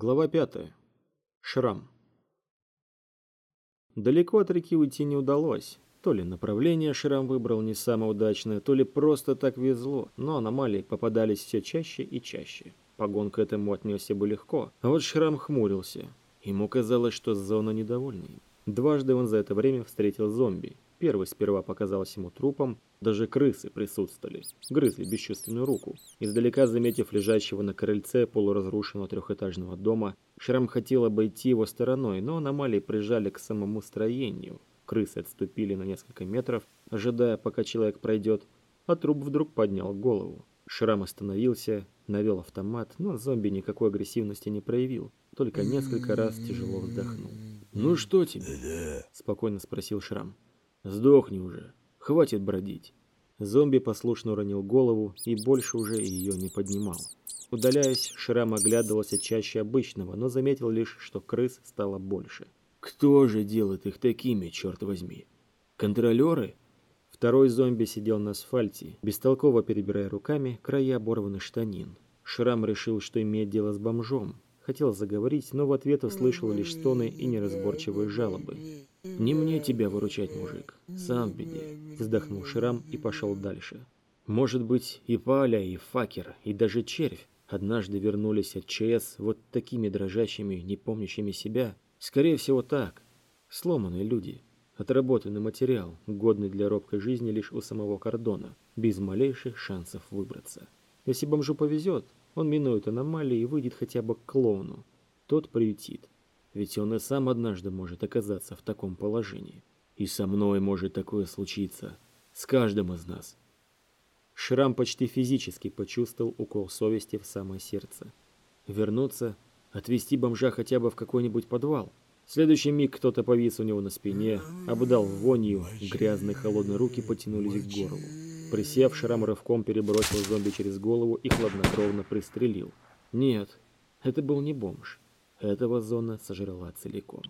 Глава 5. Шрам. Далеко от реки уйти не удалось. То ли направление Шрам выбрал не самое удачное, то ли просто так везло, но аномалии попадались все чаще и чаще. Погон к этому отнесся бы легко, а вот Шрам хмурился. Ему казалось, что зона недовольна. Дважды он за это время встретил зомби. Первый сперва показался ему трупом, даже крысы присутствовали, грызли бесчувственную руку. Издалека заметив лежащего на крыльце полуразрушенного трехэтажного дома, Шрам хотел обойти его стороной, но аномалии прижали к самому строению. Крысы отступили на несколько метров, ожидая, пока человек пройдет, а труп вдруг поднял голову. Шрам остановился, навел автомат, но зомби никакой агрессивности не проявил, только несколько раз тяжело вздохнул. «Ну что тебе?» – спокойно спросил Шрам. «Сдохни уже!» Хватит бродить. Зомби послушно уронил голову и больше уже ее не поднимал. Удаляясь, Шрам оглядывался чаще обычного, но заметил лишь, что крыс стало больше. «Кто же делает их такими, черт возьми? Контролеры?» Второй зомби сидел на асфальте, бестолково перебирая руками края оборванных штанин. Шрам решил, что имеет дело с бомжом. Хотел заговорить, но в ответ услышал лишь стоны и неразборчивые жалобы. «Не мне тебя выручать, мужик. Сам в беде», — вздохнул Шрам и пошел дальше. Может быть, и Паля, и Факер, и даже Червь однажды вернулись от ЧС вот такими дрожащими, не помнящими себя. Скорее всего, так. Сломанные люди. Отработанный материал, годный для робкой жизни лишь у самого кордона, без малейших шансов выбраться. Если бомжу повезет, он минует аномалии и выйдет хотя бы к клоуну. Тот приютит. Ведь он и сам однажды может оказаться в таком положении. И со мной может такое случиться. С каждым из нас. Шрам почти физически почувствовал укол совести в самое сердце. Вернуться, отвезти бомжа хотя бы в какой-нибудь подвал. В следующий миг кто-то повис у него на спине, обдал вонью, грязные холодные руки потянулись к горлу. Присев, Шрам рывком перебросил зомби через голову и хладнокровно пристрелил. Нет, это был не бомж. Этого зона сожрала целиком.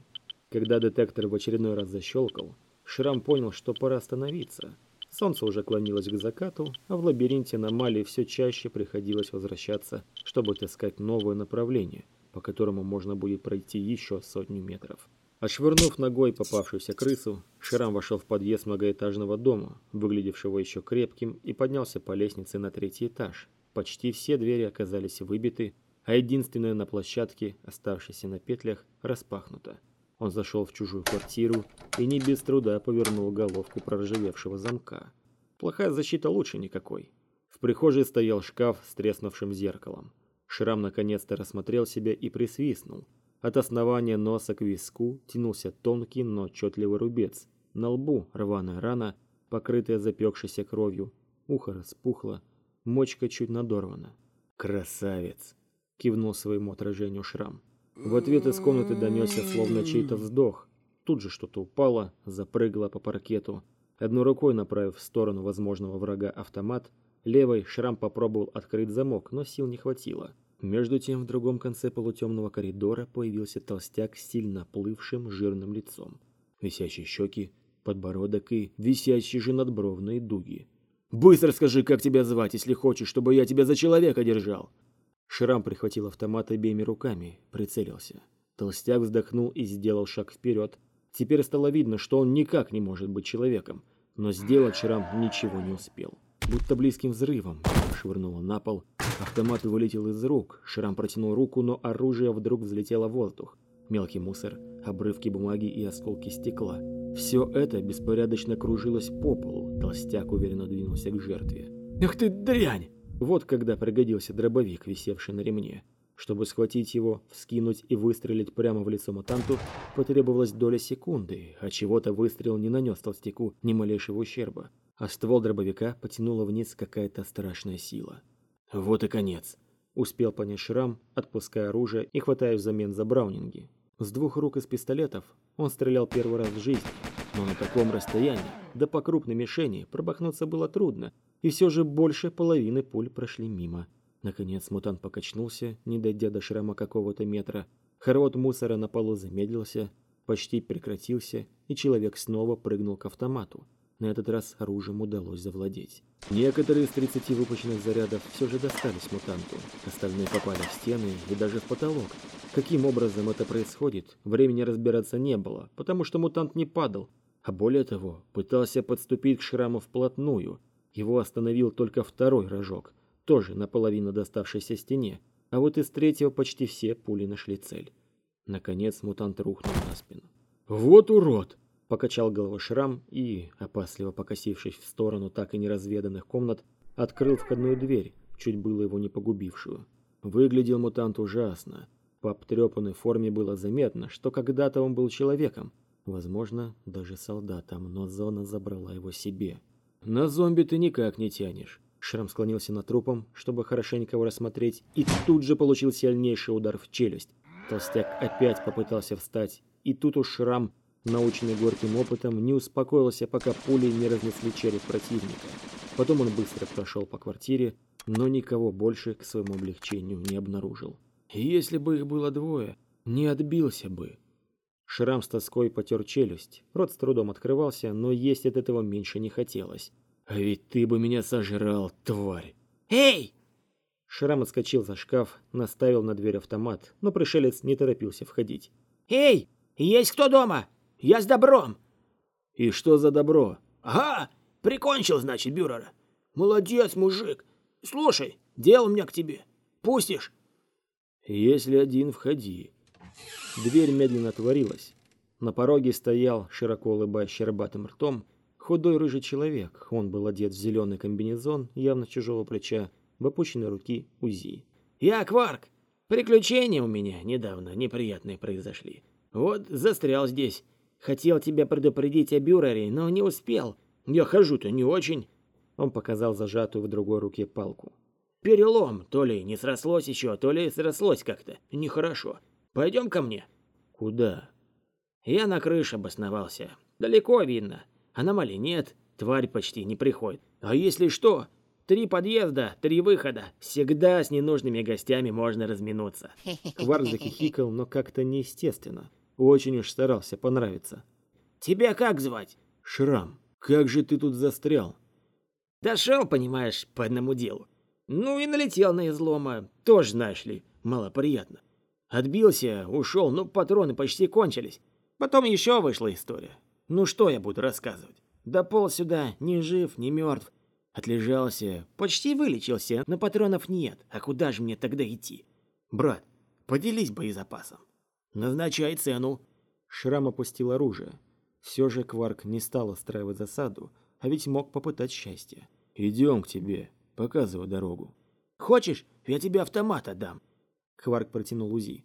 Когда детектор в очередной раз защелкал, Шрам понял, что пора остановиться. Солнце уже клонилось к закату, а в лабиринте аномалий все чаще приходилось возвращаться, чтобы отыскать новое направление, по которому можно будет пройти еще сотню метров. Отшвырнув ногой попавшуюся крысу, Шрам вошел в подъезд многоэтажного дома, выглядевшего еще крепким, и поднялся по лестнице на третий этаж. Почти все двери оказались выбиты, а единственная на площадке, оставшаяся на петлях, распахнута. Он зашел в чужую квартиру и не без труда повернул головку проржавевшего замка. Плохая защита лучше никакой. В прихожей стоял шкаф с треснувшим зеркалом. Шрам наконец-то рассмотрел себя и присвистнул. От основания носа к виску тянулся тонкий, но отчетливый рубец. На лбу рваная рана, покрытая запекшейся кровью. Ухо распухло, мочка чуть надорвана. «Красавец!» кивнул своему отражению шрам. В ответ из комнаты донесся словно чей-то вздох. Тут же что-то упало, запрыгало по паркету. Одной рукой направив в сторону возможного врага автомат, левой шрам попробовал открыть замок, но сил не хватило. Между тем в другом конце полутемного коридора появился толстяк с сильно плывшим жирным лицом. Висящие щеки, подбородок и висящие же надбровные дуги. «Быстро скажи, как тебя звать, если хочешь, чтобы я тебя за человека держал!» Шрам прихватил автомат обеими руками, прицелился. Толстяк вздохнул и сделал шаг вперед. Теперь стало видно, что он никак не может быть человеком, но сделать Шрам ничего не успел. Будто близким взрывом швырнуло на пол. Автомат вылетел из рук. Шрам протянул руку, но оружие вдруг взлетело в воздух. Мелкий мусор, обрывки бумаги и осколки стекла. Все это беспорядочно кружилось по полу. Толстяк уверенно двинулся к жертве. «Эх ты дрянь!» Вот когда пригодился дробовик, висевший на ремне. Чтобы схватить его, вскинуть и выстрелить прямо в лицо мутанту, потребовалась доля секунды, а чего-то выстрел не нанес толстяку ни малейшего ущерба, а ствол дробовика потянула вниз какая-то страшная сила. Вот и конец. Успел понять Шрам, отпуская оружие и хватая взамен за браунинги. С двух рук из пистолетов он стрелял первый раз в жизни, но на таком расстоянии, да по крупной мишени, пробахнуться было трудно, и все же больше половины пуль прошли мимо. Наконец мутант покачнулся, не дойдя до шрама какого-то метра. Хоровод мусора на полу замедлился, почти прекратился, и человек снова прыгнул к автомату. На этот раз оружием удалось завладеть. Некоторые из 30 выпущенных зарядов все же достались мутанту. Остальные попали в стены и даже в потолок. Каким образом это происходит, времени разбираться не было, потому что мутант не падал, а более того, пытался подступить к шраму вплотную. Его остановил только второй рожок, тоже наполовину доставшийся стене, а вот из третьего почти все пули нашли цель. Наконец мутант рухнул на спину. «Вот урод!» – покачал головой шрам и, опасливо покосившись в сторону так и неразведанных комнат, открыл входную дверь, чуть было его не погубившую. Выглядел мутант ужасно. По обтрепанной форме было заметно, что когда-то он был человеком, возможно, даже солдатом, но зона забрала его себе. «На зомби ты никак не тянешь». Шрам склонился над трупом, чтобы хорошенько его рассмотреть, и тут же получил сильнейший удар в челюсть. Толстяк опять попытался встать, и тут уж Шрам, наученный горьким опытом, не успокоился, пока пули не разнесли череп противника. Потом он быстро прошел по квартире, но никого больше к своему облегчению не обнаружил. Если бы их было двое, не отбился бы. Шрам с тоской потер челюсть. Рот с трудом открывался, но есть от этого меньше не хотелось. «А ведь ты бы меня сожрал, тварь!» «Эй!» Шрам отскочил за шкаф, наставил на дверь автомат, но пришелец не торопился входить. «Эй! Есть кто дома? Я с добром!» «И что за добро?» «Ага! Прикончил, значит, бюрера. Молодец, мужик. Слушай, дело у меня к тебе. Пустишь? Если один, входи. Дверь медленно отворилась. На пороге стоял, широко улыбаясь щербатым ртом, худой рыжий человек. Он был одет в зеленый комбинезон, явно чужого плеча, в опущенной руки УЗИ. «Я Кварк. Приключения у меня недавно неприятные произошли. Вот застрял здесь. Хотел тебя предупредить о бюрере, но не успел. Я хожу-то не очень. Он показал зажатую в другой руке палку. Перелом, то ли не срослось еще, то ли срослось как-то. Нехорошо. Пойдем ко мне. Куда? Я на крыше обосновался. Далеко видно. Аномалий нет, тварь почти не приходит. А если что, три подъезда, три выхода. Всегда с ненужными гостями можно разминуться. Кварк захихикал, но как-то неестественно. Очень уж старался понравиться. Тебя как звать? Шрам. Как же ты тут застрял? Дошел, понимаешь, по одному делу. Ну и налетел на излома. Тоже, знаешь ли, малоприятно. Отбился, ушел, но патроны почти кончились. Потом еще вышла история. Ну что я буду рассказывать? Дополз сюда, ни жив, ни мертв. Отлежался, почти вылечился, но патронов нет. А куда же мне тогда идти? Брат, поделись боезапасом. Назначай цену. Шрам опустил оружие. Все же Кварк не стал устраивать засаду, а ведь мог попытать счастье. «Идем к тебе, показывай дорогу». «Хочешь, я тебе автомат отдам?» Кварк протянул УЗИ.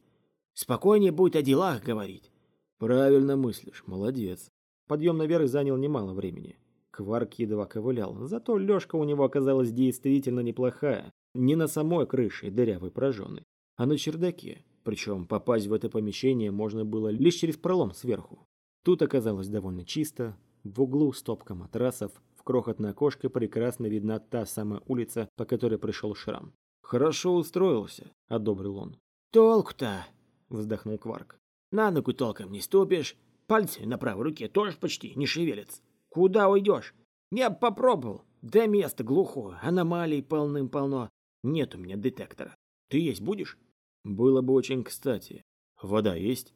«Спокойнее будет о делах говорить». «Правильно мыслишь, молодец». Подъем наверх занял немало времени. Кварк едва ковылял, зато лёжка у него оказалась действительно неплохая. Не на самой крыше, дырявой прожженной, а на чердаке. Причем попасть в это помещение можно было лишь через пролом сверху. Тут оказалось довольно чисто. В углу стопка матрасов, в крохотное окошко прекрасно видна та самая улица, по которой пришел Шрам. «Хорошо устроился», — одобрил он. «Толк-то», — вздохнул Кварк. «На ногу толком не ступишь, пальцы на правой руке тоже почти не шевелятся. Куда уйдешь? Я попробовал. Да место глухое, аномалий полным-полно. Нет у меня детектора. Ты есть будешь?» «Было бы очень кстати. Вода есть?»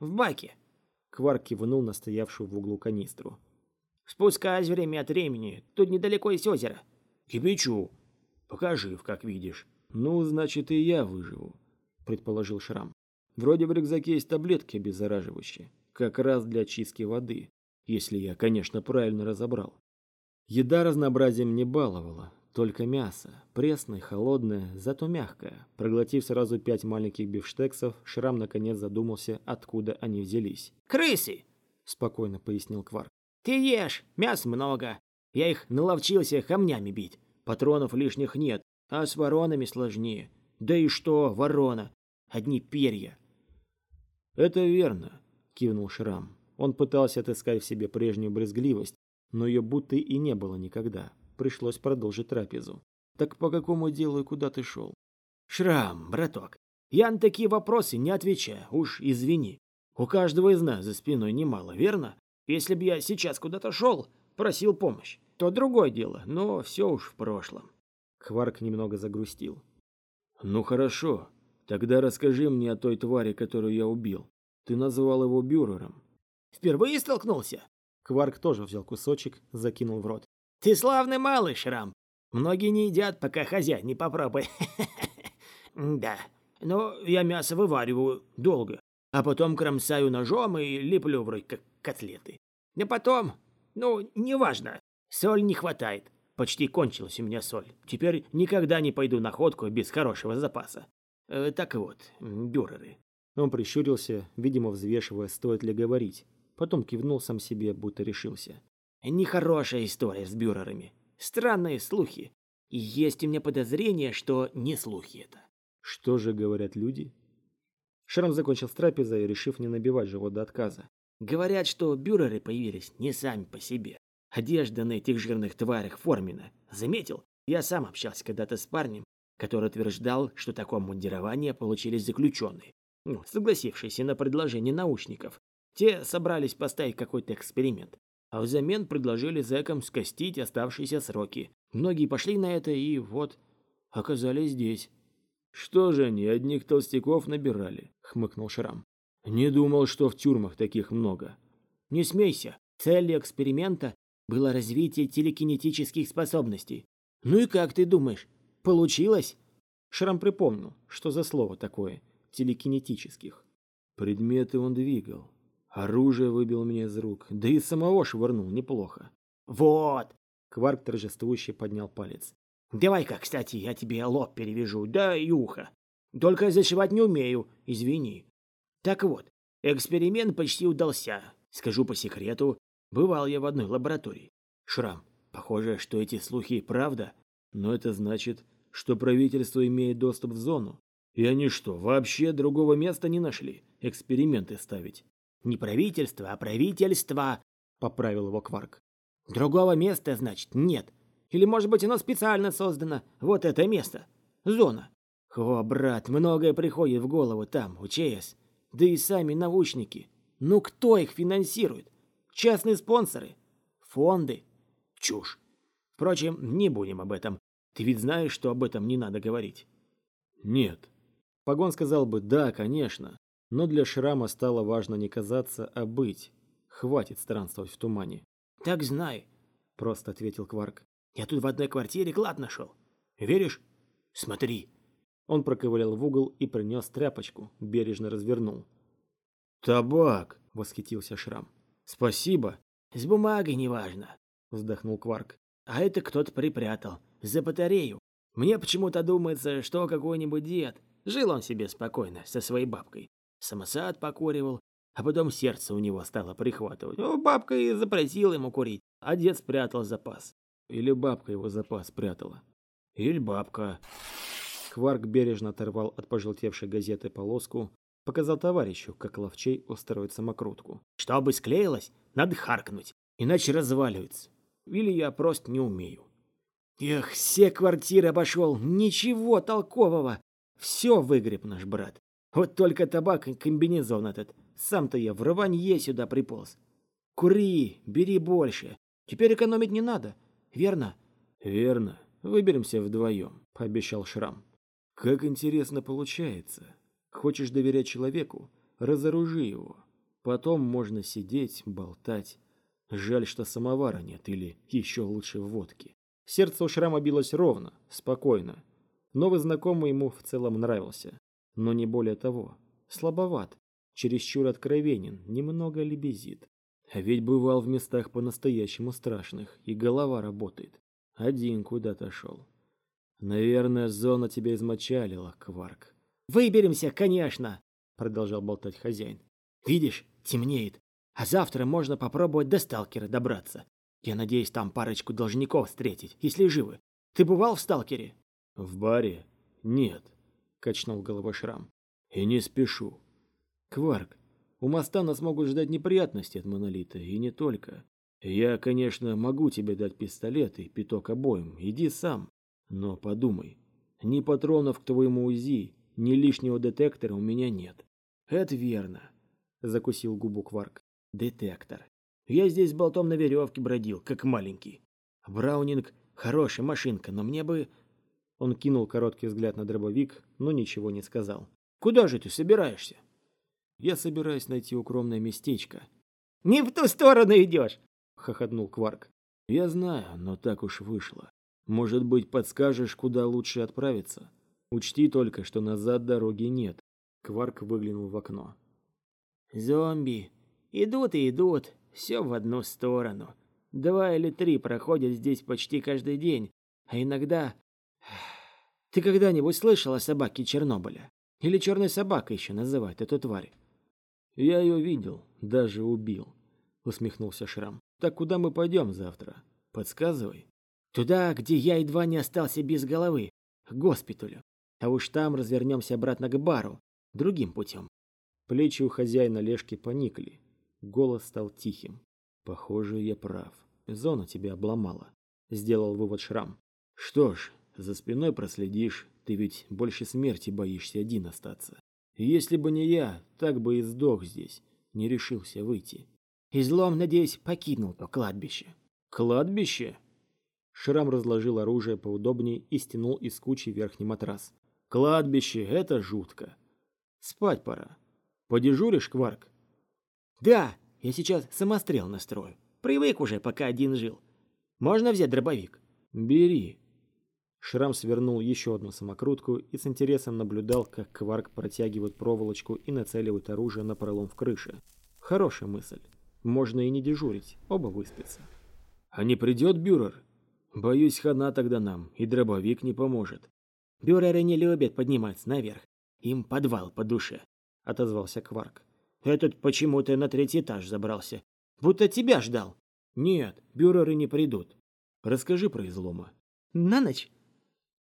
«В баке», Кварк кивнул на стоявшую в углу канистру. «Спускаюсь время от времени. Тут недалеко есть озеро». «Кипячу. Пока жив, как видишь». «Ну, значит, и я выживу», — предположил Шрам. «Вроде в рюкзаке есть таблетки обеззараживающие. Как раз для очистки воды, если я, конечно, правильно разобрал». Еда разнообразием не баловала, только мясо, пресное, холодное, зато мягкое. Проглотив сразу пять маленьких бифштексов, Шрам наконец задумался, откуда они взялись. «Крысы!» – спокойно пояснил Кварк. «Ты ешь, мяса много. Я их наловчился камнями бить. Патронов лишних нет, а с воронами сложнее. Да и что, ворона? Одни перья». «Это верно», – кивнул Шрам. Он пытался отыскать в себе прежнюю брезгливость, но ее будто и не было никогда пришлось продолжить трапезу. «Так по какому делу и куда ты шел?» «Шрам, браток, я на такие вопросы не отвечаю, уж извини. У каждого из нас за спиной немало, верно? Если бы я сейчас куда-то шел, просил помощь, то другое дело, но все уж в прошлом». Кварк немного загрустил. «Ну хорошо, Тогда расскажи мне о той твари, которую я убил. Ты назвал его Бюрером. Впервые столкнулся? Кварк тоже взял кусочек, закинул в рот. Ты славный малый, Шрам. Многие не едят, пока хозяин не попробует. Да, но я мясо вывариваю долго, а потом кромсаю ножом и леплю вроде как котлеты. А потом, ну, неважно, соль не хватает. Почти кончилась у меня соль. Теперь никогда не пойду на ходку без хорошего запаса. Э, так вот, бюреры. Он прищурился, видимо, взвешивая, стоит ли говорить. Потом кивнул сам себе, будто решился. Нехорошая история с бюрерами. Странные слухи. И есть у меня подозрение, что не слухи это. Что же говорят люди? Шрам закончил с трапезой, решив не набивать живот до отказа. Говорят, что бюреры появились не сами по себе. Одежда на этих жирных тварях формена. Заметил? Я сам общался когда-то с парнем, который утверждал, что такое мундирование получили заключенные, ну, согласившиеся на предложение научников. Те собрались поставить какой-то эксперимент, а взамен предложили зэкам скостить оставшиеся сроки. Многие пошли на это и вот оказались здесь. «Что же они, одних толстяков набирали?» — хмыкнул Шрам. «Не думал, что в тюрьмах таких много». «Не смейся. Целью эксперимента было развитие телекинетических способностей. Ну и как ты думаешь, получилось?» Шрам припомнил, что за слово такое «телекинетических». Предметы он двигал. Оружие выбил мне из рук, да и самого швырнул неплохо. «Вот!» — Кварк торжествующе поднял палец. Давай-ка, кстати, я тебе лоб перевяжу, да и ухо. Только зашивать не умею, извини. Так вот, эксперимент почти удался. Скажу по секрету, бывал я в одной лаборатории. Шрам, похоже, что эти слухи правда. Но это значит, что правительство имеет доступ в зону. И они что, вообще другого места не нашли? Эксперименты ставить. Не правительство, а правительство, поправил его Кварк. Другого места, значит, нет. Или, может быть, оно специально создано? Вот это место. Зона. О, брат, многое приходит в голову там, у ЧС. Да и сами научники. Ну кто их финансирует? Частные спонсоры? Фонды? Чушь. Впрочем, не будем об этом. Ты ведь знаешь, что об этом не надо говорить. Нет. Погон сказал бы «да, конечно». Но для Шрама стало важно не казаться, а быть. Хватит странствовать в тумане. «Так знай», — просто ответил Кварк. Я тут в одной квартире клад нашел. Веришь? Смотри. Он проковылял в угол и принес тряпочку, бережно развернул. «Табак!» — восхитился Шрам. «Спасибо!» «С бумагой неважно!» — вздохнул Кварк. «А это кто-то припрятал. За батарею. Мне почему-то думается, что какой-нибудь дед. Жил он себе спокойно, со своей бабкой. Самосад покуривал, а потом сердце у него стало прихватывать. Ну, бабка и запросила ему курить, а дед спрятал запас. Или бабка его запас прятала. Или бабка. Кварк бережно оторвал от пожелтевшей газеты полоску, показал товарищу, как ловчей устроит самокрутку. Чтобы склеилось, надо харкнуть, иначе разваливается. Или я просто не умею. Эх, все квартиры обошел, ничего толкового. Все выгреб наш брат. Вот только табак и комбинезон этот. Сам-то я в рванье сюда приполз. Кури, бери больше. Теперь экономить не надо верно?» «Верно. Выберемся вдвоем», — пообещал Шрам. «Как интересно получается. Хочешь доверять человеку? Разоружи его. Потом можно сидеть, болтать. Жаль, что самовара нет, или еще лучше водки». Сердце у Шрама билось ровно, спокойно. Новый знакомый ему в целом нравился. Но не более того. Слабоват, чересчур откровенен, немного лебезит. А ведь бывал в местах по-настоящему страшных, и голова работает. Один куда-то шел. Наверное, зона тебя измочалила, Кварк. «Выберемся, конечно!» — продолжал болтать хозяин. «Видишь, темнеет, а завтра можно попробовать до сталкера добраться. Я надеюсь там парочку должников встретить, если живы. Ты бывал в сталкере?» «В баре? Нет», — качнул головой Шрам. «И не спешу. Кварк, у моста нас могут ждать неприятности от монолита, и не только. Я, конечно, могу тебе дать пистолет и пяток обоим, иди сам. Но подумай, ни патронов к твоему УЗИ, ни лишнего детектора у меня нет. Это верно, закусил губу Кварк. Детектор. Я здесь болтом на веревке бродил, как маленький. Браунинг — хорошая машинка, но мне бы... Он кинул короткий взгляд на дробовик, но ничего не сказал. Куда же ты собираешься? Я собираюсь найти укромное местечко. Не в ту сторону идешь, хохотнул Кварк. Я знаю, но так уж вышло. Может быть, подскажешь, куда лучше отправиться? Учти только, что назад дороги нет. Кварк выглянул в окно. Зомби. Идут и идут, все в одну сторону. Два или три проходят здесь почти каждый день, а иногда... Ты когда-нибудь слышал о собаке Чернобыля? Или черной собакой еще называют эту тварь? Я ее видел, даже убил, усмехнулся Шрам. Так куда мы пойдем завтра? Подсказывай. Туда, где я едва не остался без головы, к госпиталю. А уж там развернемся обратно к бару, другим путем. Плечи у хозяина Лешки поникли. Голос стал тихим. Похоже, я прав. Зона тебя обломала. Сделал вывод Шрам. Что ж, за спиной проследишь, ты ведь больше смерти боишься один остаться. Если бы не я, так бы и сдох здесь. Не решился выйти. Излом, надеюсь, покинул то кладбище. Кладбище? Шрам разложил оружие поудобнее и стянул из кучи верхний матрас. Кладбище — это жутко. Спать пора. Подежуришь, Кварк? Да, я сейчас самострел настрою. Привык уже, пока один жил. Можно взять дробовик? Бери. Шрам свернул еще одну самокрутку и с интересом наблюдал, как Кварк протягивает проволочку и нацеливает оружие на пролом в крыше. Хорошая мысль. Можно и не дежурить, оба выспятся. А не придет Бюрер? Боюсь, хана тогда нам, и дробовик не поможет. Бюреры не любят подниматься наверх. Им подвал по душе, отозвался Кварк. Этот почему-то на третий этаж забрался. Будто тебя ждал. Нет, бюреры не придут. Расскажи про излома. На ночь?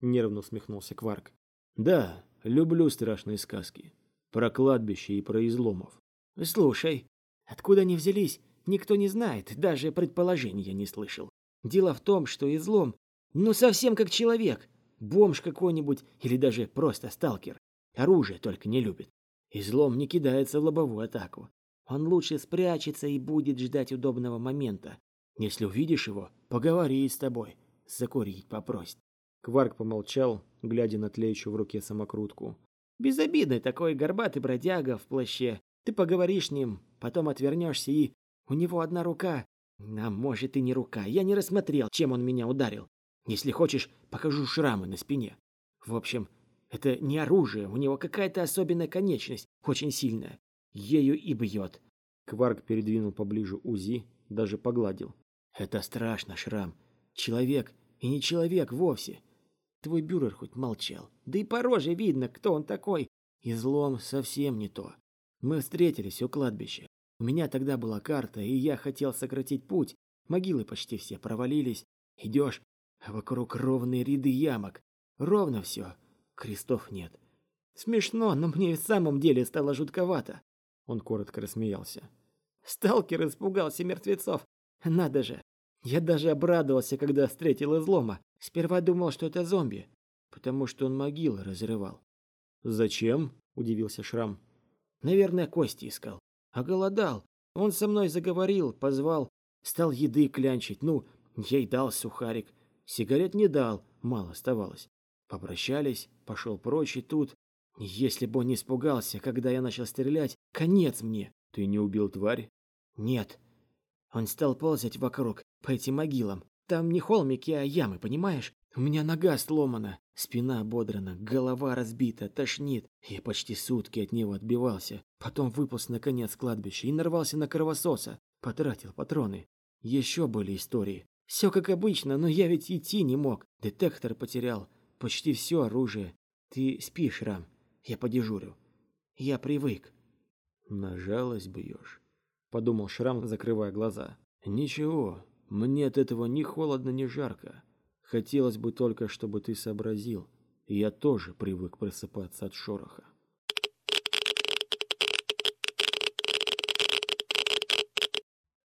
Нервно усмехнулся Кварк. Да, люблю страшные сказки. Про кладбище и про изломов. Слушай, откуда они взялись, никто не знает, даже предположения не слышал. Дело в том, что излом, ну совсем как человек, бомж какой-нибудь или даже просто сталкер. Оружие только не любит. Излом не кидается в лобовую атаку. Он лучше спрячется и будет ждать удобного момента. Если увидишь его, поговори с тобой. Закурить попросит. Кварк помолчал, глядя на тлеющую в руке самокрутку. Безобидный такой горбатый бродяга в плаще. Ты поговоришь с ним, потом отвернешься и... У него одна рука. А может и не рука. Я не рассмотрел, чем он меня ударил. Если хочешь, покажу шрамы на спине. В общем, это не оружие, у него какая-то особенная конечность, очень сильная. Ею и бьет. Кварк передвинул поближе УЗИ, даже погладил. Это страшно, Шрам. Человек и не человек вовсе. Твой бюрер хоть молчал. Да и по роже видно, кто он такой. Излом совсем не то. Мы встретились у кладбища. У меня тогда была карта, и я хотел сократить путь. Могилы почти все провалились. Идешь, а вокруг ровные ряды ямок. Ровно все. Крестов нет. Смешно, но мне в самом деле стало жутковато. Он коротко рассмеялся. Сталкер испугался мертвецов. Надо же. Я даже обрадовался, когда встретил излома. Сперва думал, что это зомби, потому что он могилы разрывал. «Зачем?» – удивился Шрам. «Наверное, кости искал. А голодал. Он со мной заговорил, позвал. Стал еды клянчить. Ну, ей дал сухарик. Сигарет не дал, мало оставалось. Попрощались, пошел прочь, и тут... Если бы он не испугался, когда я начал стрелять, конец мне. Ты не убил тварь? Нет. Он стал ползать вокруг, по этим могилам. Там не холмики, а ямы, понимаешь? У меня нога сломана, спина ободрана, голова разбита, тошнит. Я почти сутки от него отбивался. Потом выполз на конец кладбища и нарвался на кровососа. Потратил патроны. Еще были истории. Все как обычно, но я ведь идти не мог. Детектор потерял. Почти все оружие. Ты спишь, Рам. Я подежурю. Я привык. На жалость бьешь. Подумал Шрам, закрывая глаза. Ничего, мне от этого ни холодно, ни жарко. Хотелось бы только, чтобы ты сообразил. Я тоже привык просыпаться от шороха.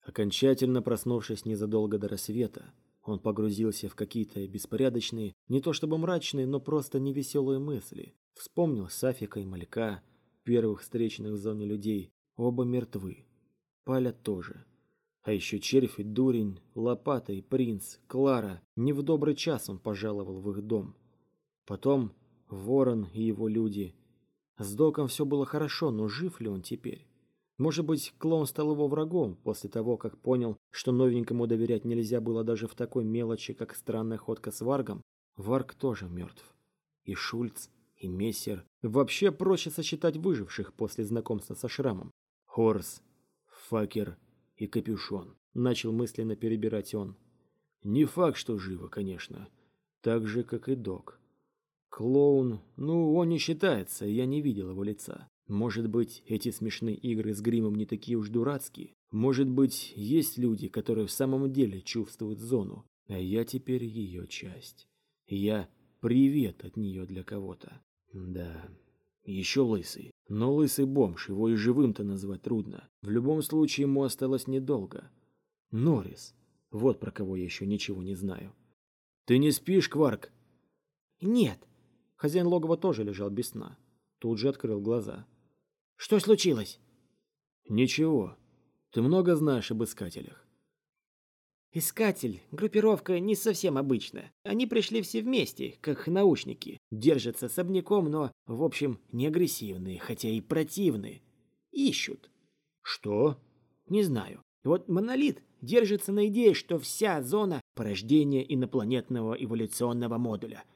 Окончательно проснувшись незадолго до рассвета, он погрузился в какие-то беспорядочные, не то чтобы мрачные, но просто невеселые мысли. Вспомнил Сафика и Малька, первых встречных в зоне людей. Оба мертвы. Паля тоже. А еще червь и дурень, лопата и принц, Клара. Не в добрый час он пожаловал в их дом. Потом ворон и его люди. С Доком все было хорошо, но жив ли он теперь? Может быть, клоун стал его врагом после того, как понял, что новенькому доверять нельзя было даже в такой мелочи, как странная ходка с Варгом? Варг тоже мертв. И Шульц, и Мессер. Вообще проще сосчитать выживших после знакомства со Шрамом. Хорс, Факер и Капюшон. Начал мысленно перебирать он. Не факт, что живо, конечно. Так же, как и Док. Клоун, ну, он не считается, я не видел его лица. Может быть, эти смешные игры с гримом не такие уж дурацкие? Может быть, есть люди, которые в самом деле чувствуют зону, а я теперь ее часть. Я привет от нее для кого-то. Да, еще лысый. Но лысый бомж, его и живым-то назвать трудно. В любом случае, ему осталось недолго. Норрис. Вот про кого я еще ничего не знаю. «Ты не спишь, Кварк?» «Нет», Хозяин логова тоже лежал без сна. Тут же открыл глаза. «Что случилось?» «Ничего. Ты много знаешь об искателях?» «Искатель — группировка не совсем обычная. Они пришли все вместе, как наушники. Держатся особняком, но, в общем, не агрессивные, хотя и противные. Ищут». «Что?» «Не знаю. Вот монолит держится на идее, что вся зона – порождение инопланетного эволюционного модуля –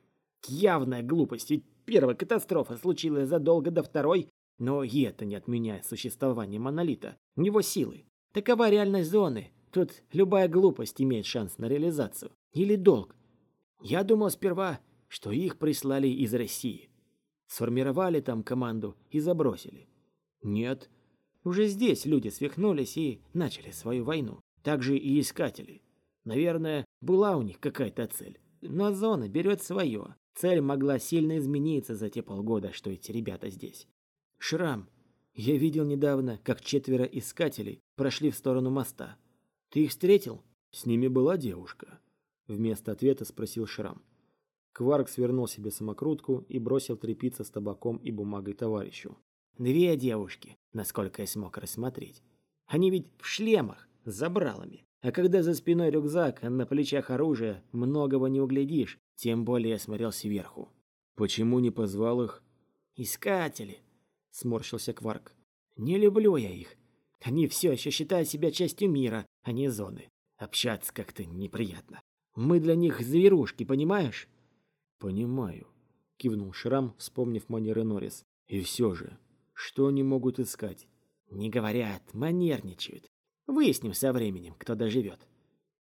Явная глупость, ведь первая катастрофа случилась задолго до второй, но и это не отменяет существование монолита, его силы. Такова реальность зоны. Тут любая глупость имеет шанс на реализацию. Или долг. Я думал сперва, что их прислали из России. Сформировали там команду и забросили. Нет. Уже здесь люди свихнулись и начали свою войну. Так же и искатели. Наверное, была у них какая-то цель. Но зона берет свое. Цель могла сильно измениться за те полгода, что эти ребята здесь. Шрам. Я видел недавно, как четверо искателей прошли в сторону моста. Ты их встретил? С ними была девушка. Вместо ответа спросил Шрам. Кварк свернул себе самокрутку и бросил трепиться с табаком и бумагой товарищу. Две девушки, насколько я смог рассмотреть. Они ведь в шлемах, с забралами. А когда за спиной рюкзак, а на плечах оружие, многого не углядишь, тем более я смотрел сверху. Почему не позвал их? Искатели, сморщился Кварк. Не люблю я их. Они все еще считают себя частью мира, а не зоны. Общаться как-то неприятно. Мы для них зверушки, понимаешь? Понимаю, кивнул Шрам, вспомнив манеры Норрис. И все же, что они могут искать? Не говорят, манерничают. Выясним со временем, кто доживет.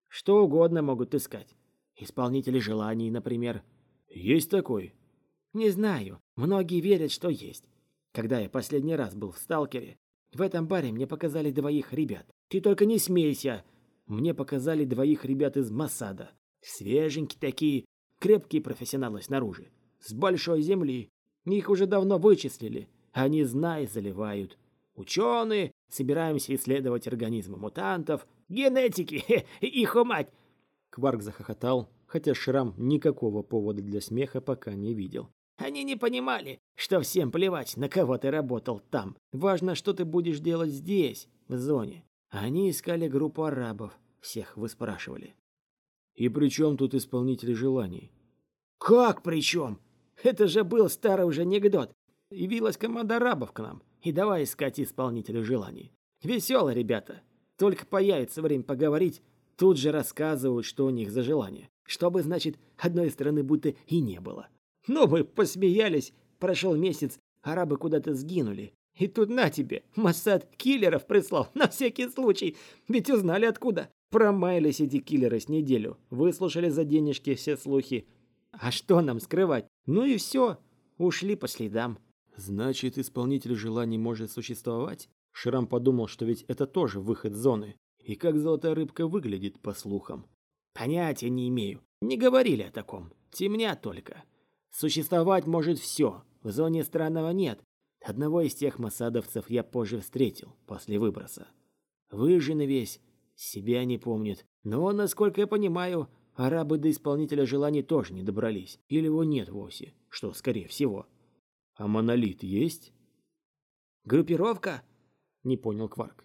Что угодно могут искать. Исполнители желаний, например. Есть такой? Не знаю. Многие верят, что есть. Когда я последний раз был в Сталкере, в этом баре мне показали двоих ребят. Ты только не смейся. Мне показали двоих ребят из Масада. Свеженькие такие, крепкие профессионалы снаружи. С большой земли. Их уже давно вычислили. Они, знай, заливают. Ученые, собираемся исследовать организмы мутантов, генетики, их мать. Кварк захохотал, хотя Шрам никакого повода для смеха пока не видел. Они не понимали, что всем плевать, на кого ты работал там. Важно, что ты будешь делать здесь, в зоне. Они искали группу арабов. Всех вы спрашивали. И при чем тут исполнители желаний? Как при чем? Это же был старый уже анекдот. Явилась команда арабов к нам. И давай искать исполнителя желаний. Веселые ребята. Только появится время поговорить, тут же рассказывают, что у них за желание. Чтобы, значит, одной стороны будто и не было. Ну, мы посмеялись. Прошел месяц, арабы куда-то сгинули. И тут на тебе, Массад киллеров прислал, на всякий случай. Ведь узнали откуда. Промаялись эти киллеры с неделю. Выслушали за денежки все слухи. А что нам скрывать? Ну и все. Ушли по следам. Значит, исполнитель желаний может существовать? Шрам подумал, что ведь это тоже выход зоны. И как золотая рыбка выглядит, по слухам? Понятия не имею. Не говорили о таком. Темня только. Существовать может все. В зоне странного нет. Одного из тех масадовцев я позже встретил, после выброса. Выжженный весь, себя не помнит. Но, насколько я понимаю, арабы до исполнителя желаний тоже не добрались. Или его нет вовсе, что скорее всего. А монолит есть? Группировка? Не понял Кварк.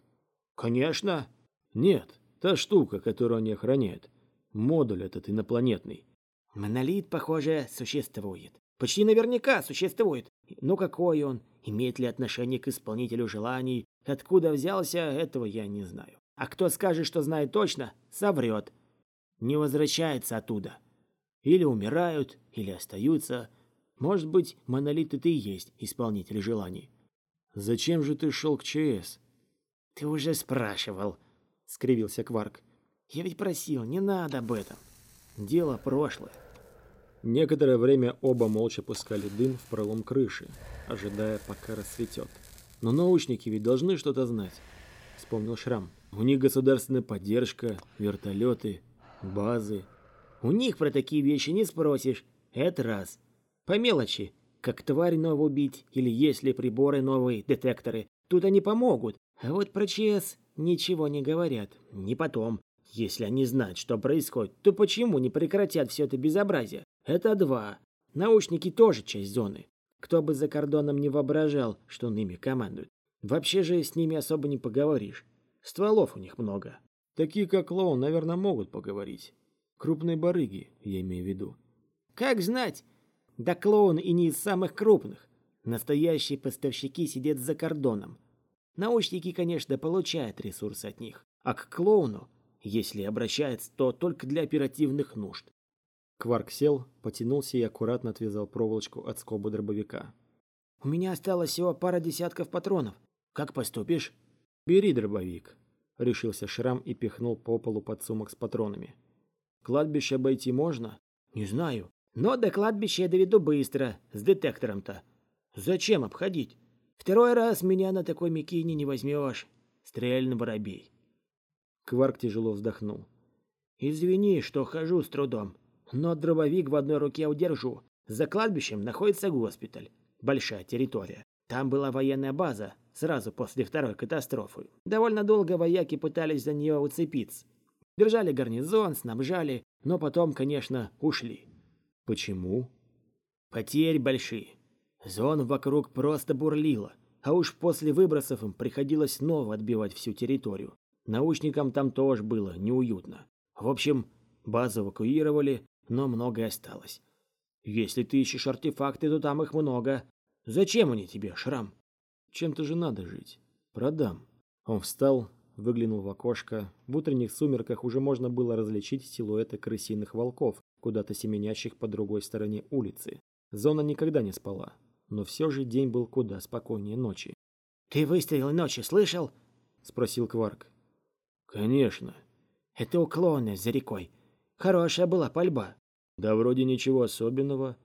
Конечно. Нет, та штука, которую они охраняют. Модуль этот инопланетный. Монолит, похоже, существует. Почти наверняка существует. Но какой он Имеет ли отношение к исполнителю желаний, откуда взялся, этого я не знаю. А кто скажет, что знает точно, соврет. Не возвращается оттуда. Или умирают, или остаются. Может быть, монолиты ты и есть исполнитель желаний. Зачем же ты шел к ЧС? Ты уже спрашивал, скривился Кварк. Я ведь просил, не надо об этом. Дело прошлое. Некоторое время оба молча пускали дым в пролом крыши, ожидая, пока рассветет. Но научники ведь должны что-то знать, вспомнил Шрам. У них государственная поддержка, вертолеты, базы. У них про такие вещи не спросишь. Это раз. По мелочи, как тварь новую убить, или есть ли приборы новые, детекторы. Тут они помогут. А вот про ЧС ничего не говорят. Не потом. Если они знают, что происходит, то почему не прекратят все это безобразие? Это два. Наушники тоже часть зоны. Кто бы за кордоном не воображал, что он ими командует. Вообще же с ними особо не поговоришь. Стволов у них много. Такие, как Лоун, наверное, могут поговорить. Крупные барыги, я имею в виду. Как знать? Да клоун и не из самых крупных. Настоящие поставщики сидят за кордоном. Научники, конечно, получают ресурсы от них. А к клоуну, если обращается, то только для оперативных нужд. Кварк сел, потянулся и аккуратно отвязал проволочку от скобы дробовика. «У меня осталось всего пара десятков патронов. Как поступишь?» «Бери дробовик», — решился Шрам и пихнул по полу подсумок с патронами. «Кладбище обойти можно?» «Не знаю. Но до кладбища я доведу быстро, с детектором-то. Зачем обходить? Второй раз меня на такой мякине не возьмешь. Стрельный воробей». Кварк тяжело вздохнул. «Извини, что хожу с трудом. Но дробовик в одной руке удержу. За кладбищем находится госпиталь. Большая территория. Там была военная база, сразу после второй катастрофы. Довольно долго вояки пытались за нее уцепиться. Держали гарнизон, снабжали, но потом, конечно, ушли. Почему? Потери большие. Зон вокруг просто бурлила. А уж после выбросов им приходилось снова отбивать всю территорию. Научникам там тоже было неуютно. В общем, базу эвакуировали, но многое осталось. Если ты ищешь артефакты, то там их много. Зачем они тебе, Шрам? Чем-то же надо жить. Продам. Он встал, выглянул в окошко. В утренних сумерках уже можно было различить силуэты крысиных волков, куда-то семенящих по другой стороне улицы. Зона никогда не спала, но все же день был куда спокойнее ночи. «Ты выстрелы ночи слышал?» — спросил Кварк. «Конечно». «Это уклоны за рекой. Хорошая была пальба. Да вроде ничего особенного,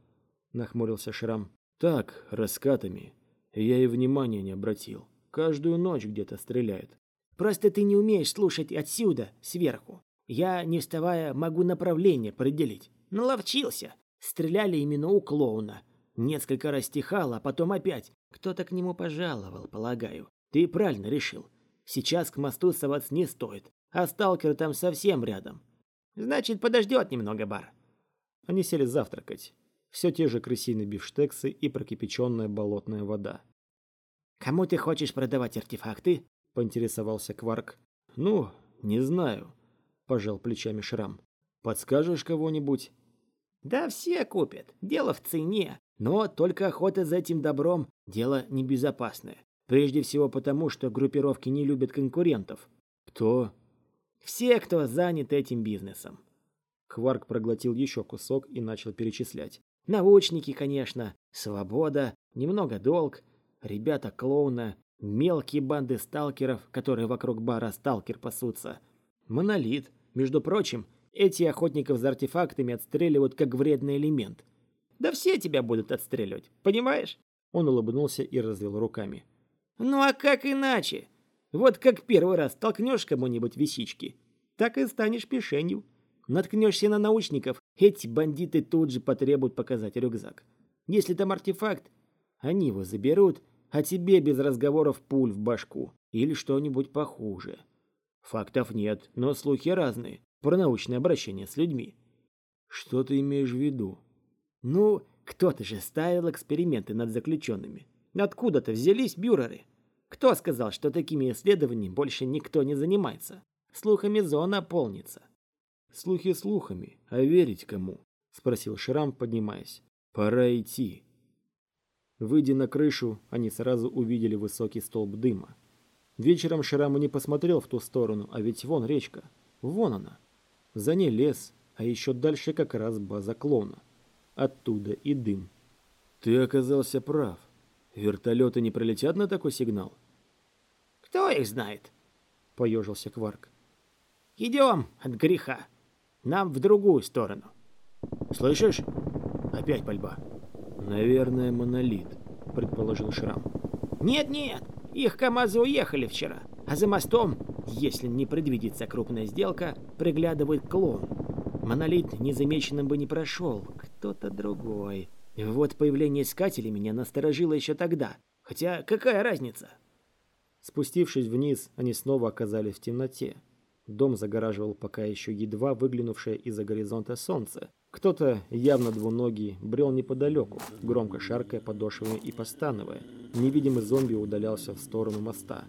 нахмурился Шрам. Так, раскатами. Я и внимания не обратил. Каждую ночь где-то стреляют. Просто ты не умеешь слушать отсюда, сверху. Я, не вставая, могу направление определить. Наловчился. Стреляли именно у клоуна. Несколько раз стихало, а потом опять. Кто-то к нему пожаловал, полагаю. Ты правильно решил. Сейчас к мосту соваться не стоит. А сталкер там совсем рядом. Значит, подождет немного бар. Они сели завтракать. Все те же крысиные бифштексы и прокипяченная болотная вода. «Кому ты хочешь продавать артефакты?» – поинтересовался Кварк. «Ну, не знаю», – пожал плечами Шрам. «Подскажешь кого-нибудь?» «Да все купят. Дело в цене. Но только охота за этим добром – дело небезопасное. Прежде всего потому, что группировки не любят конкурентов». «Кто?» Все, кто занят этим бизнесом. Хварк проглотил еще кусок и начал перечислять. Научники, конечно, свобода, немного долг, ребята клоуна, мелкие банды сталкеров, которые вокруг бара сталкер пасутся. Монолит. Между прочим, эти охотников за артефактами отстреливают как вредный элемент. Да все тебя будут отстреливать, понимаешь? Он улыбнулся и развел руками. Ну а как иначе? Вот как первый раз толкнешь кому-нибудь висички, так и станешь пешенью. Наткнешься на научников, эти бандиты тут же потребуют показать рюкзак. Если там артефакт, они его заберут, а тебе без разговоров пуль в башку или что-нибудь похуже. Фактов нет, но слухи разные про научное обращение с людьми. Что ты имеешь в виду? Ну, кто-то же ставил эксперименты над заключенными. Откуда-то взялись бюреры. Кто сказал, что такими исследованиями больше никто не занимается? Слухами зона полнится. Слухи слухами, а верить кому? Спросил Шрам, поднимаясь. Пора идти. Выйдя на крышу, они сразу увидели высокий столб дыма. Вечером Шрам не посмотрел в ту сторону, а ведь вон речка. Вон она. За ней лес, а еще дальше как раз база клона. Оттуда и дым. Ты оказался прав. Вертолеты не пролетят на такой сигнал? Кто их знает? Поежился Кварк. Идем от греха. Нам в другую сторону. Слышишь? Опять пальба. Наверное, монолит, предположил Шрам. Нет-нет, их КамАЗы уехали вчера. А за мостом, если не предвидится крупная сделка, приглядывает клон. Монолит незамеченным бы не прошел, кто-то другой. Вот появление искателей меня насторожило еще тогда. Хотя какая разница? Спустившись вниз, они снова оказались в темноте. Дом загораживал пока еще едва выглянувшее из-за горизонта солнце. Кто-то, явно двуногий, брел неподалеку, громко шаркая подошвами и постановая. Невидимый зомби удалялся в сторону моста.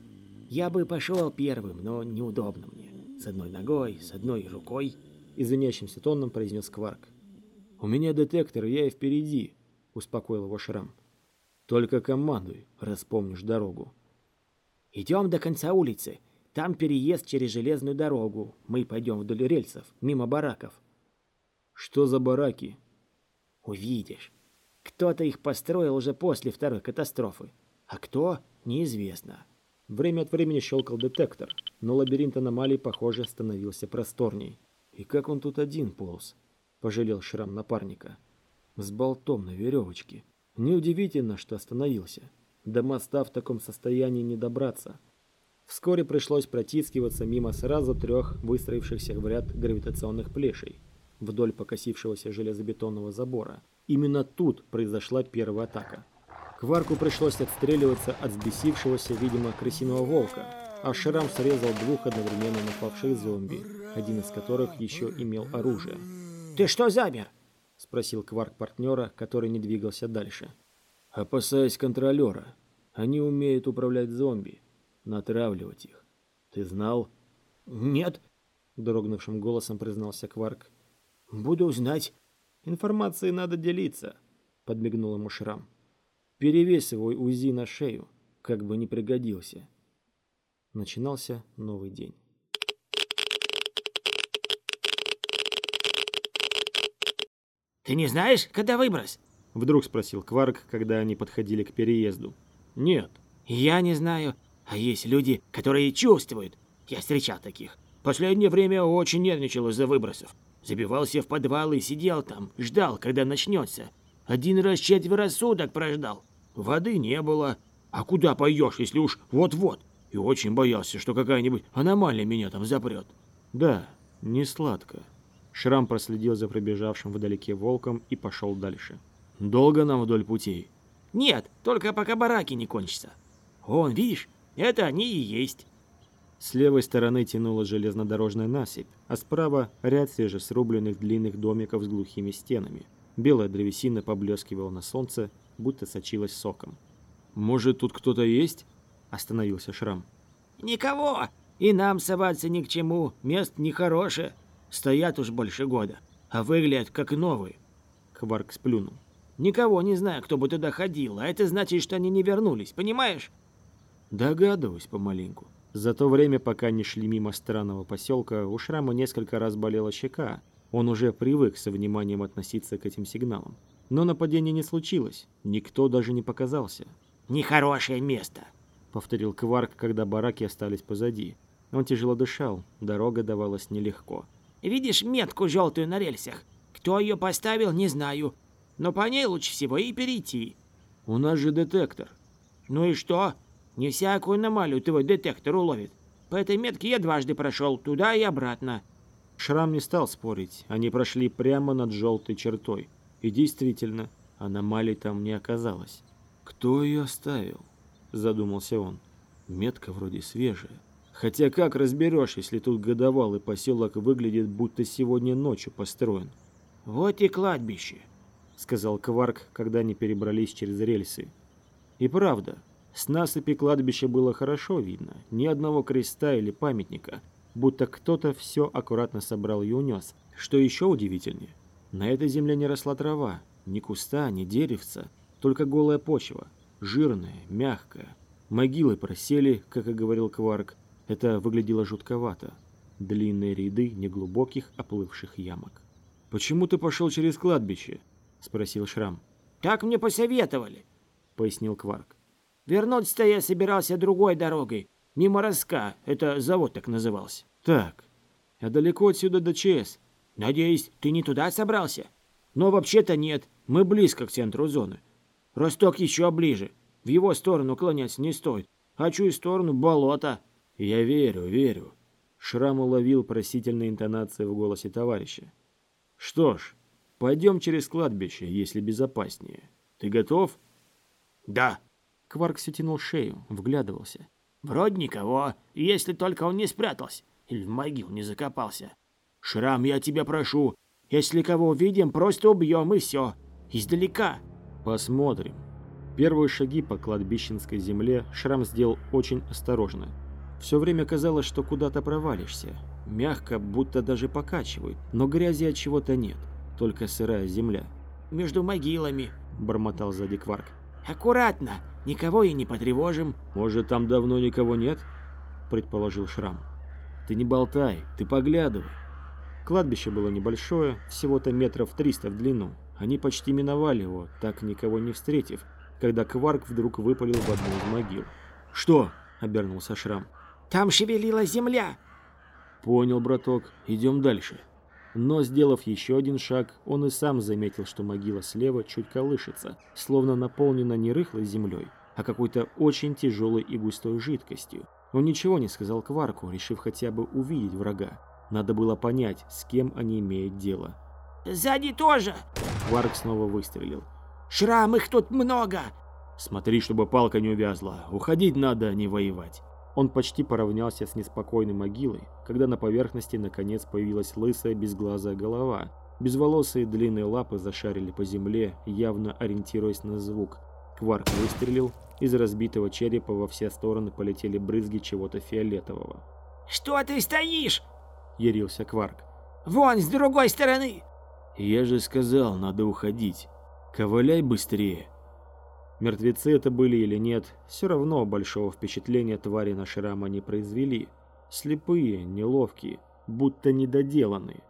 «Я бы пошел первым, но неудобно мне. С одной ногой, с одной рукой», — извиняющимся тоном произнес Кварк. «У меня детектор, я и впереди», — успокоил его Шрам. «Только командуй, раз помнишь дорогу». «Идем до конца улицы. Там переезд через железную дорогу. Мы пойдем вдоль рельсов, мимо бараков. Что за бараки? Увидишь. Кто-то их построил уже после второй катастрофы. А кто, неизвестно. Время от времени щелкал детектор, но лабиринт аномалий, похоже, становился просторней. И как он тут один полз? Пожалел Шрам напарника. С болтом на веревочке. Неудивительно, что остановился. До моста в таком состоянии не добраться. Вскоре пришлось протискиваться мимо сразу трех выстроившихся в ряд гравитационных плешей вдоль покосившегося железобетонного забора. Именно тут произошла первая атака. Кварку пришлось отстреливаться от взбесившегося, видимо, крысиного волка, а Шрам срезал двух одновременно напавших зомби, один из которых еще имел оружие. «Ты что замер?» — спросил Кварк партнера, который не двигался дальше. «Опасаясь контролера. Они умеют управлять зомби натравливать их. Ты знал? Нет, дрогнувшим голосом признался Кварк. Буду знать. Информацией надо делиться, подмигнул ему Шрам. Перевесь свой УЗИ на шею, как бы не пригодился. Начинался новый день. «Ты не знаешь, когда выброс?» Вдруг спросил Кварк, когда они подходили к переезду. «Нет». «Я не знаю. А есть люди, которые чувствуют. Я встречал таких. Последнее время очень нервничал из-за выбросов. Забивался в подвал и сидел там, ждал, когда начнется. Один раз четверо суток прождал. Воды не было. А куда пойдешь, если уж вот-вот? И очень боялся, что какая-нибудь аномалия меня там запрет. Да, не сладко. Шрам проследил за пробежавшим вдалеке волком и пошел дальше. Долго нам вдоль путей? Нет, только пока бараки не кончатся. Вон, видишь, это они и есть. С левой стороны тянула железнодорожная насыпь, а справа ряд свежесрубленных длинных домиков с глухими стенами. Белая древесина поблескивала на солнце, будто сочилась соком. «Может, тут кто-то есть?» – остановился Шрам. «Никого! И нам соваться ни к чему, мест нехорошее. Стоят уж больше года, а выглядят как новые». Кварк сплюнул. «Никого не знаю, кто бы туда ходил, а это значит, что они не вернулись, понимаешь?» Догадываюсь помаленьку. За то время, пока не шли мимо странного поселка, у Шрама несколько раз болела щека. Он уже привык со вниманием относиться к этим сигналам. Но нападения не случилось. Никто даже не показался. «Нехорошее место», — повторил Кварк, когда бараки остались позади. Он тяжело дышал, дорога давалась нелегко. «Видишь метку желтую на рельсах? Кто ее поставил, не знаю. Но по ней лучше всего и перейти». «У нас же детектор». «Ну и что? Не всякую аномалию твой детектор уловит. По этой метке я дважды прошел, туда и обратно. Шрам не стал спорить. Они прошли прямо над желтой чертой. И действительно, аномалий там не оказалось. «Кто ее оставил?» – задумался он. Метка вроде свежая. Хотя как разберешь, если тут годовалый поселок выглядит, будто сегодня ночью построен? «Вот и кладбище», — сказал Кварк, когда они перебрались через рельсы. И правда, с насыпи кладбища было хорошо видно, ни одного креста или памятника, будто кто-то все аккуратно собрал и унес. Что еще удивительнее, на этой земле не росла трава, ни куста, ни деревца, только голая почва, жирная, мягкая. Могилы просели, как и говорил Кварк. Это выглядело жутковато. Длинные ряды неглубоких оплывших ямок. «Почему ты пошел через кладбище?» — спросил Шрам. «Так мне посоветовали», — пояснил Кварк. «Вернуться-то я собирался другой дорогой, мимо Роска, это завод так назывался». «Так, а далеко отсюда до ЧС?» «Надеюсь, ты не туда собрался?» «Но вообще-то нет, мы близко к центру зоны. Росток еще ближе, в его сторону клоняться не стоит, а чью сторону болото». «Я верю, верю», Шрам уловил просительные интонации в голосе товарища. «Что ж, пойдем через кладбище, если безопаснее. Ты готов?» «Да». Кварк все тянул шею, вглядывался. «Вроде никого, если только он не спрятался или в могил не закопался. Шрам, я тебя прошу, если кого увидим, просто убьем и все. Издалека». «Посмотрим». Первые шаги по кладбищенской земле Шрам сделал очень осторожно – все время казалось, что куда-то провалишься. Мягко, будто даже покачивает, но грязи от чего-то нет, только сырая земля. «Между могилами», — бормотал сзади Кварк. «Аккуратно, никого и не потревожим». «Может, там давно никого нет?» — предположил Шрам. «Ты не болтай, ты поглядывай». Кладбище было небольшое, всего-то метров триста в длину. Они почти миновали его, так никого не встретив, когда Кварк вдруг выпалил в одну из могил. «Что?» — обернулся Шрам. Там шевелилась земля. Понял, браток, идем дальше. Но, сделав еще один шаг, он и сам заметил, что могила слева чуть колышется, словно наполнена не рыхлой землей, а какой-то очень тяжелой и густой жидкостью. Он ничего не сказал Кварку, решив хотя бы увидеть врага. Надо было понять, с кем они имеют дело. «Сзади тоже!» Кварк снова выстрелил. «Шрам, их тут много!» «Смотри, чтобы палка не увязла. Уходить надо, а не воевать». Он почти поравнялся с неспокойной могилой, когда на поверхности наконец появилась лысая безглазая голова. Безволосые длинные лапы зашарили по земле, явно ориентируясь на звук. Кварк выстрелил, из разбитого черепа во все стороны полетели брызги чего-то фиолетового. «Что ты стоишь?» – ярился Кварк. «Вон, с другой стороны!» «Я же сказал, надо уходить. Ковыляй быстрее!» Мертвецы это были или нет, все равно большого впечатления твари на Шрама не произвели. Слепые, неловкие, будто недоделанные.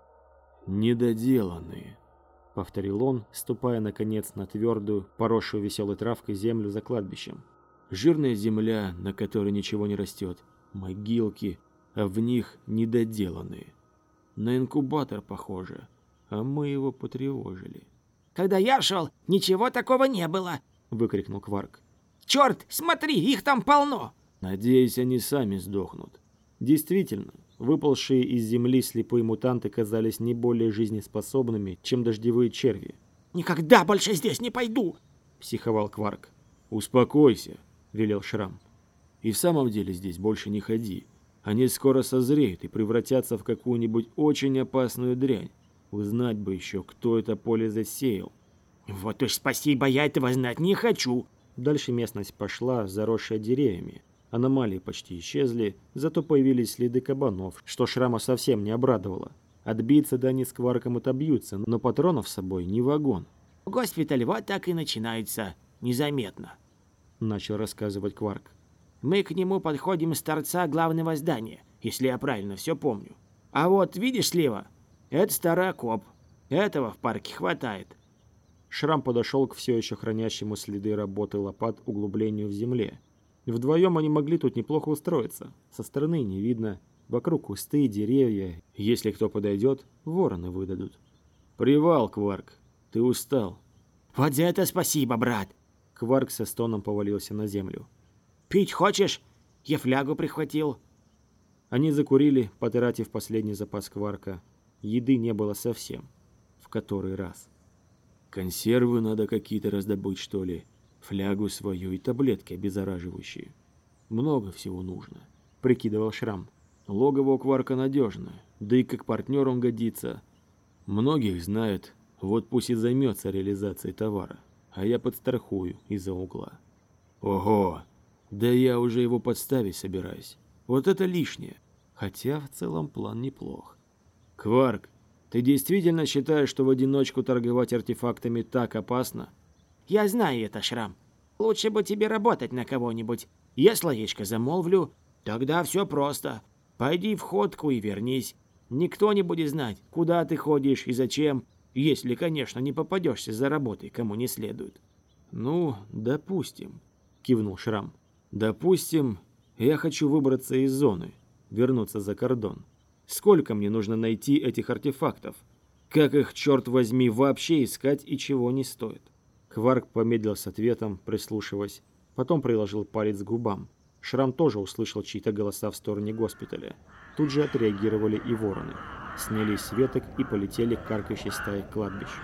«Недоделанные», — повторил он, ступая, наконец, на твердую, поросшую веселой травкой землю за кладбищем. «Жирная земля, на которой ничего не растет, могилки, а в них недоделанные. На инкубатор похоже, а мы его потревожили». «Когда я шел, ничего такого не было», выкрикнул Кварк. «Черт, смотри, их там полно!» Надеюсь, они сами сдохнут. Действительно, выпалшие из земли слепые мутанты казались не более жизнеспособными, чем дождевые черви. «Никогда больше здесь не пойду!» – психовал Кварк. «Успокойся», – велел Шрам. «И в самом деле здесь больше не ходи. Они скоро созреют и превратятся в какую-нибудь очень опасную дрянь. Узнать бы еще, кто это поле засеял. «Вот уж спасибо, я этого знать не хочу!» Дальше местность пошла, заросшая деревьями. Аномалии почти исчезли, зато появились следы кабанов, что Шрама совсем не обрадовало. Отбиться да они с Кварком отобьются, но патронов с собой не вагон. «Госпиталь вот так и начинается, незаметно», — начал рассказывать Кварк. «Мы к нему подходим с торца главного здания, если я правильно все помню. А вот, видишь слева, это старый окоп. Этого в парке хватает. Шрам подошел к все еще хранящему следы работы лопат углублению в земле. Вдвоем они могли тут неплохо устроиться. Со стороны не видно. Вокруг кусты, деревья. Если кто подойдет, вороны выдадут. «Привал, Кварк. Ты устал». «Вот за это спасибо, брат!» Кварк со стоном повалился на землю. «Пить хочешь? Я флягу прихватил». Они закурили, потратив последний запас Кварка. Еды не было совсем. В который раз. Консервы надо какие-то раздобыть, что ли. Флягу свою и таблетки обеззараживающие. Много всего нужно, прикидывал Шрам. Логово Кварка надежное, да и как партнер он годится. Многих знает, вот пусть и займется реализацией товара, а я подстрахую из-за угла. Ого, да я уже его подставить собираюсь. Вот это лишнее. Хотя в целом план неплох. Кварк, ты действительно считаешь, что в одиночку торговать артефактами так опасно? Я знаю это, Шрам. Лучше бы тебе работать на кого-нибудь. Я словечко замолвлю, тогда все просто. Пойди в ходку и вернись. Никто не будет знать, куда ты ходишь и зачем, если, конечно, не попадешься за работой, кому не следует. Ну, допустим, кивнул Шрам. Допустим, я хочу выбраться из зоны, вернуться за кордон. Сколько мне нужно найти этих артефактов? Как их, черт возьми, вообще искать и чего не стоит? Кварк помедлил с ответом, прислушиваясь, потом приложил палец к губам. Шрам тоже услышал чьи-то голоса в стороне госпиталя. Тут же отреагировали и вороны. Снялись с веток и полетели к каркающей стае к кладбищу.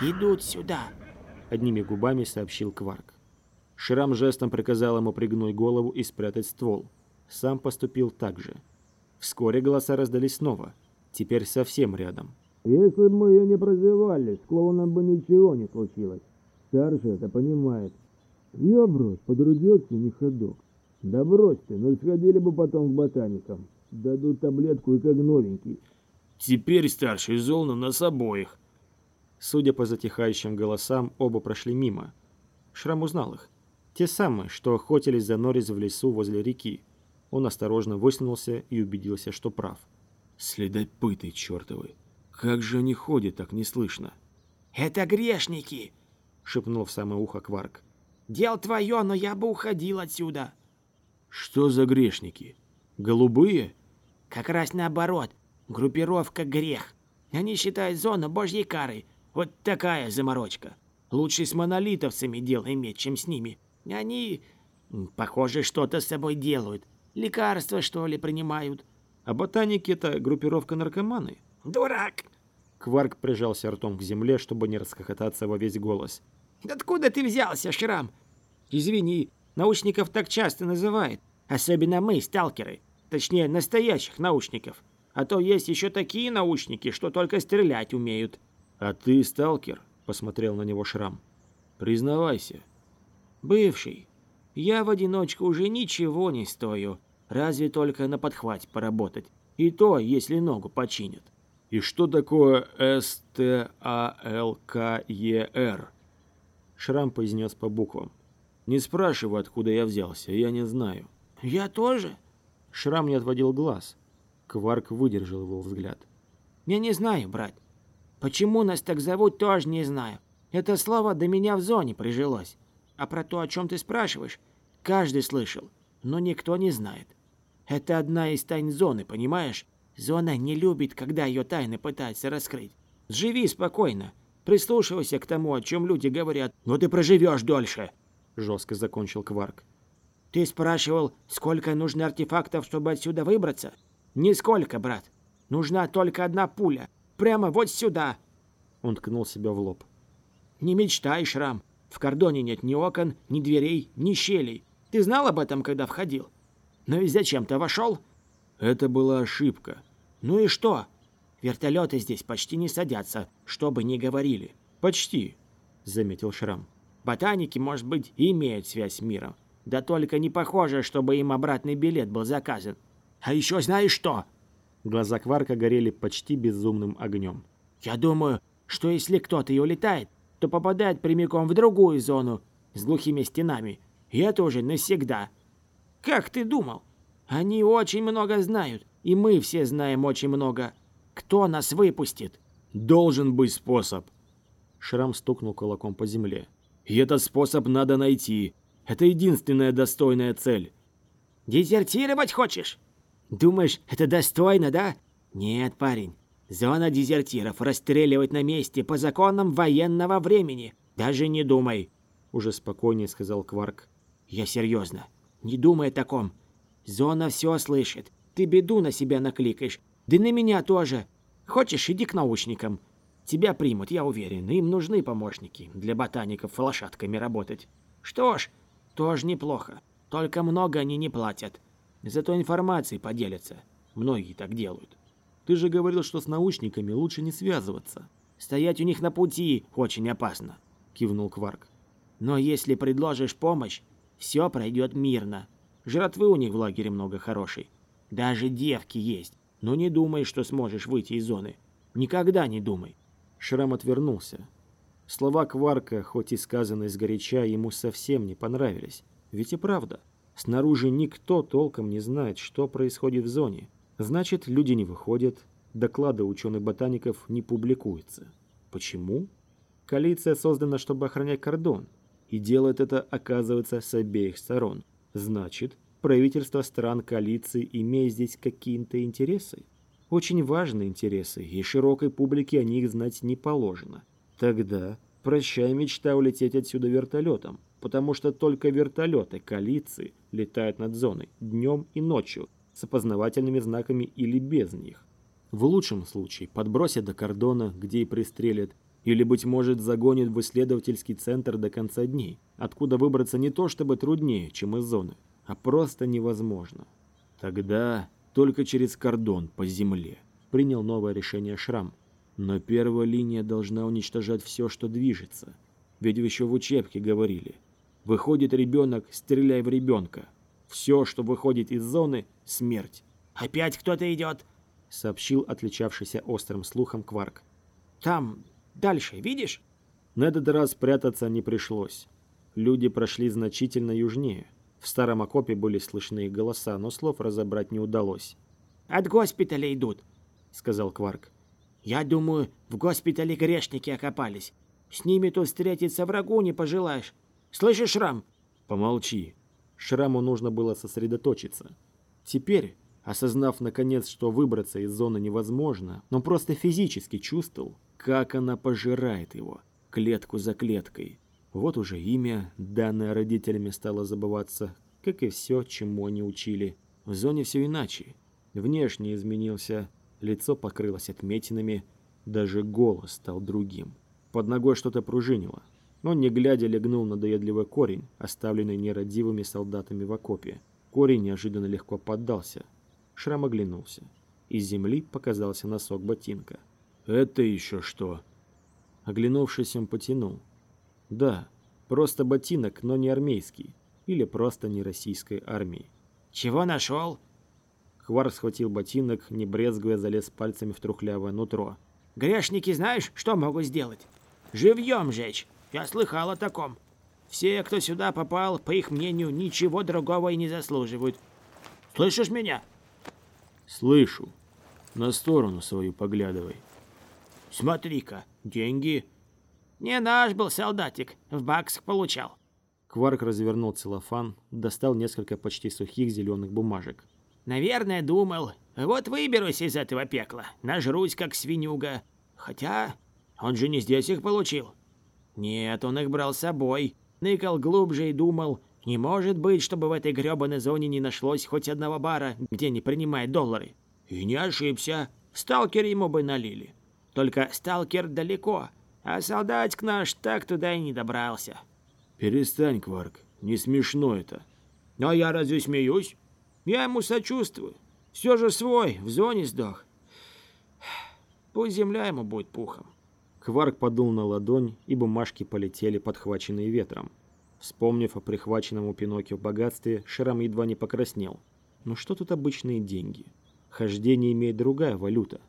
«Идут сюда!» Одними губами сообщил Кварк. Шрам жестом приказал ему пригнуть голову и спрятать ствол. Сам поступил так же. Вскоре голоса раздались снова. Теперь совсем рядом. «Если бы мы ее не прозевали, с клоуном бы ничего не случилось. Старший это понимает. Я брось, подрудется не ходок. Да брось ты, ну сходили бы потом к ботаникам. Дадут таблетку и как новенький. Теперь старший зол на нас обоих. Судя по затихающим голосам, оба прошли мимо. Шрам узнал их. Те самые, что охотились за Норрис в лесу возле реки. Он осторожно высунулся и убедился, что прав. Следопыты чертовы. Как же они ходят так неслышно? «Это грешники!» — шепнул в самое ухо Кварк. «Дел твое, но я бы уходил отсюда». «Что за грешники? Голубые?» «Как раз наоборот. Группировка грех. Они считают зону божьей карой. Вот такая заморочка. Лучше с монолитовцами дел иметь, чем с ними. Они, похоже, что-то с собой делают. Лекарства, что ли, принимают». «А ботаники — это группировка наркоманы?» «Дурак!» Кварк прижался ртом к земле, чтобы не расхохотаться во весь голос. «Откуда ты взялся, Шрам?» «Извини, научников так часто называют. Особенно мы, сталкеры. Точнее, настоящих научников. А то есть еще такие научники, что только стрелять умеют». «А ты сталкер?» — посмотрел на него Шрам. «Признавайся». «Бывший. Я в одиночку уже ничего не стою. Разве только на подхвате поработать. И то, если ногу починят». И что такое С-Т-А-Л-К-Е-Р? Шрам произнес по буквам. Не спрашивай, откуда я взялся, я не знаю. Я тоже? Шрам не отводил глаз. Кварк выдержал его взгляд. Я не знаю, брат. Почему нас так зовут, тоже не знаю. Это слово до меня в зоне прижилось. А про то, о чем ты спрашиваешь, каждый слышал, но никто не знает. Это одна из тайн зоны, понимаешь? Зона не любит, когда ее тайны пытаются раскрыть. Живи спокойно. Прислушивайся к тому, о чем люди говорят, но ты проживешь дольше. Жестко закончил Кварк. Ты спрашивал, сколько нужно артефактов, чтобы отсюда выбраться? Нисколько, брат. Нужна только одна пуля. Прямо вот сюда. Он ткнул себя в лоб. Не мечтай, Шрам. В кордоне нет ни окон, ни дверей, ни щелей. Ты знал об этом, когда входил? Ну и зачем ты вошел? Это была ошибка. Ну и что? Вертолеты здесь почти не садятся, что бы ни говорили. Почти, заметил Шрам. Ботаники, может быть, имеют связь с миром. Да только не похоже, чтобы им обратный билет был заказан. А еще знаешь что? Глаза Кварка горели почти безумным огнем. Я думаю, что если кто-то и улетает, то попадает прямиком в другую зону с глухими стенами. И это уже навсегда. Как ты думал? Они очень много знают, и мы все знаем очень много. Кто нас выпустит? Должен быть способ. Шрам стукнул кулаком по земле. И этот способ надо найти. Это единственная достойная цель. Дезертировать хочешь? Думаешь, это достойно, да? Нет, парень. Зона дезертиров расстреливать на месте по законам военного времени. Даже не думай. Уже спокойнее сказал Кварк. Я серьезно. Не думай о таком. Зона все слышит. Ты беду на себя накликаешь. Да на меня тоже. Хочешь, иди к научникам. Тебя примут, я уверен. Им нужны помощники. Для ботаников лошадками работать. Что ж, тоже неплохо. Только много они не платят. Зато информацией поделятся. Многие так делают. Ты же говорил, что с научниками лучше не связываться. Стоять у них на пути очень опасно, кивнул Кварк. Но если предложишь помощь, все пройдет мирно. Жратвы у них в лагере много хорошей. Даже девки есть. Но не думай, что сможешь выйти из зоны. Никогда не думай. Шрам отвернулся. Слова Кварка, хоть и сказанные сгоряча, ему совсем не понравились. Ведь и правда, снаружи никто толком не знает, что происходит в зоне. Значит, люди не выходят, доклады ученых-ботаников не публикуются. Почему? Коалиция создана, чтобы охранять кордон, и делает это, оказывается, с обеих сторон. Значит, правительство стран коалиции имеет здесь какие-то интересы. Очень важные интересы, и широкой публике о них знать не положено. Тогда прощай мечта улететь отсюда вертолетом, потому что только вертолеты коалиции летают над зоной днем и ночью с опознавательными знаками или без них. В лучшем случае подбросят до кордона, где и пристрелят, или, быть может, загонят в исследовательский центр до конца дней, откуда выбраться не то чтобы труднее, чем из зоны, а просто невозможно. Тогда только через кордон по земле принял новое решение Шрам. Но первая линия должна уничтожать все, что движется. Ведь еще в учебке говорили. Выходит ребенок, стреляй в ребенка. Все, что выходит из зоны – смерть. «Опять кто-то идет?» – сообщил отличавшийся острым слухом Кварк. «Там, дальше, видишь?» На этот раз прятаться не пришлось. Люди прошли значительно южнее. В старом окопе были слышны их голоса, но слов разобрать не удалось. «От госпиталя идут», — сказал Кварк. «Я думаю, в госпитале грешники окопались. С ними тут встретиться врагу не пожелаешь. Слышишь, Шрам?» «Помолчи». Шраму нужно было сосредоточиться. Теперь, осознав наконец, что выбраться из зоны невозможно, но просто физически чувствовал, как она пожирает его, клетку за клеткой. Вот уже имя, данное родителями, стало забываться, как и все, чему они учили. В зоне все иначе. Внешне изменился, лицо покрылось отметинами, даже голос стал другим. Под ногой что-то пружинило. Он, не глядя, легнул на доедливый корень, оставленный нерадивыми солдатами в окопе. Корень неожиданно легко поддался. Шрам оглянулся. Из земли показался носок ботинка. «Это еще что?» Оглянувшись, он потянул. Да, просто ботинок, но не армейский. Или просто не российской армии. «Чего нашел?» Хвар схватил ботинок, не брезгуя, залез пальцами в трухлявое нутро. «Грешники знаешь, что могут сделать? Живьем жечь. Я слыхал о таком. Все, кто сюда попал, по их мнению, ничего другого и не заслуживают. Слышишь меня?» «Слышу. На сторону свою поглядывай». «Смотри-ка, деньги не наш был солдатик, в баксах получал. Кварк развернул целлофан, достал несколько почти сухих зеленых бумажек. Наверное, думал, вот выберусь из этого пекла, нажрусь как свинюга. Хотя, он же не здесь их получил. Нет, он их брал с собой. Ныкал глубже и думал, не может быть, чтобы в этой грёбаной зоне не нашлось хоть одного бара, где не принимают доллары. И не ошибся. Сталкер ему бы налили. Только сталкер далеко, а солдатик наш так туда и не добрался. Перестань, Кварк, не смешно это. А я разве смеюсь? Я ему сочувствую. Все же свой, в зоне сдох. Пусть земля ему будет пухом. Кварк подул на ладонь, и бумажки полетели, подхваченные ветром. Вспомнив о прихваченном у Пиноккио богатстве, Шрам едва не покраснел. Ну что тут обычные деньги? Хождение имеет другая валюта.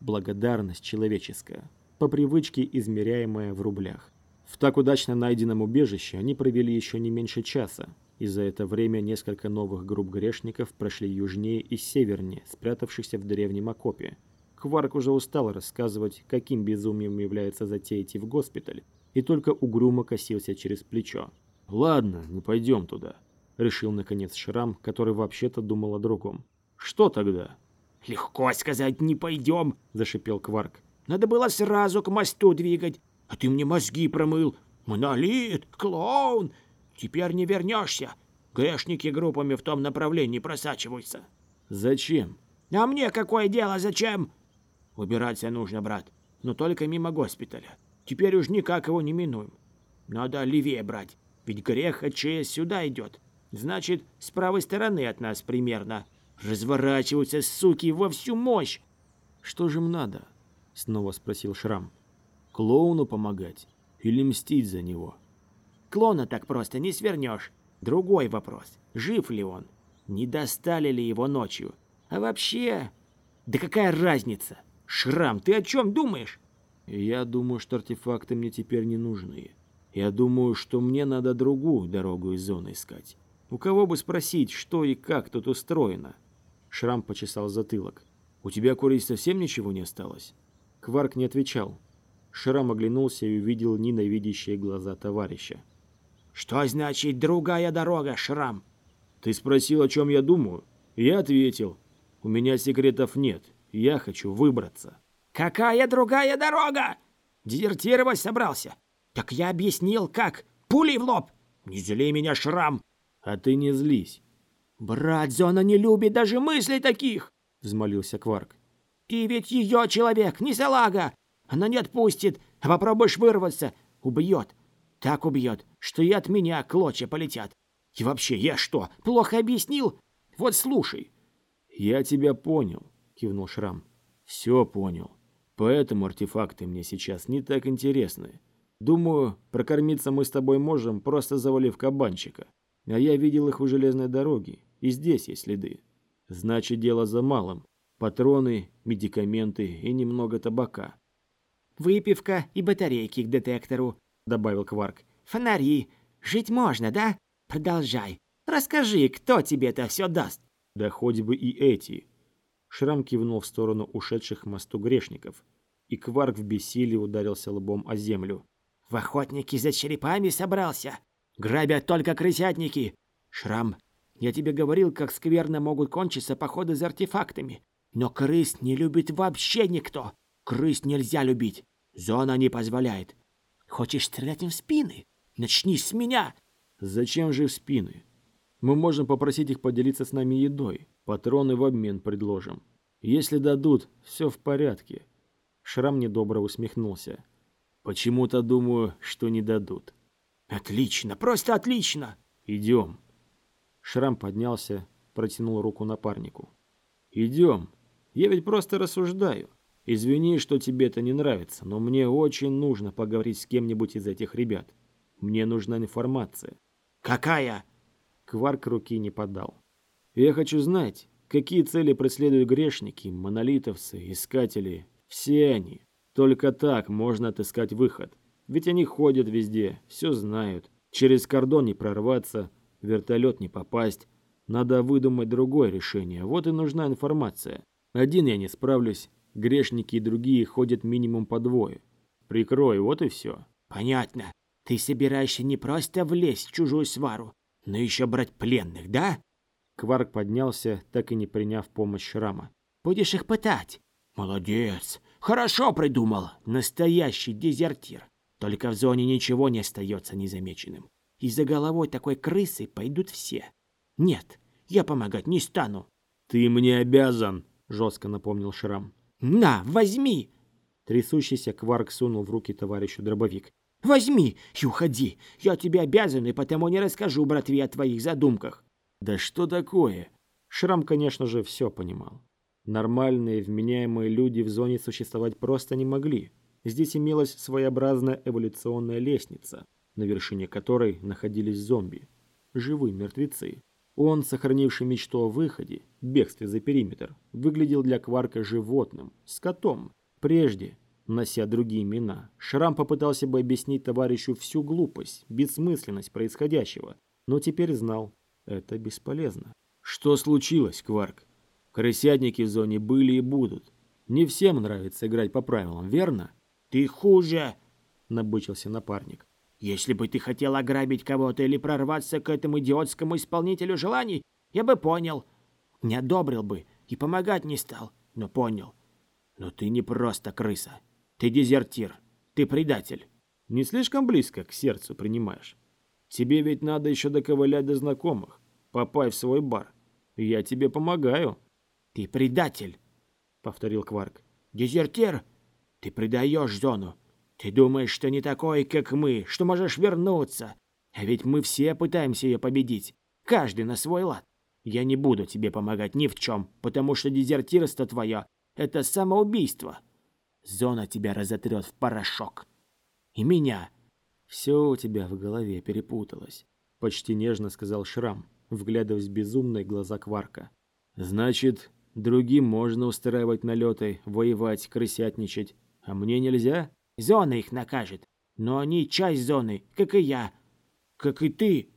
Благодарность человеческая по привычке измеряемая в рублях. В так удачно найденном убежище они провели еще не меньше часа, и за это время несколько новых групп грешников прошли южнее и севернее, спрятавшихся в древнем окопе. Кварк уже устал рассказывать, каким безумием является затея идти в госпиталь, и только угрюмо косился через плечо. «Ладно, не пойдем туда», — решил наконец Шрам, который вообще-то думал о другом. «Что тогда?» «Легко сказать, не пойдем», — зашипел Кварк. Надо было сразу к мосту двигать. А ты мне мозги промыл. Монолит, клоун. Теперь не вернешься. Грешники группами в том направлении просачиваются. Зачем? А мне какое дело, зачем? Убираться нужно, брат. Но только мимо госпиталя. Теперь уж никак его не минуем. Надо левее брать. Ведь грех от ЧС сюда идет. Значит, с правой стороны от нас примерно. Разворачиваются, суки, во всю мощь. Что же им надо? — снова спросил Шрам. «Клоуну помогать или мстить за него?» «Клона так просто не свернешь. Другой вопрос. Жив ли он? Не достали ли его ночью? А вообще... Да какая разница? Шрам, ты о чем думаешь?» Я думаю, что артефакты мне теперь не нужны. Я думаю, что мне надо другую дорогу из зоны искать. У кого бы спросить, что и как тут устроено? Шрам почесал затылок. У тебя, курить совсем ничего не осталось? Кварк не отвечал. Шрам оглянулся и увидел ненавидящие глаза товарища. «Что значит другая дорога, Шрам?» «Ты спросил, о чем я думаю?» Я ответил. «У меня секретов нет. Я хочу выбраться». «Какая другая дорога?» «Дезертировать собрался?» «Так я объяснил, как. Пулей в лоб!» «Не злей меня, Шрам!» «А ты не злись». «Брат, Зона не любит даже мыслей таких!» — взмолился Кварк. «Ты ведь ее человек, не салага! Она не отпустит, а попробуешь вырваться, убьет. Так убьет, что и от меня клочья полетят. И вообще, я что, плохо объяснил? Вот слушай. Я тебя понял, кивнул Шрам. Все понял. Поэтому артефакты мне сейчас не так интересны. Думаю, прокормиться мы с тобой можем, просто завалив кабанчика. А я видел их у железной дороги, и здесь есть следы. Значит, дело за малым. Патроны, медикаменты и немного табака. Выпивка и батарейки к детектору, добавил Кварк. Фонари. Жить можно, да? Продолжай. Расскажи, кто тебе это все даст? Да хоть бы и эти. Шрам кивнул в сторону ушедших мосту грешников, и Кварк в бессилии ударился лбом о землю. В охотники за черепами собрался. Грабят только крысятники. Шрам, я тебе говорил, как скверно могут кончиться походы за артефактами. Но крыс не любит вообще никто. Крыс нельзя любить. Зона не позволяет. Хочешь стрелять им в спины? Начни с меня. Зачем же в спины? Мы можем попросить их поделиться с нами едой. Патроны в обмен предложим. Если дадут, все в порядке. Шрам недобро усмехнулся. Почему-то думаю, что не дадут. Отлично, просто отлично. Идем. Шрам поднялся, протянул руку напарнику. Идем. Я ведь просто рассуждаю. Извини, что тебе это не нравится, но мне очень нужно поговорить с кем-нибудь из этих ребят. Мне нужна информация. Какая? Кварк руки не подал. Я хочу знать, какие цели преследуют грешники, монолитовцы, искатели. Все они. Только так можно отыскать выход. Ведь они ходят везде, все знают. Через кордон не прорваться, вертолет не попасть. Надо выдумать другое решение. Вот и нужна информация. Один я не справлюсь, Грешники и другие ходят минимум по двое. Прикрой, вот и все. Понятно. Ты собираешься не просто влезть в чужую свару, но еще брать пленных, да? Кварк поднялся, так и не приняв помощь Шрама. Будешь их пытать? Молодец. Хорошо придумал. Настоящий дезертир. Только в зоне ничего не остается незамеченным. И за головой такой крысы пойдут все. Нет, я помогать не стану. Ты мне обязан, жестко напомнил Шрам. «На, возьми!» Трясущийся Кварк сунул в руки товарищу дробовик. «Возьми и уходи. Я тебе обязан, и потому не расскажу братве о твоих задумках». «Да что такое?» Шрам, конечно же, все понимал. Нормальные, вменяемые люди в зоне существовать просто не могли. Здесь имелась своеобразная эволюционная лестница, на вершине которой находились зомби. Живые мертвецы. Он, сохранивший мечту о выходе, бегстве за периметр, выглядел для Кварка животным, скотом. Прежде, нося другие имена, Шрам попытался бы объяснить товарищу всю глупость, бессмысленность происходящего, но теперь знал, это бесполезно. Что случилось, Кварк? Крысятники в зоне были и будут. Не всем нравится играть по правилам, верно? Ты хуже, набычился напарник. Если бы ты хотел ограбить кого-то или прорваться к этому идиотскому исполнителю желаний, я бы понял. Не одобрил бы и помогать не стал, но понял. Но ты не просто крыса. Ты дезертир. Ты предатель. Не слишком близко к сердцу принимаешь. Тебе ведь надо еще доковылять до знакомых, попасть в свой бар. Я тебе помогаю. Ты предатель, повторил Кварк. Дезертир? Ты предаешь зону. Ты думаешь, что не такой, как мы, что можешь вернуться? А ведь мы все пытаемся ее победить, каждый на свой лад. Я не буду тебе помогать ни в чем, потому что дезертирство твое — это самоубийство. Зона тебя разотрет в порошок. И меня. Все у тебя в голове перепуталось, — почти нежно сказал Шрам, вглядываясь в безумные глаза Кварка. Значит, другим можно устраивать налеты, воевать, крысятничать, А мне нельзя? Зона их накажет. Но они часть зоны, как и я. Как и ты.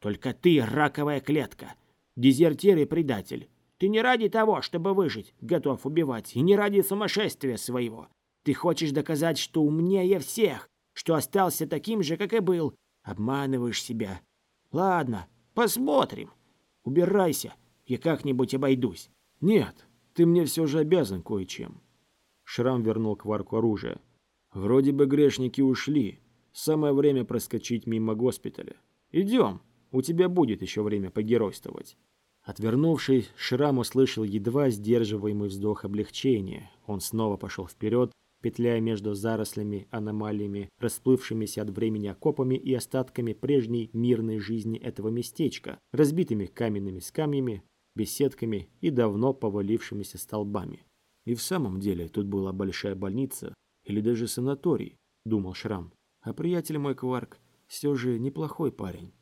Только ты раковая клетка. Дезертир и предатель. Ты не ради того, чтобы выжить, готов убивать, и не ради сумасшествия своего. Ты хочешь доказать, что умнее всех, что остался таким же, как и был. Обманываешь себя. Ладно, посмотрим. Убирайся, я как-нибудь обойдусь. Нет, ты мне все же обязан кое-чем. Шрам вернул Кварку оружие. Вроде бы грешники ушли. Самое время проскочить мимо госпиталя. Идем, у тебя будет еще время погеройствовать. Отвернувшись, Шрам услышал едва сдерживаемый вздох облегчения. Он снова пошел вперед, петляя между зарослями, аномалиями, расплывшимися от времени окопами и остатками прежней мирной жизни этого местечка, разбитыми каменными скамьями, беседками и давно повалившимися столбами. И в самом деле тут была большая больница или даже санаторий, думал Шрам. А приятель мой Кварк все же неплохой парень.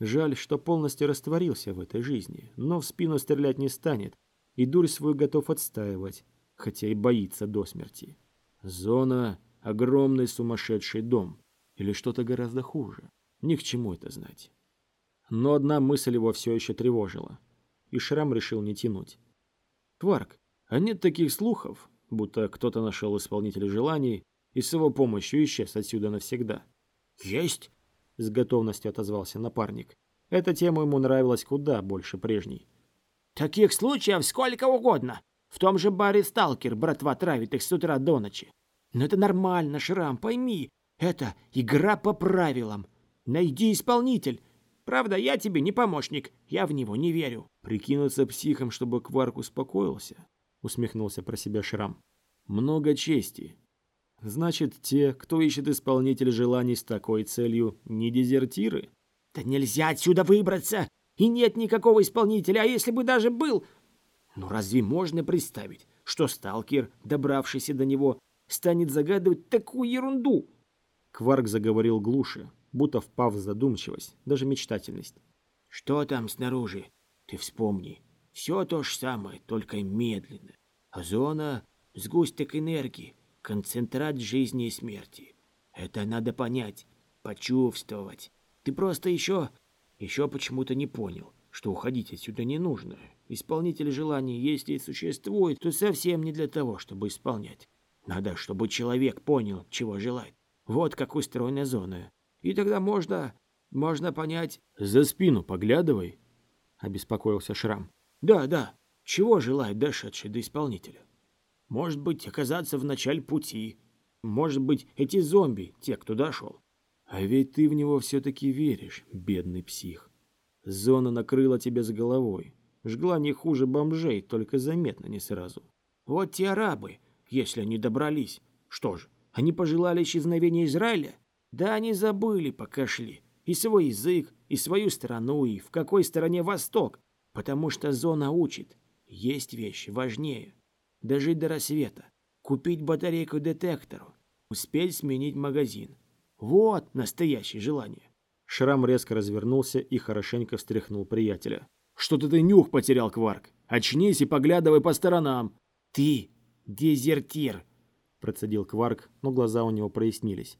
Жаль, что полностью растворился в этой жизни, но в спину стрелять не станет, и дурь свою готов отстаивать, хотя и боится до смерти. Зона — огромный сумасшедший дом. Или что-то гораздо хуже. Ни к чему это знать. Но одна мысль его все еще тревожила. И Шрам решил не тянуть. «Кварк, а нет таких слухов, будто кто-то нашел исполнителя желаний и с его помощью исчез отсюда навсегда?» «Есть!» — с готовностью отозвался напарник. Эта тема ему нравилась куда больше прежней. «Таких случаев сколько угодно. В том же баре «Сталкер» братва травит их с утра до ночи. Но это нормально, Шрам, пойми. Это игра по правилам. Найди исполнитель. Правда, я тебе не помощник. Я в него не верю. Прикинуться психом, чтобы Кварк успокоился? Усмехнулся про себя Шрам. Много чести. Значит, те, кто ищет исполнителя желаний с такой целью, не дезертиры? Да нельзя отсюда выбраться. И нет никакого исполнителя, а если бы даже был, но разве можно представить, что сталкер, добравшийся до него, станет загадывать такую ерунду? Кварк заговорил глуше, будто впав в задумчивость, даже мечтательность. Что там снаружи? Ты вспомни. Все то же самое, только медленно. А зона — сгусток энергии, концентрат жизни и смерти. Это надо понять, почувствовать. Ты просто еще... еще почему-то не понял, что уходить отсюда не нужно. Исполнитель желаний, если и существует, то совсем не для того, чтобы исполнять. Надо, чтобы человек понял, чего желает. Вот как устроена зона. И тогда можно... можно понять... «За спину поглядывай», — обеспокоился Шрам. «Да, да. Чего желает дошедший до исполнителя? Может быть, оказаться в начале пути. Может быть, эти зомби, те, кто дошел. А ведь ты в него все-таки веришь, бедный псих. Зона накрыла тебя с головой. Жгла не хуже бомжей, только заметно не сразу. Вот те арабы, если они добрались. Что ж, они пожелали исчезновения Израиля? Да они забыли, пока шли. И свой язык, и свою страну, и в какой стороне Восток. Потому что зона учит. Есть вещи важнее. Дожить до рассвета. Купить батарейку детектору. Успеть сменить магазин. Вот настоящее желание. Шрам резко развернулся и хорошенько встряхнул приятеля. Что-то ты нюх потерял, Кварк. Очнись и поглядывай по сторонам. Ты дезертир, процедил Кварк, но глаза у него прояснились.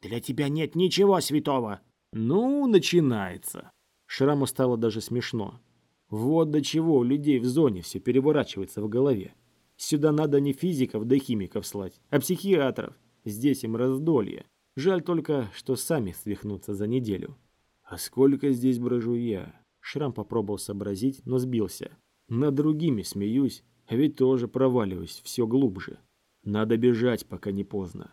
Для тебя нет ничего святого. Ну, начинается. Шраму стало даже смешно. Вот до чего у людей в зоне все переворачивается в голове. Сюда надо не физиков да химиков слать, а психиатров. Здесь им раздолье. Жаль только, что сами свихнутся за неделю. А сколько здесь брожу я? Шрам попробовал сообразить, но сбился. Над другими смеюсь, а ведь тоже проваливаюсь все глубже. Надо бежать, пока не поздно.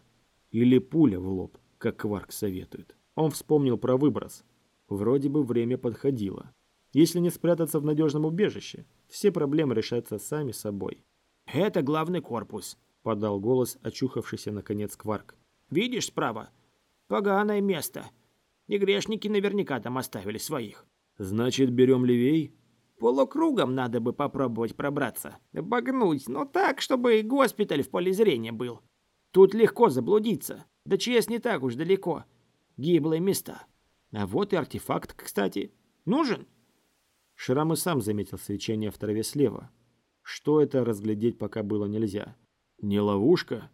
Или пуля в лоб, как Кварк советует. Он вспомнил про выброс. Вроде бы время подходило. Если не спрятаться в надежном убежище, все проблемы решатся сами собой. «Это главный корпус», — подал голос очухавшийся наконец Кварк. «Видишь справа? Поганое место. И грешники наверняка там оставили своих». Значит, берем левей? Полукругом надо бы попробовать пробраться. Обогнуть, но так, чтобы госпиталь в поле зрения был. Тут легко заблудиться. Да ЧС не так уж далеко. Гиблые места. А вот и артефакт, кстати. Нужен? Шрам и сам заметил свечение в траве слева. Что это, разглядеть пока было нельзя. Не ловушка?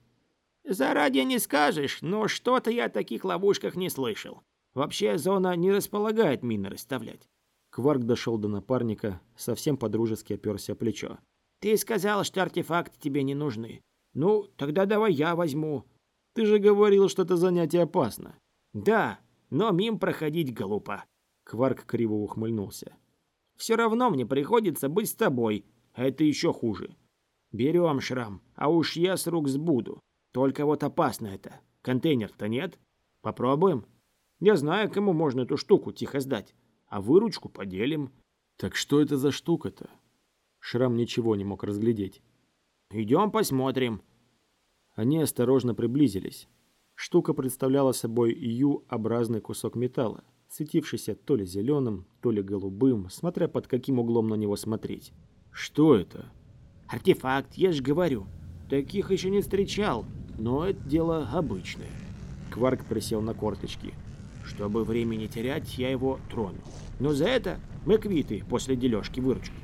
Заранее не скажешь, но что-то я о таких ловушках не слышал. Вообще, зона не располагает мины расставлять. Кварк дошел до напарника, совсем подружески оперся о плечо. Ты сказал, что артефакты тебе не нужны. Ну, тогда давай я возьму. Ты же говорил, что это занятие опасно. Да, но мим проходить глупо. Кварк криво ухмыльнулся. Все равно мне приходится быть с тобой, а это еще хуже. Берем шрам, а уж я с рук сбуду. Только вот опасно это. Контейнер-то нет. Попробуем. Я знаю, кому можно эту штуку тихо сдать. А выручку поделим. Так что это за штука-то? Шрам ничего не мог разглядеть. Идем посмотрим. Они осторожно приблизились. Штука представляла собой Ю-образный кусок металла, светившийся то ли зеленым, то ли голубым, смотря под каким углом на него смотреть. Что это? Артефакт, я же говорю. Таких еще не встречал, но это дело обычное. Кварк присел на корточки. Чтобы времени терять, я его трону. Но за это мы квиты после дележки выручки.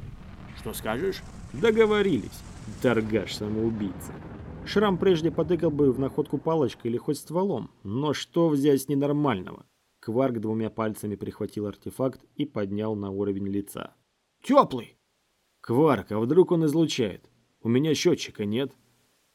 Что скажешь? Договорились. Торгаш-самоубийца. Шрам прежде потыкал бы в находку палочкой или хоть стволом, но что взять с ненормального? Кварк двумя пальцами прихватил артефакт и поднял на уровень лица. «Теплый!» «Кварк, а вдруг он излучает? У меня счетчика нет».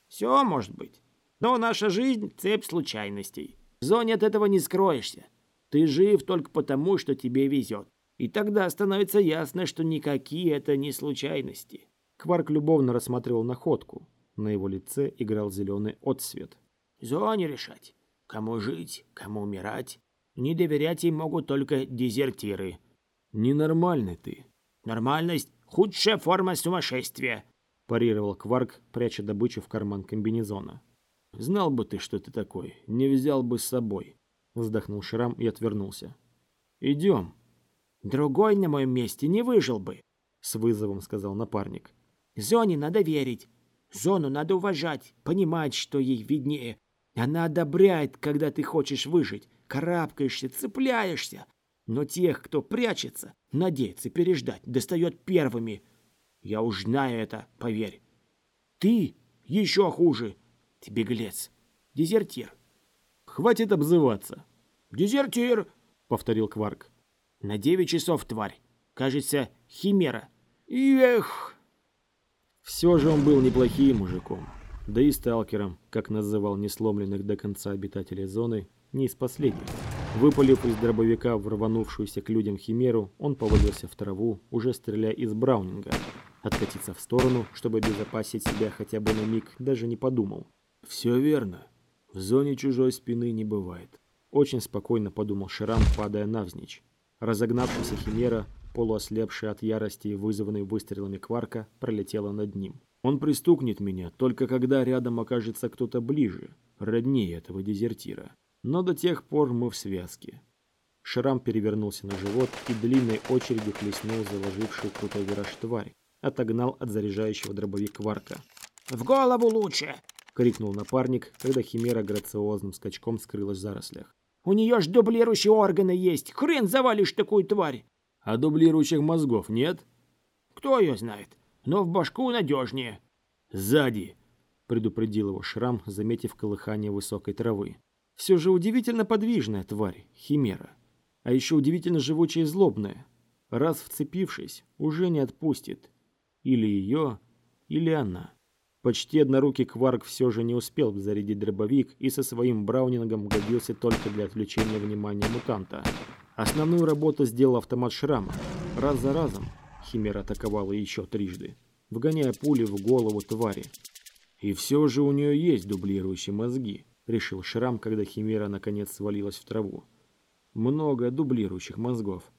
«Все может быть. Но наша жизнь — цепь случайностей. В зоне от этого не скроешься. Ты жив только потому, что тебе везет. И тогда становится ясно, что никакие это не случайности». Кварк любовно рассматривал находку. На его лице играл зеленый отсвет. «Зоне решать. Кому жить, кому умирать. Не доверять им могут только дезертиры». «Ненормальный ты». «Нормальность — худшая форма сумасшествия», — парировал Кварк, пряча добычу в карман комбинезона. «Знал бы ты, что ты такой, не взял бы с собой», — вздохнул Шрам и отвернулся. «Идем». «Другой на моем месте не выжил бы», — с вызовом сказал напарник. «Зоне надо верить. Зону надо уважать, понимать, что ей виднее. Она одобряет, когда ты хочешь выжить, карабкаешься, цепляешься. Но тех, кто прячется, надеется переждать, достает первыми. Я уж знаю это, поверь. Ты еще хуже. Ты беглец, дезертир. Хватит обзываться. Дезертир, повторил Кварк. На девять часов, тварь. Кажется, химера. Эх! Все же он был неплохим мужиком. Да и сталкером, как называл несломленных до конца обитателей зоны, не из последних. Выпалив из дробовика в рванувшуюся к людям химеру, он повалился в траву, уже стреляя из браунинга. Откатиться в сторону, чтобы обезопасить себя хотя бы на миг, даже не подумал. «Все верно. В зоне чужой спины не бывает», — очень спокойно подумал Шрам, падая навзничь. Разогнавшаяся химера полуослепшая от ярости и вызванной выстрелами кварка, пролетела над ним. Он пристукнет меня, только когда рядом окажется кто-то ближе, роднее этого дезертира. Но до тех пор мы в связке. Шрам перевернулся на живот и длинной очередью хлестнул заложивший крутой вираж тварь, отогнал от заряжающего дробовик кварка. «В голову лучше!» — крикнул напарник, когда химера грациозным скачком скрылась в зарослях. «У нее ж дублирующие органы есть! Хрен завалишь такую тварь!» А дублирующих мозгов нет? Кто ее знает, но в башку надежнее. Сзади, предупредил его Шрам, заметив колыхание высокой травы. Все же удивительно подвижная тварь, химера. А еще удивительно живучая и злобная. Раз вцепившись, уже не отпустит. Или ее, или она. Почти однорукий кварк все же не успел зарядить дробовик и со своим браунингом годился только для отвлечения внимания мутанта. Основную работу сделал автомат Шрама. Раз за разом Химера атаковала еще трижды, вгоняя пули в голову твари. И все же у нее есть дублирующие мозги, решил Шрам, когда Химера наконец свалилась в траву. Много дублирующих мозгов.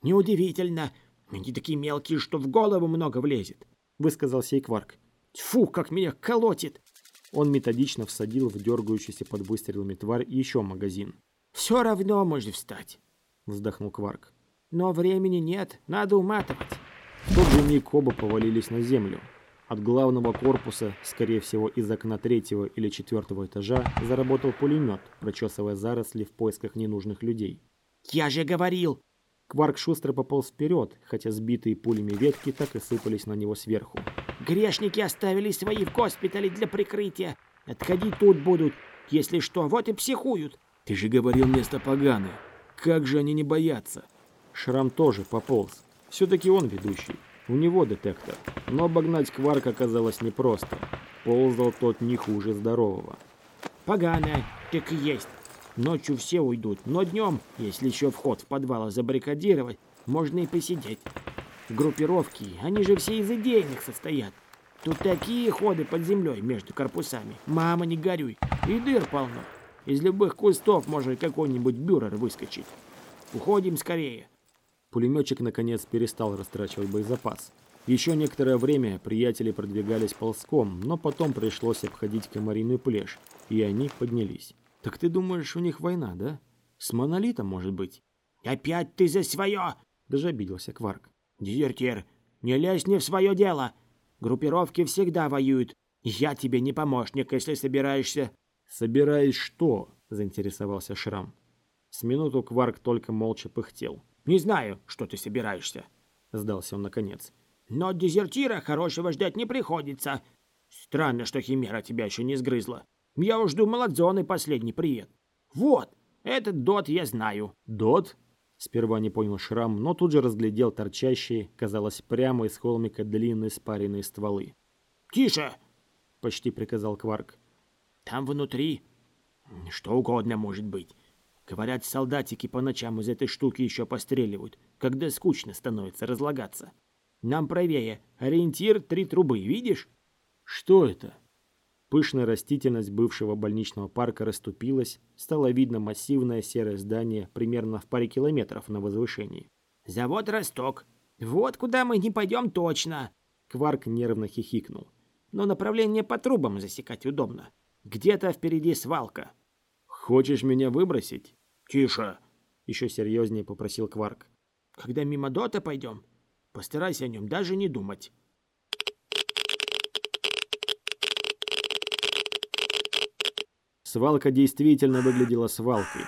Неудивительно, они такие мелкие, что в голову много влезет, высказал Сейкварк. Тьфу, как меня колотит! Он методично всадил в дергающийся под выстрелами тварь еще магазин. «Все равно можно встать вздохнул Кварк. Но времени нет, надо уматывать. В тот же миг оба повалились на землю. От главного корпуса, скорее всего из окна третьего или четвертого этажа, заработал пулемет, прочесывая заросли в поисках ненужных людей. «Я же говорил!» Кварк шустро пополз вперед, хотя сбитые пулями ветки так и сыпались на него сверху. «Грешники оставили свои в госпитале для прикрытия. Отходить тут будут. Если что, вот и психуют. Ты же говорил место поганое. Как же они не боятся? Шрам тоже пополз. Все-таки он ведущий. У него детектор. Но обогнать Кварк оказалось непросто. Ползал тот не хуже здорового. Поганое, так и есть. Ночью все уйдут, но днем, если еще вход в подвал забаррикадировать, можно и посидеть. Группировки, они же все из идейных состоят. Тут такие ходы под землей между корпусами. Мама, не горюй. И дыр полно. Из любых кустов может какой-нибудь бюрер выскочить. Уходим скорее. Пулеметчик наконец перестал растрачивать боезапас. Еще некоторое время приятели продвигались ползком, но потом пришлось обходить комариную плешь, и они поднялись. «Так ты думаешь, у них война, да? С монолитом, может быть?» «Опять ты за свое!» Даже обиделся Кварк. «Дезертир, не лезь не в свое дело! Группировки всегда воюют. Я тебе не помощник, если собираешься...» «Собираюсь что?» – заинтересовался Шрам. С минуту Кварк только молча пыхтел. «Не знаю, что ты собираешься», – сдался он наконец. «Но дезертира хорошего ждать не приходится. Странно, что Химера тебя еще не сгрызла. Я уж думал от зоны последний привет. Вот, этот дот я знаю». «Дот?» Сперва не понял Шрам, но тут же разглядел торчащие, казалось, прямо из холмика длинные спаренные стволы. «Тише!» — почти приказал Кварк. «Там внутри что угодно может быть. Говорят, солдатики по ночам из этой штуки еще постреливают, когда скучно становится разлагаться. Нам правее. Ориентир три трубы, видишь? Что это? Пышная растительность бывшего больничного парка расступилась, стало видно массивное серое здание примерно в паре километров на возвышении. «Завод «Росток». Вот куда мы не пойдем точно!» Кварк нервно хихикнул. «Но направление по трубам засекать удобно. Где-то впереди свалка». «Хочешь меня выбросить?» «Тише!» — еще серьезнее попросил Кварк. «Когда мимо Дота пойдем, постарайся о нем даже не думать». Свалка действительно выглядела свалкой.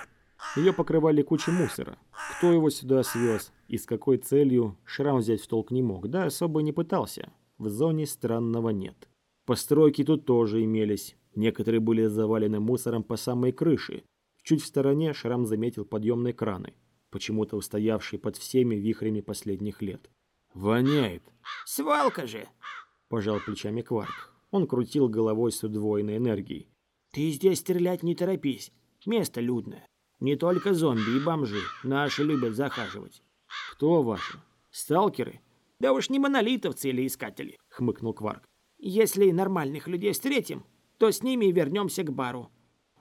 Ее покрывали кучи мусора. Кто его сюда свез и с какой целью, Шрам взять в толк не мог, да особо не пытался. В зоне странного нет. Постройки тут тоже имелись. Некоторые были завалены мусором по самой крыше. Чуть в стороне Шрам заметил подъемные краны, почему-то устоявшие под всеми вихрями последних лет. «Воняет!» «Свалка же!» – пожал плечами Кварк. Он крутил головой с удвоенной энергией. «Ты здесь стрелять не торопись. Место людное. Не только зомби и бомжи. Наши любят захаживать». «Кто ваши? Сталкеры?» «Да уж не монолитовцы или искатели», — хмыкнул Кварк. «Если нормальных людей встретим, то с ними вернемся к бару.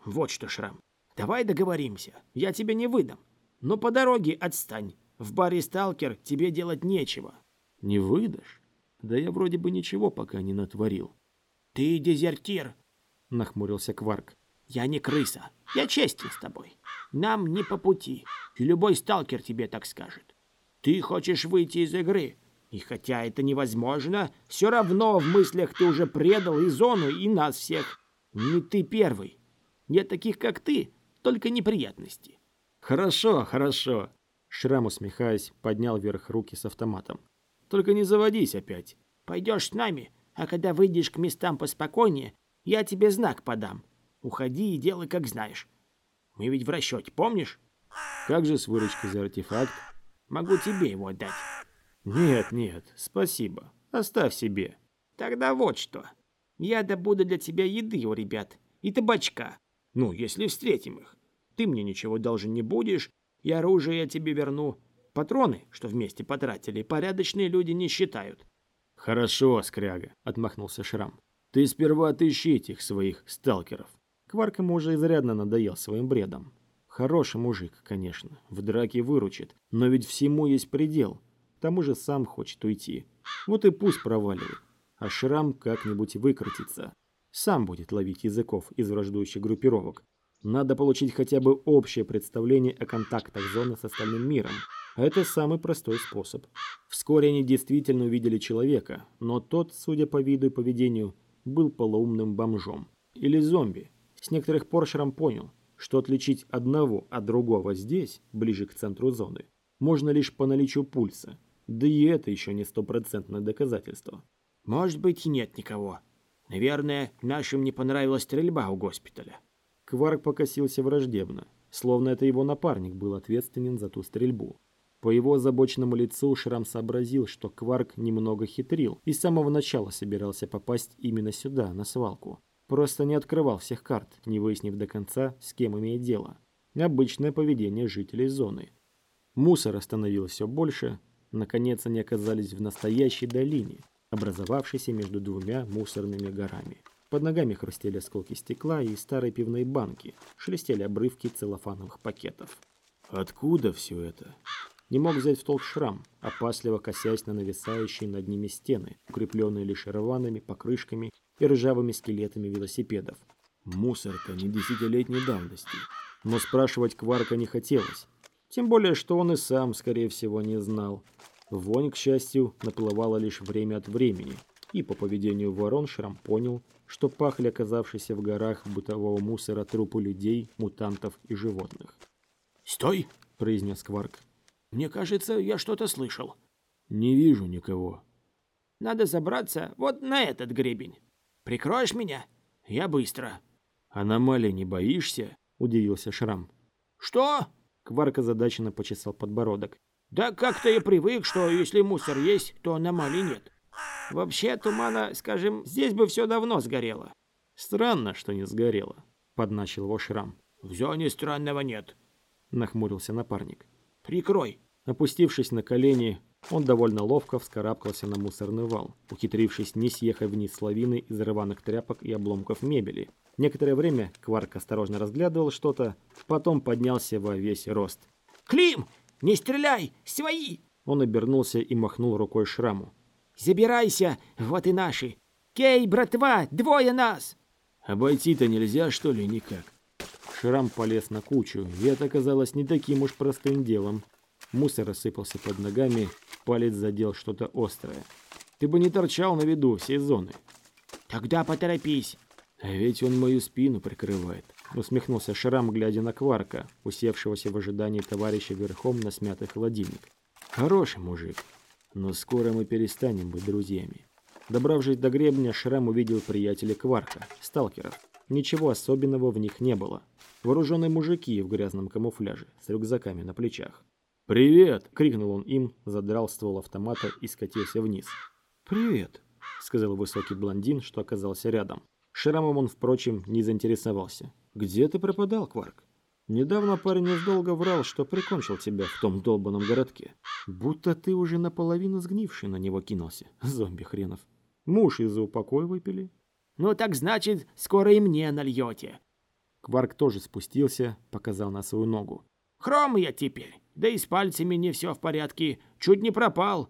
Вот что, Шрам, давай договоримся. Я тебя не выдам. Но по дороге отстань. В баре «Сталкер» тебе делать нечего». «Не выдашь? Да я вроде бы ничего пока не натворил». «Ты дезертир», — нахмурился Кварк. «Я не крыса. Я честен с тобой. Нам не по пути. И любой сталкер тебе так скажет. Ты хочешь выйти из игры. И хотя это невозможно, все равно в мыслях ты уже предал и зону, и нас всех. Не ты первый. Нет таких, как ты, только неприятности». «Хорошо, хорошо», — Шрам, усмехаясь, поднял вверх руки с автоматом. «Только не заводись опять». «Пойдешь с нами, а когда выйдешь к местам поспокойнее, я тебе знак подам. Уходи и делай, как знаешь. Мы ведь в расчете, помнишь? Как же с выручкой за артефакт? Могу тебе его отдать. Нет, нет, спасибо. Оставь себе. Тогда вот что. Я добуду для тебя еды у ребят и табачка. Ну, если встретим их. Ты мне ничего должен не будешь, и оружие я тебе верну. Патроны, что вместе потратили, порядочные люди не считают. Хорошо, скряга, отмахнулся Шрам. Ты сперва отыщи этих своих сталкеров. Кварк ему уже изрядно надоел своим бредом. Хороший мужик, конечно, в драке выручит, но ведь всему есть предел. К тому же сам хочет уйти. Вот и пусть проваливает. А Шрам как-нибудь выкрутится. Сам будет ловить языков из враждующих группировок. Надо получить хотя бы общее представление о контактах зоны с остальным миром. Это самый простой способ. Вскоре они действительно увидели человека, но тот, судя по виду и поведению, был полоумным бомжом. Или зомби. С некоторых пор Шрам понял, что отличить одного от другого здесь, ближе к центру зоны, можно лишь по наличию пульса. Да и это еще не стопроцентное доказательство. «Может быть, и нет никого. Наверное, нашим не понравилась стрельба у госпиталя. Кварк покосился враждебно, словно это его напарник был ответственен за ту стрельбу. По его озабоченному лицу Шрам сообразил, что Кварк немного хитрил и с самого начала собирался попасть именно сюда, на свалку. Просто не открывал всех карт, не выяснив до конца, с кем имеет дело. Обычное поведение жителей зоны. Мусор становилось все больше. Наконец они оказались в настоящей долине, образовавшейся между двумя мусорными горами. Под ногами хрустели осколки стекла и старые пивные банки, шелестели обрывки целлофановых пакетов. Откуда все это? Не мог взять в толк шрам, опасливо косясь на нависающие над ними стены, укрепленные лишь рваными покрышками и ржавыми скелетами велосипедов. Мусор-то не десятилетней давности. Но спрашивать Кварка не хотелось. Тем более, что он и сам, скорее всего, не знал. Вонь, к счастью, наплывала лишь время от времени, и по поведению ворон Шрам понял, что пахли оказавшиеся в горах бытового мусора трупы людей, мутантов и животных. «Стой!» – произнес Кварк. Мне кажется, я что-то слышал. Не вижу никого. Надо забраться вот на этот гребень. Прикроешь меня? Я быстро. Аномалий не боишься? Удивился Шрам. Что? Кварк озадаченно почесал подбородок. Да как-то я привык, что если мусор есть, то аномалий нет. Вообще, тумана, скажем, здесь бы все давно сгорело. Странно, что не сгорело, подначил его Шрам. В зоне странного нет, нахмурился напарник. Прикрой!» Опустившись на колени, он довольно ловко вскарабкался на мусорный вал, ухитрившись не съехать вниз с лавины из рваных тряпок и обломков мебели. Некоторое время Кварк осторожно разглядывал что-то, потом поднялся во весь рост. «Клим! Не стреляй! Свои!» Он обернулся и махнул рукой шраму. «Забирайся! Вот и наши! Кей, братва! Двое нас!» «Обойти-то нельзя, что ли, никак?» Шрам полез на кучу, и это оказалось не таким уж простым делом. Мусор рассыпался под ногами, палец задел что-то острое. Ты бы не торчал на виду всей зоны. Тогда поторопись. А ведь он мою спину прикрывает. Усмехнулся Шрам, глядя на Кварка, усевшегося в ожидании товарища верхом на смятый холодильник. Хороший мужик, но скоро мы перестанем быть друзьями. Добравшись до гребня, Шрам увидел приятеля Кварка, сталкеров. Ничего особенного в них не было. Вооруженные мужики в грязном камуфляже с рюкзаками на плечах. «Привет!» — крикнул он им, задрал ствол автомата и скатился вниз. «Привет!» — сказал высокий блондин, что оказался рядом. Шрамом он, впрочем, не заинтересовался. «Где ты пропадал, Кварк?» «Недавно парень долго врал, что прикончил тебя в том долбанном городке. Будто ты уже наполовину сгнивший на него кинулся, зомби хренов. Муж из-за упокой выпили, «Ну так значит, скоро и мне нальете». Кварк тоже спустился, показал на свою ногу. «Хром я теперь, да и с пальцами не все в порядке, чуть не пропал.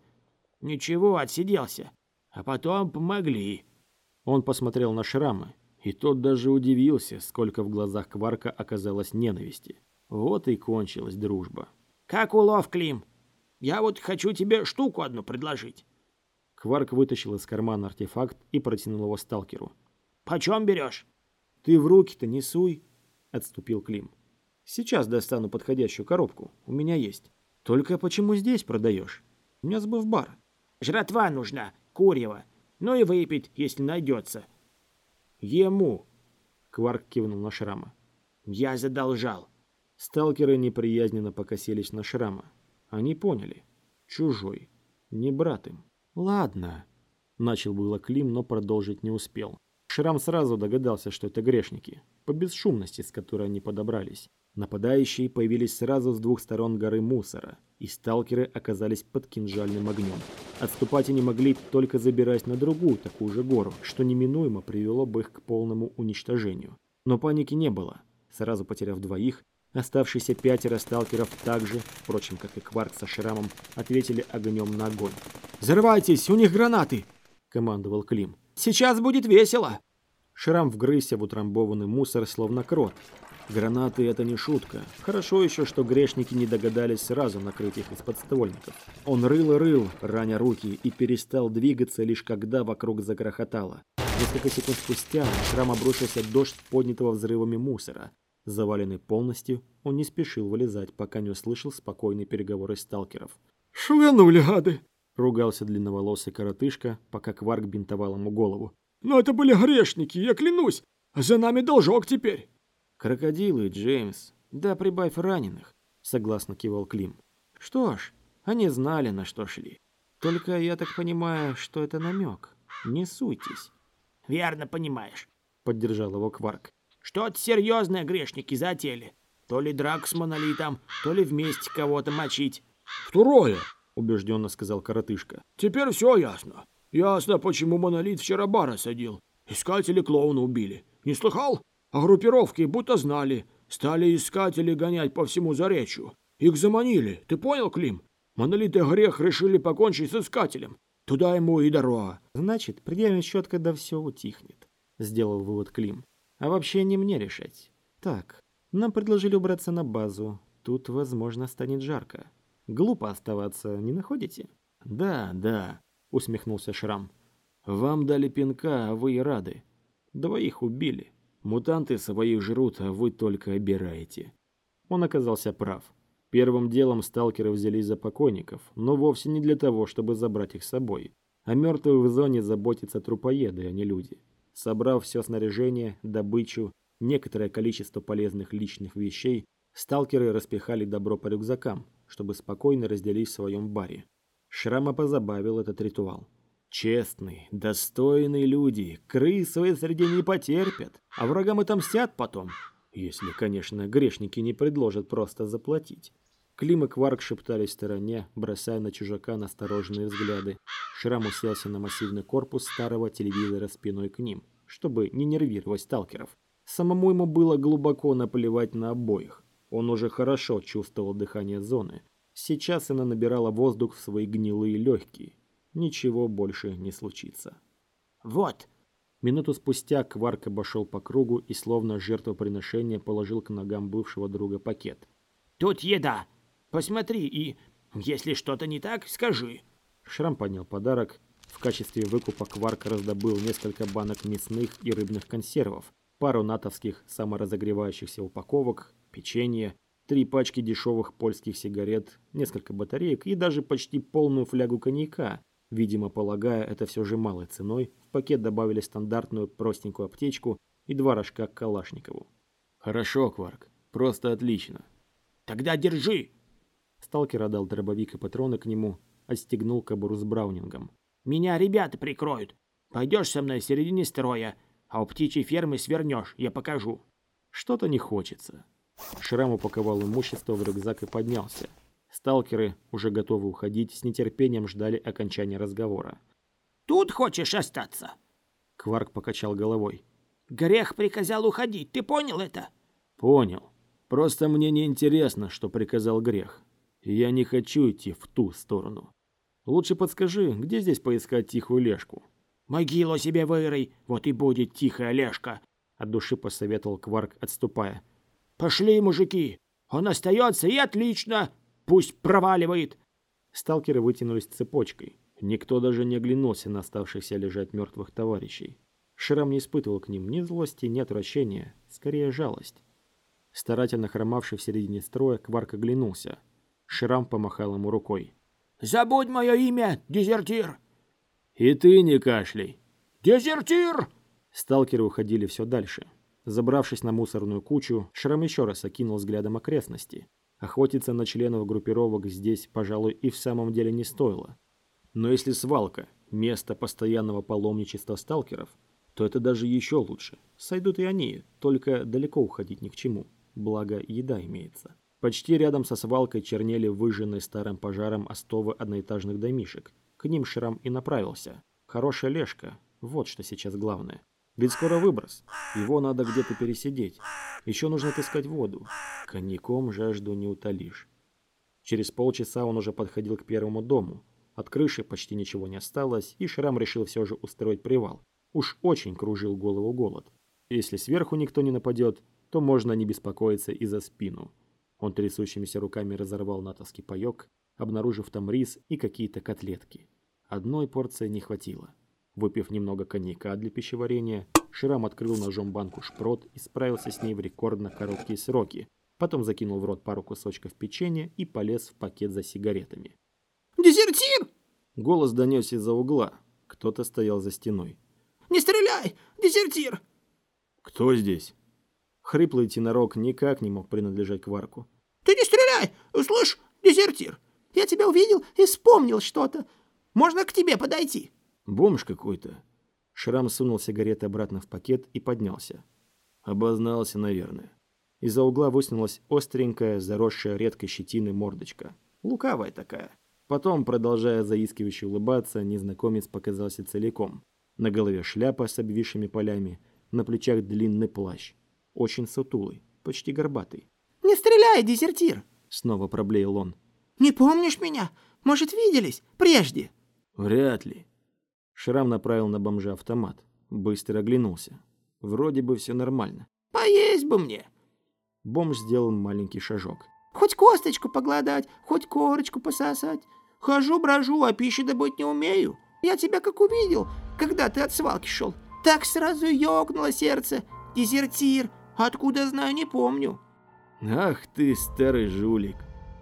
Ничего, отсиделся. А потом помогли». Он посмотрел на шрамы, и тот даже удивился, сколько в глазах Кварка оказалось ненависти. Вот и кончилась дружба. «Как улов, Клим? Я вот хочу тебе штуку одну предложить». Кварк вытащил из кармана артефакт и протянул его сталкеру. «Почем берешь?» «Ты в руки-то не суй», — отступил Клим. «Сейчас достану подходящую коробку. У меня есть. Только почему здесь продаешь? У меня сбыв бар». «Жратва нужна, курева. Ну и выпить, если найдется». «Ему», — Кварк кивнул на шрама. «Я задолжал». Сталкеры неприязненно покосились на шрама. Они поняли. Чужой. Не брат им. «Ладно», — начал было Клим, но продолжить не успел. Шрам сразу догадался, что это грешники, по бесшумности, с которой они подобрались. Нападающие появились сразу с двух сторон горы мусора, и сталкеры оказались под кинжальным огнем. Отступать они могли, только забираясь на другую такую же гору, что неминуемо привело бы их к полному уничтожению. Но паники не было. Сразу потеряв двоих, Оставшиеся пятеро сталкеров также, впрочем, как и Кварк со Шрамом, ответили огнем на огонь. «Взрывайтесь, у них гранаты!» — командовал Клим. «Сейчас будет весело!» Шрам вгрызся в утрамбованный мусор, словно крот. Гранаты — это не шутка. Хорошо еще, что грешники не догадались сразу накрыть их из подствольников. Он рыл и рыл, раня руки, и перестал двигаться, лишь когда вокруг загрохотало. Несколько секунд спустя на шрам обрушился дождь поднятого взрывами мусора. Заваленный полностью, он не спешил вылезать, пока не услышал спокойные переговоры сталкеров. «Шуганули, гады!» — ругался длинноволосый коротышка, пока Кварк бинтовал ему голову. Но это были грешники, я клянусь. За нами должок теперь. Крокодилы, Джеймс. Да прибавь раненых, согласно кивал Клим. Что ж, они знали, на что шли. Только я так понимаю, что это намек. Не суйтесь. Верно понимаешь, поддержал его Кварк. Что-то серьезное грешники затели. То ли драк с монолитом, то ли вместе кого-то мочить. Второе, убежденно сказал коротышка. Теперь все ясно. Ясно, почему монолит вчера бара садил. Искатели клоуна убили. Не слыхал? А группировки будто знали. Стали искатели гонять по всему заречью. Их заманили. Ты понял, Клим? Монолит и грех решили покончить с искателем. Туда ему и дорога. Значит, предъявим счет, когда все утихнет. Сделал вывод Клим. А вообще не мне решать. Так, нам предложили убраться на базу. Тут, возможно, станет жарко. Глупо оставаться, не находите? Да, да, усмехнулся Шрам. Вам дали пинка, а вы и рады. Двоих убили. Мутанты своих жрут, а вы только обираете. Он оказался прав. Первым делом сталкеры взялись за покойников, но вовсе не для того, чтобы забрать их с собой. О мертвых в зоне заботятся трупоеды, а не люди. Собрав все снаряжение, добычу, некоторое количество полезных личных вещей, сталкеры распихали добро по рюкзакам, чтобы спокойно разделить в своем баре. Шрама позабавил этот ритуал. Честные, достойные люди, крысы среди не потерпят, а врагам отомстят потом, если, конечно, грешники не предложат просто заплатить. Клим и Кварк шептались в стороне, бросая на чужака настороженные взгляды. Шрам уселся на массивный корпус старого телевизора спиной к ним, чтобы не нервировать сталкеров. Самому ему было глубоко наплевать на обоих. Он уже хорошо чувствовал дыхание зоны. Сейчас она набирала воздух в свои гнилые легкие, ничего больше не случится. «Вот!» Минуту спустя Кварк обошел по кругу и словно жертвоприношение положил к ногам бывшего друга пакет. «Тут еда! Посмотри и, если что-то не так, скажи!» Шрам поднял подарок. В качестве выкупа Кварк раздобыл несколько банок мясных и рыбных консервов, пару натовских саморазогревающихся упаковок, печенье, три пачки дешевых польских сигарет, несколько батареек и даже почти полную флягу коньяка, Видимо, полагая это все же малой ценой, в пакет добавили стандартную простенькую аптечку и два рожка к Калашникову. «Хорошо, Кварк. Просто отлично». «Тогда держи!» Сталкер отдал дробовик и патроны к нему, отстегнул кобуру с браунингом. «Меня ребята прикроют. Пойдешь со мной в середине строя, а у птичьей фермы свернешь, я покажу». «Что-то не хочется». Шрам упаковал имущество в рюкзак и поднялся. Сталкеры, уже готовы уходить, с нетерпением ждали окончания разговора. «Тут хочешь остаться?» Кварк покачал головой. «Грех приказал уходить, ты понял это?» «Понял. Просто мне не интересно, что приказал грех. Я не хочу идти в ту сторону. Лучше подскажи, где здесь поискать тихую лешку?» «Могилу себе вырой, вот и будет тихая лешка», — от души посоветовал Кварк, отступая. «Пошли, мужики! Он остается, и отлично! Пусть проваливает!» Сталкеры вытянулись цепочкой. Никто даже не оглянулся на оставшихся лежать мертвых товарищей. Шрам не испытывал к ним ни злости, ни отвращения, скорее жалость. Старательно хромавший в середине строя, Кварк оглянулся. Шрам помахал ему рукой. «Забудь мое имя, дезертир!» «И ты не кашляй!» «Дезертир!» Сталкеры уходили все дальше. Забравшись на мусорную кучу, Шрам еще раз окинул взглядом окрестности. Охотиться на членов группировок здесь, пожалуй, и в самом деле не стоило. Но если свалка – место постоянного паломничества сталкеров, то это даже еще лучше. Сойдут и они, только далеко уходить ни к чему. Благо, еда имеется. Почти рядом со свалкой чернели выжженные старым пожаром остовы одноэтажных домишек. К ним Шрам и направился. Хорошая лешка, вот что сейчас главное. Ведь скоро выброс. Его надо где-то пересидеть. Еще нужно отыскать воду. Коньяком жажду не утолишь. Через полчаса он уже подходил к первому дому. От крыши почти ничего не осталось, и Шрам решил все же устроить привал. Уж очень кружил голову голод. Если сверху никто не нападет, то можно не беспокоиться и за спину. Он трясущимися руками разорвал натовский паек, обнаружив там рис и какие-то котлетки. Одной порции не хватило. Выпив немного коньяка для пищеварения, Ширам открыл ножом банку шпрот и справился с ней в рекордно короткие сроки. Потом закинул в рот пару кусочков печенья и полез в пакет за сигаретами. «Дезертир!» Голос донесся из-за угла. Кто-то стоял за стеной. Не стреляй! Дезертир!» «Кто здесь?» Хриплый тенорок никак не мог принадлежать Кварку. «Ты не стреляй! Слышь, дезертир! Я тебя увидел и вспомнил что-то. Можно к тебе подойти?» «Бомж какой-то». Шрам сунул сигареты обратно в пакет и поднялся. Обознался, наверное. Из-за угла высунулась остренькая, заросшая редкой щетиной мордочка. Лукавая такая. Потом, продолжая заискивающе улыбаться, незнакомец показался целиком. На голове шляпа с обвисшими полями, на плечах длинный плащ. Очень сутулый, почти горбатый. «Не стреляй, дезертир!» Снова проблеял он. «Не помнишь меня? Может, виделись? Прежде?» «Вряд ли». Шрам направил на бомжа автомат. Быстро оглянулся. Вроде бы все нормально. «Поесть бы мне!» Бомж сделал маленький шажок. «Хоть косточку погладать, хоть корочку пососать. Хожу-брожу, а пищи добыть не умею. Я тебя как увидел, когда ты от свалки шел. Так сразу ёкнуло сердце. Дезертир. Откуда знаю, не помню». «Ах ты, старый жулик!»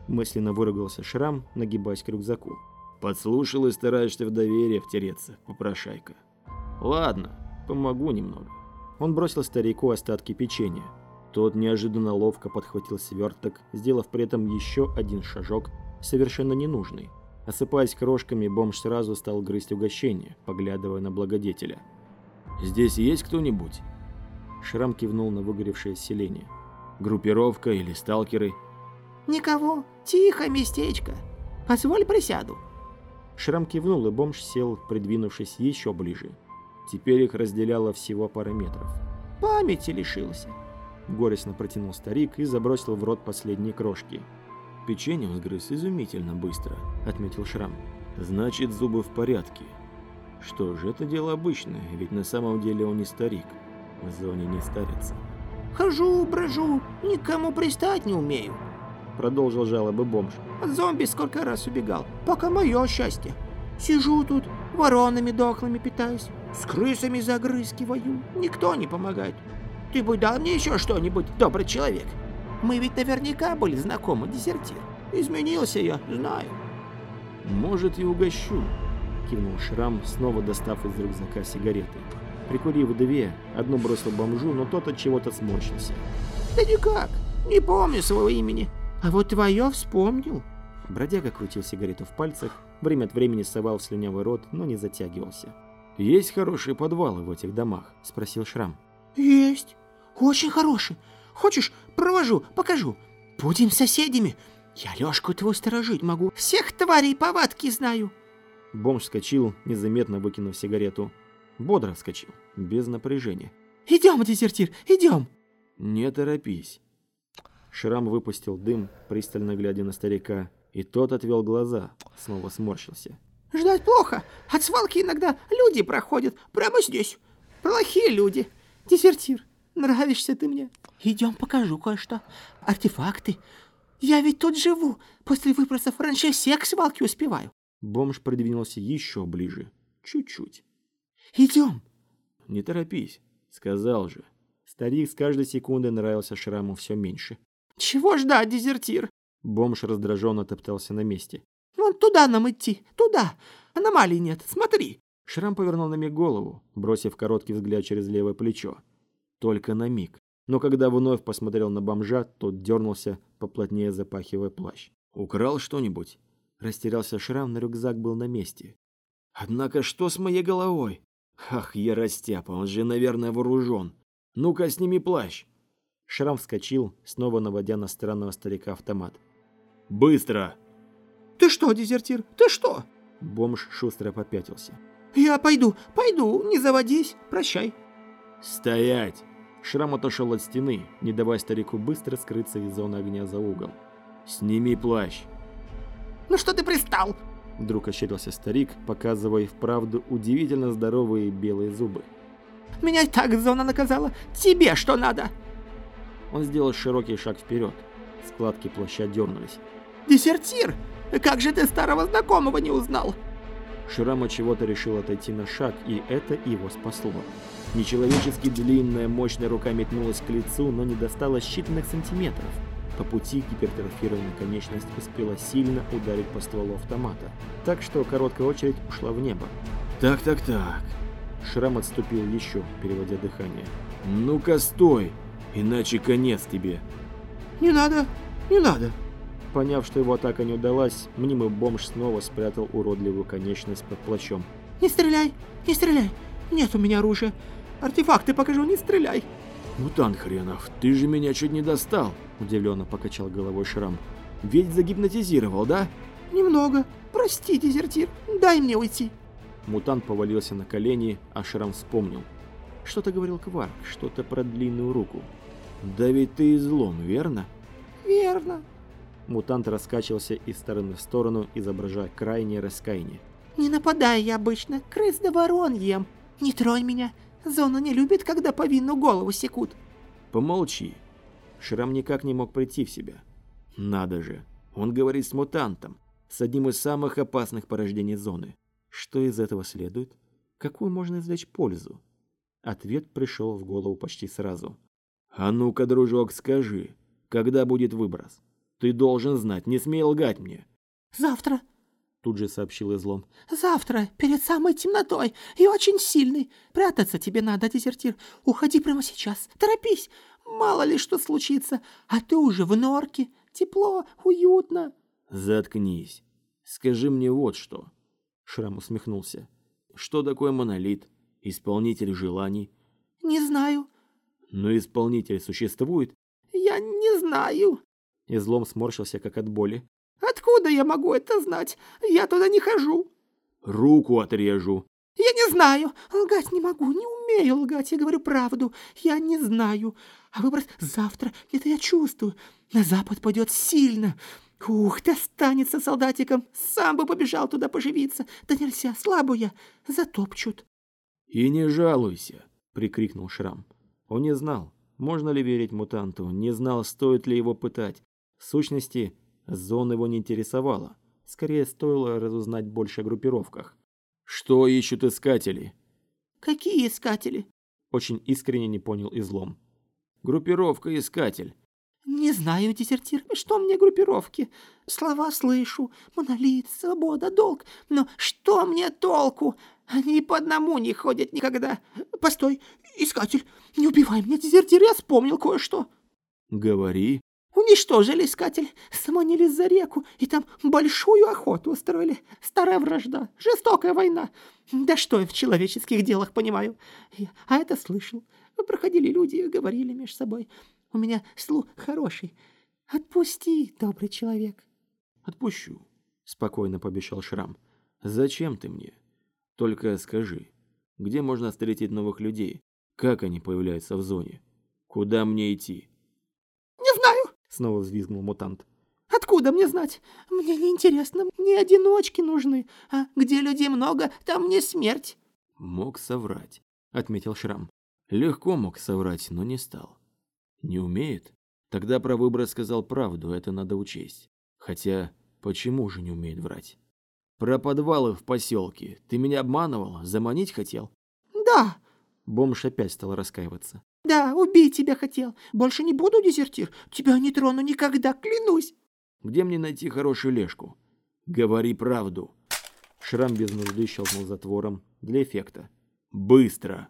Мысленно выругался Шрам, нагибаясь к рюкзаку. «Подслушал и стараешься в доверие втереться, попрошайка. Ладно, помогу немного». Он бросил старику остатки печенья. Тот неожиданно ловко подхватил сверток, сделав при этом еще один шажок, совершенно ненужный. Осыпаясь крошками, бомж сразу стал грызть угощение, поглядывая на благодетеля. «Здесь есть кто-нибудь?» Шрам кивнул на выгоревшее селение. «Группировка или сталкеры?» «Никого. Тихо местечко. Позволь присяду». Шрам кивнул, и бомж сел, придвинувшись еще ближе. Теперь их разделяло всего пара метров. «Памяти лишился». Горестно протянул старик и забросил в рот последние крошки. «Печенье сгрыз изумительно быстро», — отметил Шрам. «Значит, зубы в порядке. Что ж, это дело обычное, ведь на самом деле он не старик. В зоне не старятся». «Хожу, брожу, никому пристать не умею», — продолжил жалобы бомж. «От зомби сколько раз убегал, пока мое счастье. Сижу тут, воронами дохлыми питаюсь, с крысами загрызкиваю, никто не помогает. Ты бы дал мне еще что-нибудь, добрый человек. Мы ведь наверняка были знакомы, дезертир. Изменился я, знаю. Может, и угощу, кивнул Шрам, снова достав из рюкзака сигареты. Прикурив две, одну бросил бомжу, но тот от чего-то сморщился. Да никак, не помню своего имени. А вот твое вспомнил. Бродяга крутил сигарету в пальцах, время от времени совал в слюнявый рот, но не затягивался. «Есть хорошие подвалы в этих домах?» – спросил Шрам. «Есть. Очень хороший. Хочешь, провожу, покажу. Будем соседями. Я Лёшку твою сторожить могу. Всех тварей повадки знаю». Бомж вскочил, незаметно выкинув сигарету. Бодро вскочил, без напряжения. «Идем, дезертир, идем!» «Не торопись». Шрам выпустил дым, пристально глядя на старика, и тот отвел глаза, снова сморщился. «Ждать плохо. От свалки иногда люди проходят. Прямо здесь. Плохие люди. Дезертир, нравишься ты мне. Идем покажу кое-что. Артефакты. Я ведь тут живу. После выбросов раньше всех к свалке успеваю. Бомж придвинулся еще ближе. Чуть-чуть. Идем. Не торопись. Сказал же. Старик с каждой секундой нравился Шраму все меньше. Чего ждать, дезертир? Бомж раздраженно топтался на месте. Вон туда нам идти. Туда. Аномалий нет. Смотри. Шрам повернул на миг голову, бросив короткий взгляд через левое плечо. Только на миг. Но когда вновь посмотрел на бомжа, тот дернулся, поплотнее запахивая плащ. «Украл что-нибудь?» Растерялся Шрам, но рюкзак был на месте. «Однако что с моей головой?» «Ах, я растяпа, он же, наверное, вооружен. Ну-ка, сними плащ!» Шрам вскочил, снова наводя на странного старика автомат. «Быстро!» «Ты что, дезертир, ты что?» Бомж шустро попятился. «Я пойду, пойду, не заводись, прощай». «Стоять!» Шрам отошел от стены, не давая старику быстро скрыться из зоны огня за угол. «Сними плащ!» «Ну что ты пристал?» Вдруг ощерился старик, показывая вправду удивительно здоровые белые зубы. «Меня и так зона наказала. Тебе что надо?» Он сделал широкий шаг вперед. Складки плаща дернулись. «Дезертир! Как же ты старого знакомого не узнал?» Шрам от чего-то решил отойти на шаг, и это его спасло. Нечеловечески длинная, мощная рука метнулась к лицу, но не достала считанных сантиметров. По пути гипертрофированная конечность успела сильно ударить по стволу автомата, так что короткая очередь ушла в небо. «Так-так-так», Шрам отступил еще, переводя дыхание. «Ну-ка стой, иначе конец тебе!» «Не надо, не надо!» Поняв, что его атака не удалась, мнимый бомж снова спрятал уродливую конечность под плащом. «Не стреляй, не стреляй! Нет у меня оружия! Артефакты покажу, не стреляй!» «Мутант хренов, ты же меня чуть не достал!» Удивленно покачал головой Шрам. «Ведь загипнотизировал, да?» «Немного. Прости, дезертир, дай мне уйти!» Мутант повалился на колени, а Шрам вспомнил. Что-то говорил Кварк, что-то про длинную руку. «Да ведь ты излом, верно?» «Верно!» Мутант раскачивался из стороны в сторону, изображая крайнее раскаяние. «Не нападай я обычно, крыс да ворон ем. Не тронь меня, зона не любит, когда повинну голову секут». «Помолчи». Шрам никак не мог прийти в себя. Надо же, он говорит с мутантом, с одним из самых опасных порождений зоны. Что из этого следует? Какую можно извлечь пользу? Ответ пришел в голову почти сразу. «А ну-ка, дружок, скажи, когда будет выброс? Ты должен знать, не смей лгать мне». «Завтра», — тут же сообщил излом. «Завтра, перед самой темнотой, и очень сильный. Прятаться тебе надо, дезертир. Уходи прямо сейчас, торопись. Мало ли что случится, а ты уже в норке. Тепло, уютно». «Заткнись. Скажи мне вот что». Шрам усмехнулся. «Что такое монолит? Исполнитель желаний?» «Не знаю». «Но исполнитель существует?» «Я не знаю». Излом сморщился, как от боли. «Откуда я могу это знать? Я туда не хожу». «Руку отрежу». «Я не знаю. Лгать не могу, не умею лгать. Я говорю правду. Я не знаю. А выброс завтра, это я чувствую. На запад пойдет сильно. Ух, достанется солдатикам. Сам бы побежал туда поживиться. Да нельзя, слабую я. Затопчут». «И не жалуйся», — прикрикнул Шрам. Он не знал, можно ли верить мутанту, не знал, стоит ли его пытать. В сущности, зона его не интересовала. Скорее, стоило разузнать больше о группировках. «Что ищут искатели?» «Какие искатели?» Очень искренне не понял излом. «Группировка «Искатель». «Не знаю, дезертир, что мне группировки? Слова слышу, монолит, свобода, долг, но что мне толку? Они по одному не ходят никогда. Постой, искатель, не убивай меня, дезертир, я вспомнил кое-что». «Говори». Уничтожили искатель, сманили за реку, и там большую охоту устроили. Старая вражда, жестокая война. Да что я в человеческих делах понимаю? А это слышал. Проходили люди, говорили между собой. У меня слух хороший. Отпусти, добрый человек. Отпущу, спокойно пообещал Шрам. Зачем ты мне? Только скажи, где можно встретить новых людей? Как они появляются в зоне? Куда мне идти? Снова взвизгнул мутант. Откуда мне знать? Мне не интересно, мне одиночки нужны. А где людей много, там не смерть. Мог соврать, отметил Шрам. Легко мог соврать, но не стал. Не умеет? Тогда про выбор сказал правду, это надо учесть. Хотя, почему же не умеет врать? Про подвалы в поселке. Ты меня обманывал? Заманить хотел? Да. Бомж опять стал раскаиваться. Да, убить тебя хотел. Больше не буду дезертир. Тебя не трону никогда, клянусь. Где мне найти хорошую лешку? Говори правду. Шрам без нужды щелкнул затвором для эффекта. Быстро.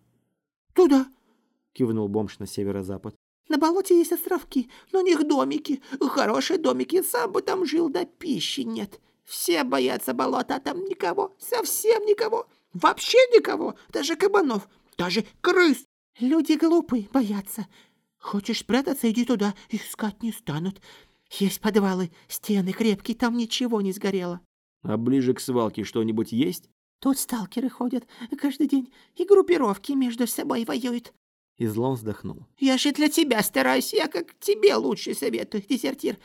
Туда. Кивнул бомж на северо-запад. На болоте есть островки, но у них домики. Хорошие домики, сам бы там жил, да пищи нет. Все боятся болота, а там никого, совсем никого. Вообще никого, даже кабанов, даже крыс. Люди глупые, боятся. Хочешь спрятаться, иди туда, искать не станут. Есть подвалы, стены крепкие, там ничего не сгорело. А ближе к свалке что-нибудь есть? Тут сталкеры ходят каждый день, и группировки между собой воюют. Излом вздохнул. «Я же для тебя стараюсь, я как тебе лучше советую, дезертир.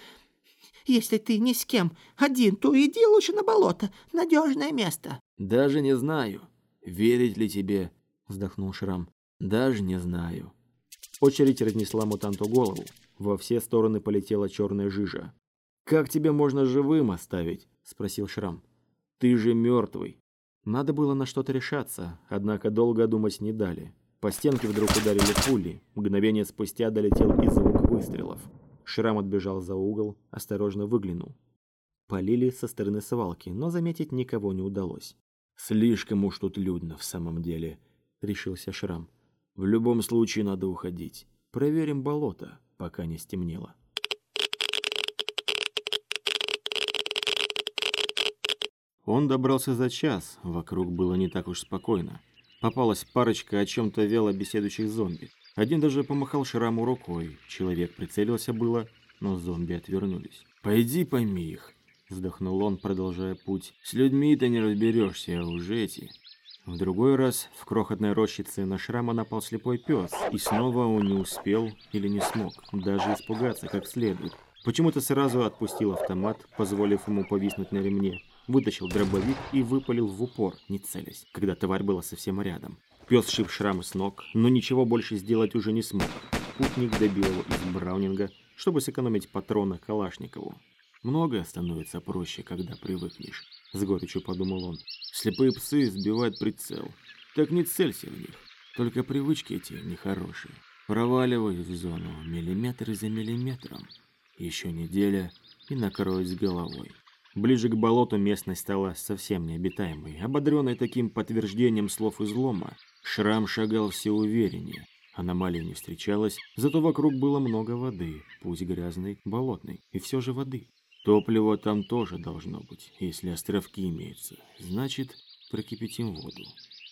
Если ты ни с кем один, то иди лучше на болото, надежное место». «Даже не знаю, верить ли тебе», — вздохнул Шрам. «Даже не знаю». Очередь разнесла мутанту голову. Во все стороны полетела черная жижа. «Как тебе можно живым оставить?» — спросил Шрам. «Ты же мертвый». Надо было на что-то решаться, однако долго думать не дали. По стенке вдруг ударили пули. Мгновение спустя долетел и звук выстрелов. Шрам отбежал за угол, осторожно выглянул. Полили со стороны свалки, но заметить никого не удалось. Слишком уж тут людно в самом деле. решился Шрам. В любом случае надо уходить. Проверим болото, пока не стемнело. Он добрался за час, вокруг было не так уж спокойно. Попалась парочка о чем-то вяло беседующих зомби. Один даже помахал Шраму рукой. Человек прицелился было, но зомби отвернулись. «Пойди пойми их», — вздохнул он, продолжая путь. «С людьми-то не разберешься, а уже эти...» В другой раз в крохотной рощице на Шрама напал слепой пес, и снова он не успел или не смог даже испугаться как следует. Почему-то сразу отпустил автомат, позволив ему повиснуть на ремне, вытащил дробовик и выпалил в упор, не целясь, когда тварь была совсем рядом. Пес шиб шрамы с ног, но ничего больше сделать уже не смог. Путник добил его из браунинга, чтобы сэкономить патрона Калашникову. Многое становится проще, когда привыкнешь, с горечью подумал он. Слепые псы сбивают прицел. Так не целься в них. Только привычки эти нехорошие. Проваливай в зону миллиметр за миллиметром. Еще неделя и накроюсь головой. Ближе к болоту местность стала совсем необитаемой. Ободренный таким подтверждением слов излома, Шрам шагал все увереннее. Аномалия не встречалась, зато вокруг было много воды, пусть грязной, болотной, и все же воды. Топливо там тоже должно быть, если островки имеются. Значит, прокипятим воду.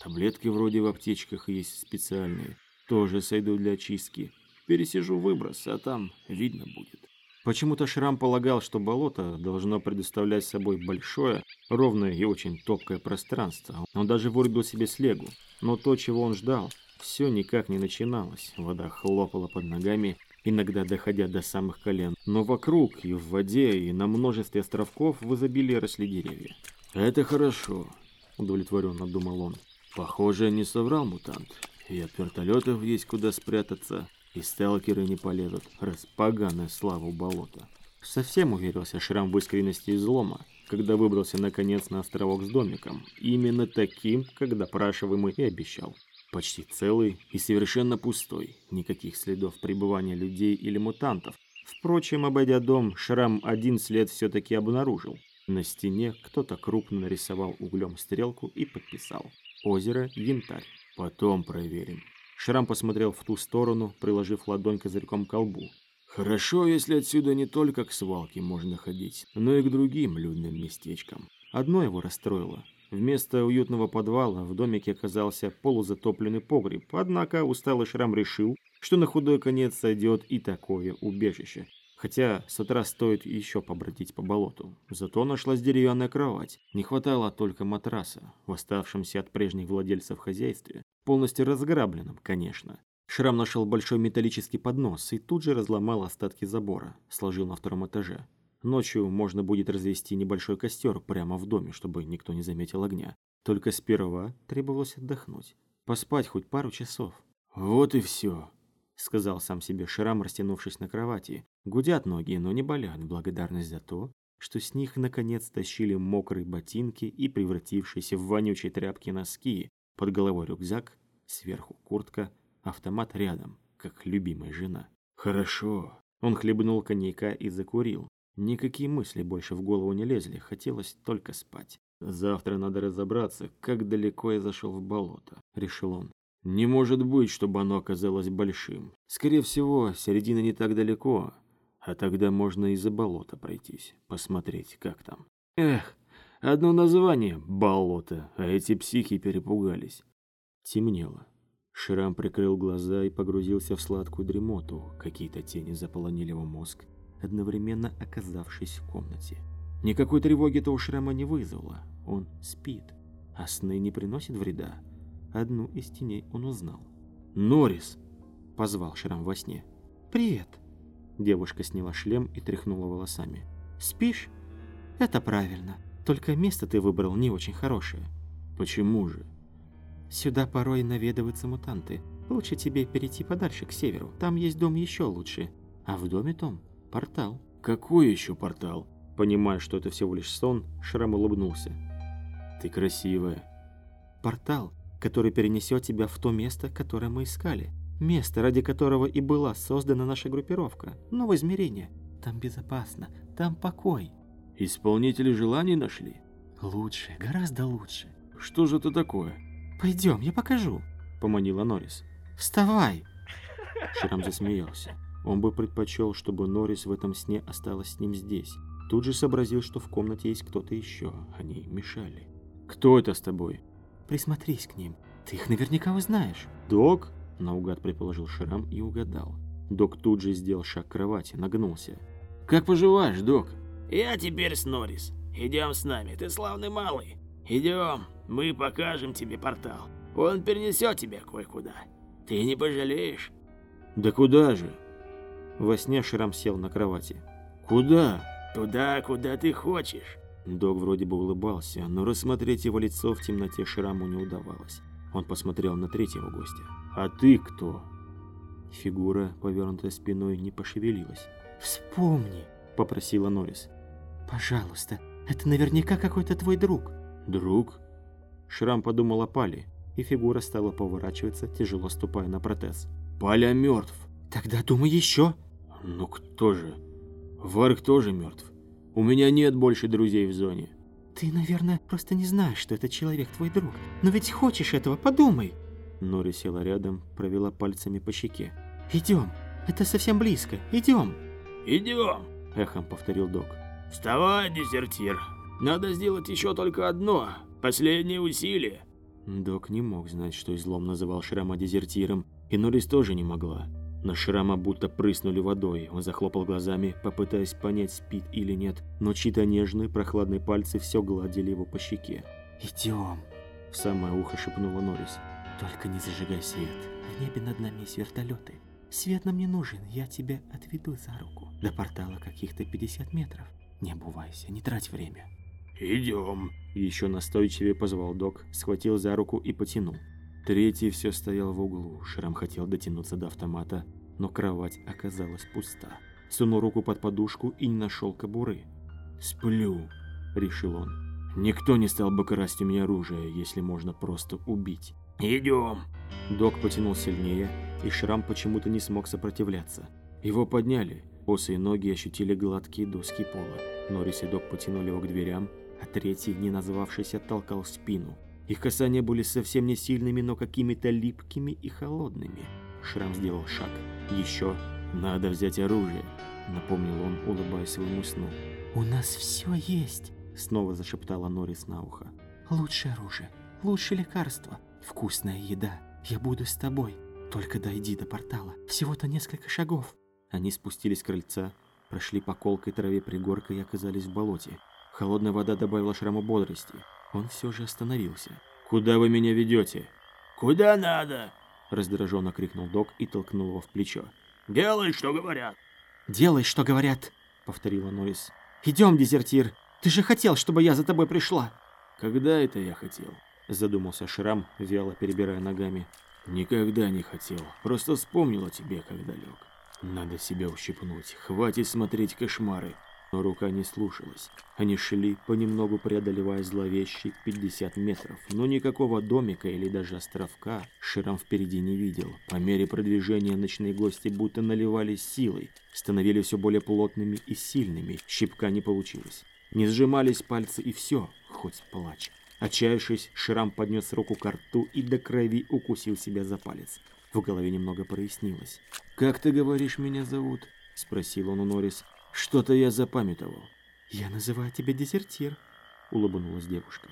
Таблетки вроде в аптечках есть специальные, тоже сойдут для очистки. Пересижу выброс, а там видно будет. Почему-то Шрам полагал, что болото должно предоставлять собой большое, ровное и очень топкое пространство. Он даже вырубил себе слегу. Но то, чего он ждал, все никак не начиналось. Вода хлопала под ногами, иногда доходя до самых колен. Но вокруг, и в воде, и на множестве островков в изобилии росли деревья. «Это хорошо», — удовлетворенно думал он. «Похоже, не соврал мутант. И от вертолетов есть куда спрятаться». И сталкеры не полезут, раз поганая славу болота. Совсем уверился Шрам в искренности излома, когда выбрался наконец на островок с домиком. Именно таким, как допрашиваемый и обещал. Почти целый и совершенно пустой. Никаких следов пребывания людей или мутантов. Впрочем, обойдя дом, Шрам один след все-таки обнаружил. На стене кто-то крупно нарисовал углем стрелку и подписал. Озеро Янтарь. Потом проверим. Шрам посмотрел в ту сторону, приложив ладонь козырьком к колбу. Хорошо, если отсюда не только к свалке можно ходить, но и к другим людным местечкам. Одно его расстроило. Вместо уютного подвала в домике оказался полузатопленный погреб, однако усталый Шрам решил, что на худой конец сойдет и такое убежище. Хотя с утра стоит еще побродить по болоту. Зато нашлась деревянная кровать. Не хватало только матраса, в от прежних владельцев хозяйстве. Полностью разграбленном, конечно. Шрам нашел большой металлический поднос и тут же разломал остатки забора, сложил на втором этаже. Ночью можно будет развести небольшой костер прямо в доме, чтобы никто не заметил огня. Только сперва требовалось отдохнуть. Поспать хоть пару часов. «Вот и все», — сказал сам себе Шрам, растянувшись на кровати, Гудят ноги, но не болят. Благодарность за то, что с них наконец тащили мокрые ботинки и превратившиеся в вонючие тряпки носки, под головой рюкзак, сверху куртка, автомат рядом, как любимая жена. Хорошо. Он хлебнул коньяка и закурил. Никакие мысли больше в голову не лезли, хотелось только спать. Завтра надо разобраться, как далеко я зашел в болото, решил он. Не может быть, чтобы оно оказалось большим. Скорее всего, середина не так далеко, а тогда можно и за болото пройтись, посмотреть, как там. Эх, одно название — болото, а эти психи перепугались. Темнело. Шрам прикрыл глаза и погрузился в сладкую дремоту. Какие-то тени заполонили его мозг, одновременно оказавшись в комнате. Никакой тревоги-то у Шрама не вызвало. Он спит, а сны не приносят вреда. Одну из теней он узнал. «Норрис!» — позвал Шрам во сне. «Привет!» Девушка сняла шлем и тряхнула волосами. «Спишь? Это правильно. Только место ты выбрал не очень хорошее». «Почему же?» «Сюда порой наведываются мутанты. Лучше тебе перейти подальше, к северу. Там есть дом еще лучше. А в доме том портал». «Какой еще портал?» Понимая, что это всего лишь сон, Шрам улыбнулся. «Ты красивая». «Портал, который перенесет тебя в то место, которое мы искали. Место, ради которого и была создана наша группировка. Новое измерение. Там безопасно, там покой. Исполнители желаний нашли? Лучше, гораздо лучше. Что же это такое? Пойдем, я покажу. поманила Норрис. «Вставай!» Шрам засмеялся. Он бы предпочел, чтобы Норрис в этом сне осталась с ним здесь. Тут же сообразил, что в комнате есть кто-то еще. Они мешали. «Кто это с тобой?» «Присмотрись к ним. Ты их наверняка узнаешь». «Док?» – наугад предположил Шрам и угадал. Док тут же сделал шаг к кровати, нагнулся. «Как поживаешь, док?» «Я теперь с Норрис. Идем с нами, ты славный малый. Идем, мы покажем тебе портал. Он перенесет тебя кое-куда. Ты не пожалеешь». «Да куда же?» Во сне Шрам сел на кровати. «Куда?» «Туда, куда ты хочешь». Док вроде бы улыбался, но рассмотреть его лицо в темноте Шраму не удавалось. Он посмотрел на третьего гостя. «А ты кто?» Фигура, повернутая спиной, не пошевелилась. «Вспомни», — попросила Норрис. «Пожалуйста, это наверняка какой-то твой друг». «Друг?» Шрам подумал о Пале, и фигура стала поворачиваться, тяжело ступая на протез. «Паля мертв!» «Тогда думай еще!» «Ну кто же?» «Варк тоже мертв. У меня нет больше друзей в зоне». «Ты, наверное, просто не знаешь, что этот человек твой друг. Но ведь хочешь этого, подумай!» Нори села рядом, провела пальцами по щеке. «Идем! Это совсем близко! Идем!» «Идем!» – эхом повторил док. «Вставай, дезертир! Надо сделать еще только одно, последнее усилие!» Док не мог знать, что излом называл Шрама дезертиром, и Норрис тоже не могла. На Шрама будто прыснули водой, он захлопал глазами, попытаясь понять, спит или нет, но чьи-то нежные прохладные пальцы все гладили его по щеке. «Идем!» – в самое ухо шепнула Норрис. «Только не зажигай свет, в небе над нами есть вертолеты. Свет нам не нужен, я тебя отведу за руку. До портала каких-то 50 метров. Не обувайся, не трать время». «Идем!» Еще настойчивее позвал док, схватил за руку и потянул. Третий все стоял в углу. Шрам хотел дотянуться до автомата, но кровать оказалась пуста. Сунул руку под подушку и не нашел кобуры. «Сплю», — решил он. «Никто не стал бы красть у меня оружие, если можно просто убить». «Идем!» Док потянул сильнее, и Шрам почему-то не смог сопротивляться. Его подняли. Босые ноги ощутили гладкие доски пола. Норрис и Док потянули его к дверям, а третий, не назвавшийся, толкал спину. Их касания были совсем не сильными, но какими-то липкими и холодными. Шрам сделал шаг. «Еще надо взять оружие», — напомнил он, улыбаясь своему сну. «У нас все есть», — снова зашептала Норрис на ухо. «Лучшее оружие, лучшее лекарство, вкусная еда. Я буду с тобой. Только дойди до портала. Всего-то несколько шагов». Они спустились с крыльца, прошли по колкой траве пригорка и оказались в болоте. Холодная вода добавила Шраму бодрости. Он все же остановился. «Куда вы меня ведете?» «Куда надо?» Раздраженно крикнул док и толкнул его в плечо. «Делай, что говорят!» «Делай, что говорят!» Повторила Норрис. «Идем, дезертир! Ты же хотел, чтобы я за тобой пришла!» «Когда это я хотел?» Задумался Шрам, вяло перебирая ногами. «Никогда не хотел. Просто вспомнил о тебе, когда лег. Надо себя ущипнуть. Хватит смотреть кошмары. Но рука не слушалась. Они шли, понемногу преодолевая зловещие 50 метров, но никакого домика или даже островка Ширам впереди не видел. По мере продвижения ночные гости будто наливались силой, становились все более плотными и сильными, щипка не получилось. Не сжимались пальцы и все, хоть плачь. Отчаявшись, Шрам поднес руку к рту и до крови укусил себя за палец. В голове немного прояснилось. «Как ты говоришь, меня зовут?» – спросил он у Норрис. Что-то я запамятовал. Я называю тебя дезертир, улыбнулась девушка.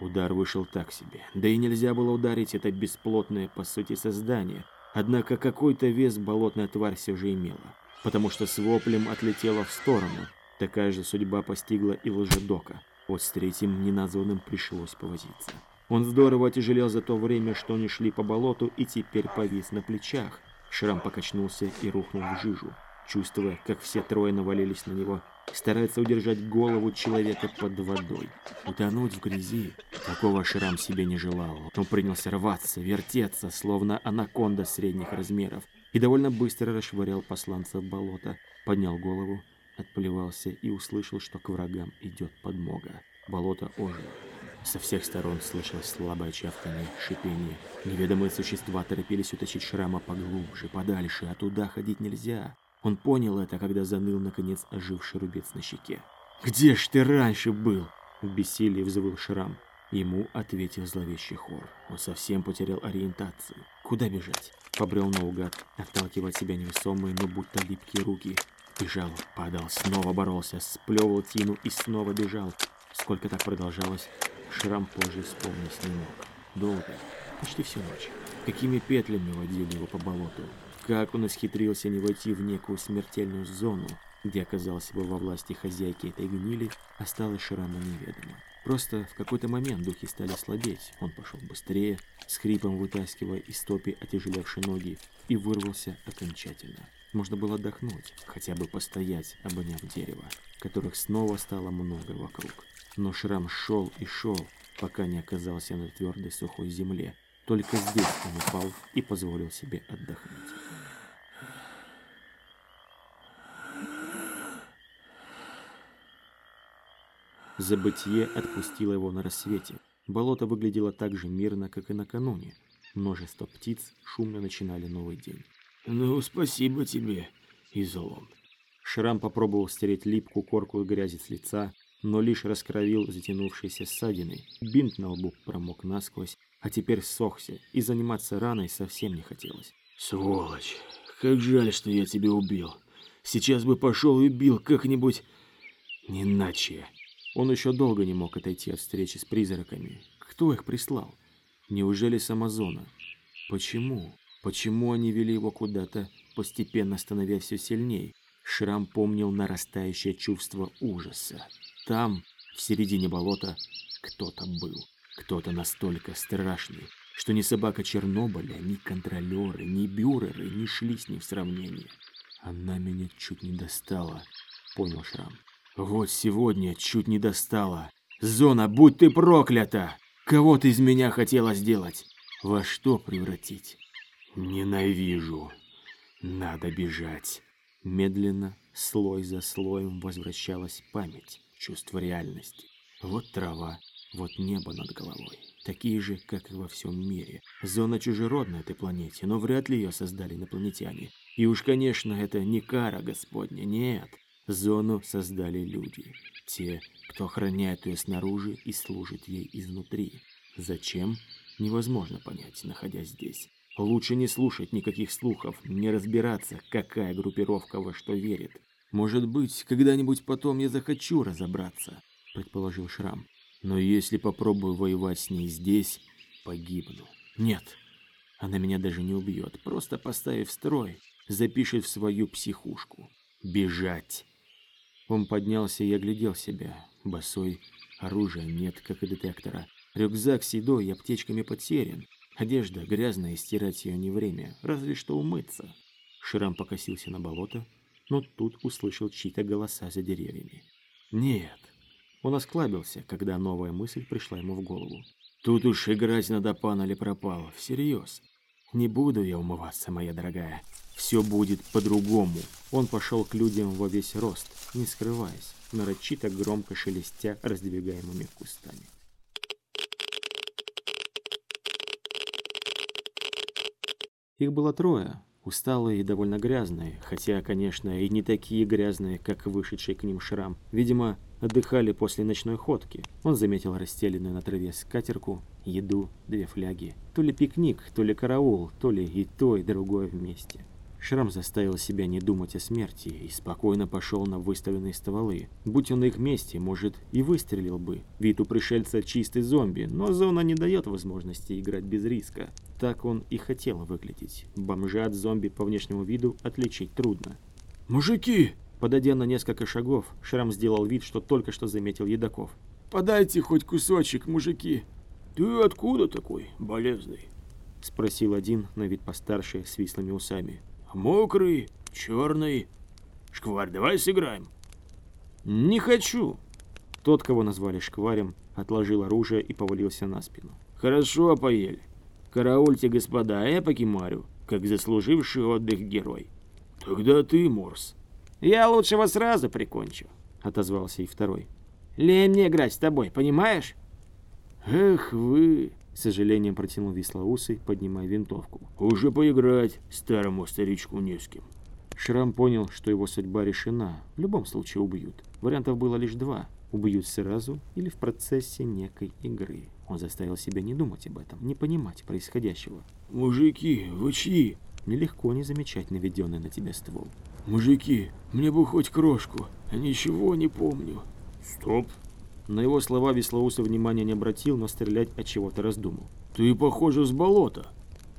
Удар вышел так себе. Да и нельзя было ударить это бесплотное, по сути, создание. Однако какой-то вес болотная тварь все же имела. Потому что с воплем отлетела в сторону. Такая же судьба постигла и лжедока. Вот с третьим неназванным пришлось повозиться. Он здорово отяжелел за то время, что они шли по болоту, и теперь повис на плечах. Шрам покачнулся и рухнул в жижу чувствуя, как все трое навалились на него, старается удержать голову человека под водой. Утонуть в грязи. Такого Шрам себе не желал. Он принялся рваться, вертеться, словно анаконда средних размеров, и довольно быстро расшвырял посланца в болото. Поднял голову, отплевался и услышал, что к врагам идет подмога. Болото ожило. Со всех сторон слышалось слабое чавканье, шипение. Неведомые существа торопились утащить шрама поглубже, подальше, а туда ходить нельзя. Он понял это, когда заныл, наконец, оживший рубец на щеке. «Где ж ты раньше был?» В бессилии взвыл Шрам. Ему ответил зловещий хор. Он совсем потерял ориентацию. Куда бежать? Побрел наугад, отталкивая от себя невесомые, но будто липкие руки. Бежал, падал, снова боролся, сплевывал тину и снова бежал. Сколько так продолжалось, Шрам позже вспомнить не мог. Долго, почти всю ночь. Какими петлями водили его по болоту. Как он исхитрился не войти в некую смертельную зону, где оказался бы во власти хозяйки этой гнили, осталось Шраму неведомо. Просто в какой-то момент духи стали слабеть. Он пошел быстрее, с хрипом вытаскивая из топи отяжелевшие ноги, и вырвался окончательно. Можно было отдохнуть, хотя бы постоять, обоняв дерево, которых снова стало много вокруг. Но Шрам шел и шел, пока не оказался на твердой сухой земле. Только здесь он упал и позволил себе отдохнуть. Забытье отпустило его на рассвете. Болото выглядело так же мирно, как и накануне. Множество птиц шумно начинали новый день. «Ну, спасибо тебе, Изолон». Шрам попробовал стереть липкую корку и грязи с лица, но лишь раскровил затянувшиеся ссадины. Бинт на лбу промок насквозь, а теперь сохся, и заниматься раной совсем не хотелось. «Сволочь! Как жаль, что я тебя убил. Сейчас бы пошел и убил как-нибудь... Не иначе». Он еще долго не мог отойти от встречи с призраками. Кто их прислал? Неужели Самазона? Почему? Почему они вели его куда-то, постепенно становясь все сильнее? Шрам помнил нарастающее чувство ужаса. Там, в середине болота, кто-то был. Кто-то настолько страшный, что ни собака Чернобыля, ни контролеры, ни бюреры не шли с ним в сравнение. Она меня чуть не достала, понял Шрам. Вот сегодня чуть не достала. Зона, будь ты проклята! Кого ты из меня хотела сделать? Во что превратить? Ненавижу. Надо бежать. Медленно, слой за слоем возвращалась память, чувство реальности. Вот трава, вот небо над головой. Такие же, как и во всем мире. Зона чужеродна этой планете, но вряд ли ее создали инопланетяне. И уж, конечно, это не кара Господня, нет. Зону создали люди, те, кто охраняет ее снаружи и служит ей изнутри. Зачем? Невозможно понять, находясь здесь. Лучше не слушать никаких слухов, не разбираться, какая группировка во что верит. Может быть, когда-нибудь потом я захочу разобраться, предположил Шрам. Но если попробую воевать с ней здесь, погибну. Нет, она меня даже не убьет, просто поставив строй, запишет в свою психушку. Бежать. Он поднялся и оглядел себя. Босой, оружия нет, как и детектора. Рюкзак с едой и аптечками потерян. Одежда грязная, и стирать ее не время, разве что умыться. Шрам покосился на болото, но тут услышал чьи-то голоса за деревьями. Нет. Он осклабился, когда новая мысль пришла ему в голову. Тут уж играть надо пан или пропало, всерьез. Не буду я умываться, моя дорогая. Все будет по-другому. Он пошел к людям во весь рост, не скрываясь, нарочито громко шелестя раздвигаемыми кустами. Их было трое, усталые и довольно грязные, хотя, конечно, и не такие грязные, как вышедший к ним шрам. Видимо, отдыхали после ночной ходки. Он заметил расстеленную на траве скатерку, еду, две фляги. То ли пикник, то ли караул, то ли и то, и другое вместе. Шрам заставил себя не думать о смерти и спокойно пошел на выставленные стволы. Будь он на их месте, может, и выстрелил бы. Вид у пришельца чистый зомби, но зона не дает возможности играть без риска. Так он и хотел выглядеть. Бомжа от зомби по внешнему виду отличить трудно. «Мужики!» Подойдя на несколько шагов, Шрам сделал вид, что только что заметил едоков. «Подайте хоть кусочек, мужики!» «Ты откуда такой, болезный?» Спросил один, на вид постарше, с вислыми усами. Мокрый, черный. Шкварь, давай сыграем. Не хочу. Тот, кого назвали шкварем, отложил оружие и повалился на спину. Хорошо поели. Караульте, господа, я покемарю, как заслуживший отдых герой. Тогда ты, Морс. Я лучше вас сразу прикончу, отозвался и второй. Лень мне играть с тобой, понимаешь? Эх вы, с сожалением протянул вислоусый, поднимая винтовку. «Уже поиграть старому старичку не с кем». Шрам понял, что его судьба решена. В любом случае убьют. Вариантов было лишь два. Убьют сразу или в процессе некой игры. Он заставил себя не думать об этом, не понимать происходящего. «Мужики, вы чьи?» Нелегко не замечать наведенный на тебя ствол. «Мужики, мне бы хоть крошку, а ничего не помню». Стоп. На его слова Веслоуса внимания не обратил, но стрелять от чего-то раздумал. «Ты, похоже, с болота».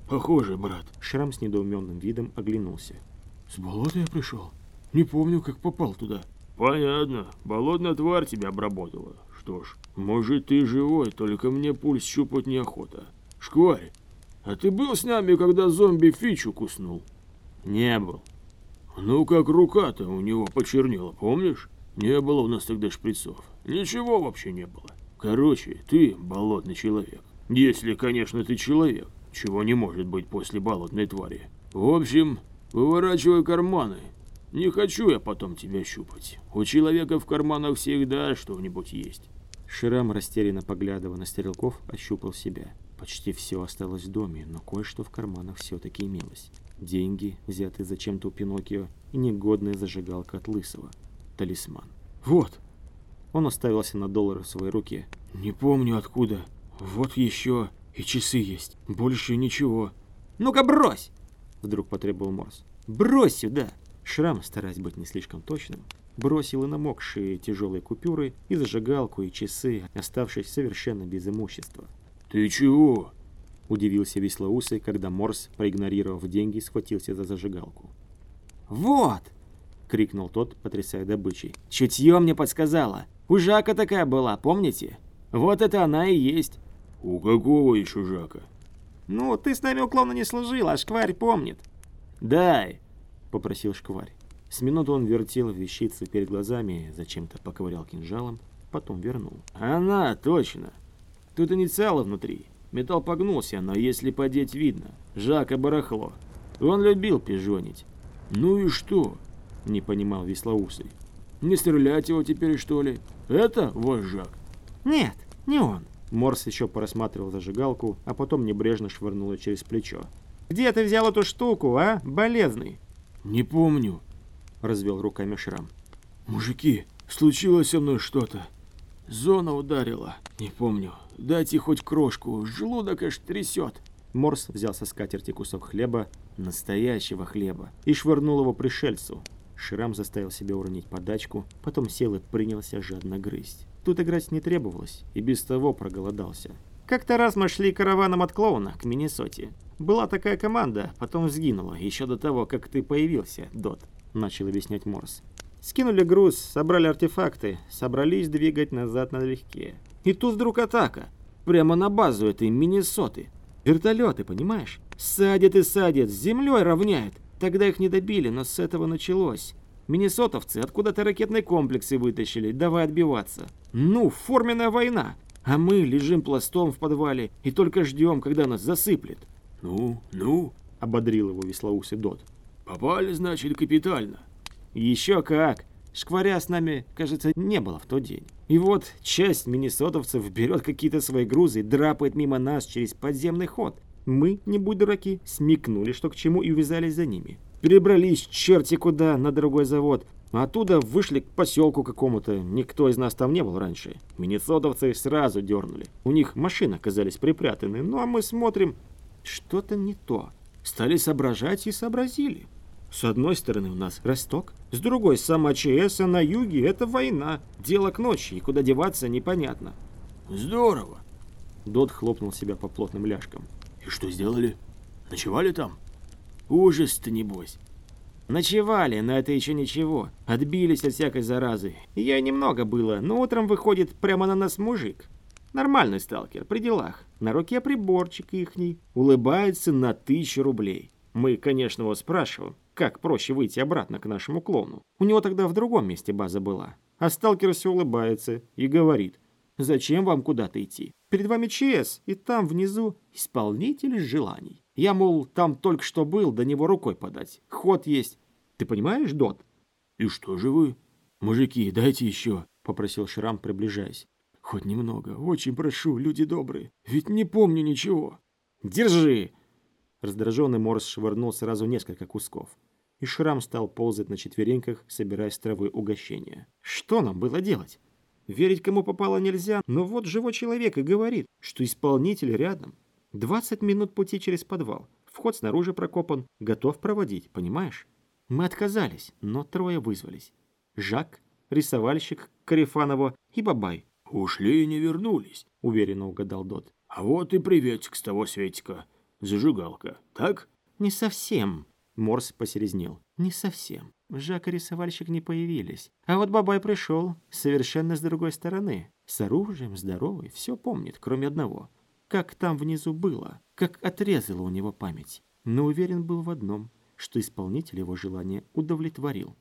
«Похоже, брат». Шрам с недоуменным видом оглянулся. «С болота я пришел? Не помню, как попал туда». Понятно. Болотная тварь тебя обработала. Что ж, может ты живой, только мне пульс щупать неохота. Шкварь, а ты был с нами, когда зомби Фичу куснул? Не был. Ну как рука-то у него почернела, помнишь? Не было у нас тогда шприцов. Ничего вообще не было. Короче, ты болотный человек. Если, конечно, ты человек, чего не может быть после болотной твари. В общем, выворачивай карманы. Не хочу я потом тебя щупать. У человека в карманах всегда что-нибудь есть. Шрам, растерянно поглядывая на стрелков, ощупал себя. Почти все осталось в доме, но кое-что в карманах все-таки имелось. Деньги, взятые зачем-то у Пиноккио, и негодная зажигалка от Лысого. Талисман. «Вот». Он оставился на доллар в своей руке. «Не помню откуда. Вот еще. И часы есть. Больше ничего». «Ну-ка брось!» Вдруг потребовал Морс. «Брось сюда!» Шрам, стараясь быть не слишком точным, бросил и намокшие тяжелые купюры, и зажигалку, и часы, оставшись совершенно без имущества. «Ты чего?» – удивился Веслоусый, когда Морс, проигнорировав деньги, схватился за зажигалку. «Вот!» — крикнул тот, потрясая добычей. «Чутье мне подсказала. У Жака такая была, помните? Вот это она и есть». «У какого еще Жака?» «Ну, ты с нами уклонно не служил, а шкварь помнит». «Дай!» — попросил шкварь. С минуту он вертел вещицу перед глазами, зачем-то поковырял кинжалом, потом вернул. «Она, точно! Тут инициалы внутри. Металл погнулся, но если подеть, видно. Жака барахло. Он любил пижонить. Ну и что?» — не понимал Веслоусый. «Не стрелять его теперь, что ли? Это ваш Жак?» «Нет, не он». Морс еще порассматривал зажигалку, а потом небрежно швырнул ее через плечо. «Где ты взял эту штуку, а, болезный?» «Не помню», — развел руками Шрам. «Мужики, случилось со мной что-то. Зона ударила. Не помню. Дайте хоть крошку, желудок аж трясет». Морс взял со скатерти кусок хлеба, настоящего хлеба, и швырнул его пришельцу. Шрам заставил себя уронить подачку, потом сел и принялся жадно грызть. Тут играть не требовалось, и без того проголодался. Как-то раз мы шли караваном от клоуна к Миннесоте. Была такая команда, потом сгинула, еще до того, как ты появился, Дот, начал объяснять Морс. Скинули груз, собрали артефакты, собрались двигать назад налегке. И тут вдруг атака. Прямо на базу этой Миннесоты. Вертолеты, понимаешь? Садят и садят, с землей равняют. Тогда их не добили, но с этого началось. Миннесотовцы откуда-то ракетные комплексы вытащили, давай отбиваться. Ну, форменная война. А мы лежим пластом в подвале и только ждем, когда нас засыплет. «Ну, ну», — ободрил его веслоусый Дот. «Попали, значит, капитально». «Еще как. Шкваря с нами, кажется, не было в тот день. И вот часть миннесотовцев берет какие-то свои грузы и драпает мимо нас через подземный ход. Мы, не будь дураки, смекнули, что к чему и увязались за ними. Перебрались черти куда на другой завод, а оттуда вышли к поселку какому-то. Никто из нас там не был раньше. Миннесотовцы сразу дернули. У них машины оказались припрятаны, ну а мы смотрим, что-то не то. Стали соображать и сообразили. С одной стороны у нас Росток, с другой сама ЧС, а на юге это война. Дело к ночи, и куда деваться непонятно. «Здорово!» Дот хлопнул себя по плотным ляжкам. «И что сделали? Ночевали там? Ужас-то небось!» Ночевали, но это еще ничего. Отбились от всякой заразы. Я немного было, но утром выходит прямо на нас мужик. Нормальный сталкер, при делах. На руке приборчик ихний. Улыбается на тысячу рублей. Мы, конечно, его спрашиваем, как проще выйти обратно к нашему клоуну. У него тогда в другом месте база была. А сталкер все улыбается и говорит, зачем вам куда-то идти? Перед вами ЧС, и там внизу исполнитель желаний. Я, мол, там только что был, до него рукой подать. Ход есть. Ты понимаешь, Дот? И что же вы? Мужики, дайте еще, попросил Шрам, приближаясь. Хоть немного, очень прошу, люди добрые, ведь не помню ничего. Держи! Раздраженный Морс швырнул сразу несколько кусков. И Шрам стал ползать на четвереньках, собирая с травы угощения. Что нам было делать? Верить кому попало нельзя, но вот живой человек и говорит, что исполнитель рядом. 20 минут пути через подвал. Вход снаружи прокопан, готов проводить, понимаешь? Мы отказались, но трое вызвались. Жак, рисовальщик, Карифанова и Бабай. «Ушли и не вернулись», — уверенно угадал Дот. «А вот и приветик с того светика. Зажигалка, так?» «Не совсем», — Морс посерезнел. «Не совсем. Жак и рисовальщик не появились. А вот Бабай пришел совершенно с другой стороны. С оружием, здоровый, все помнит, кроме одного. Как там внизу было, как отрезала у него память. Но уверен был в одном, что исполнитель его желания удовлетворил.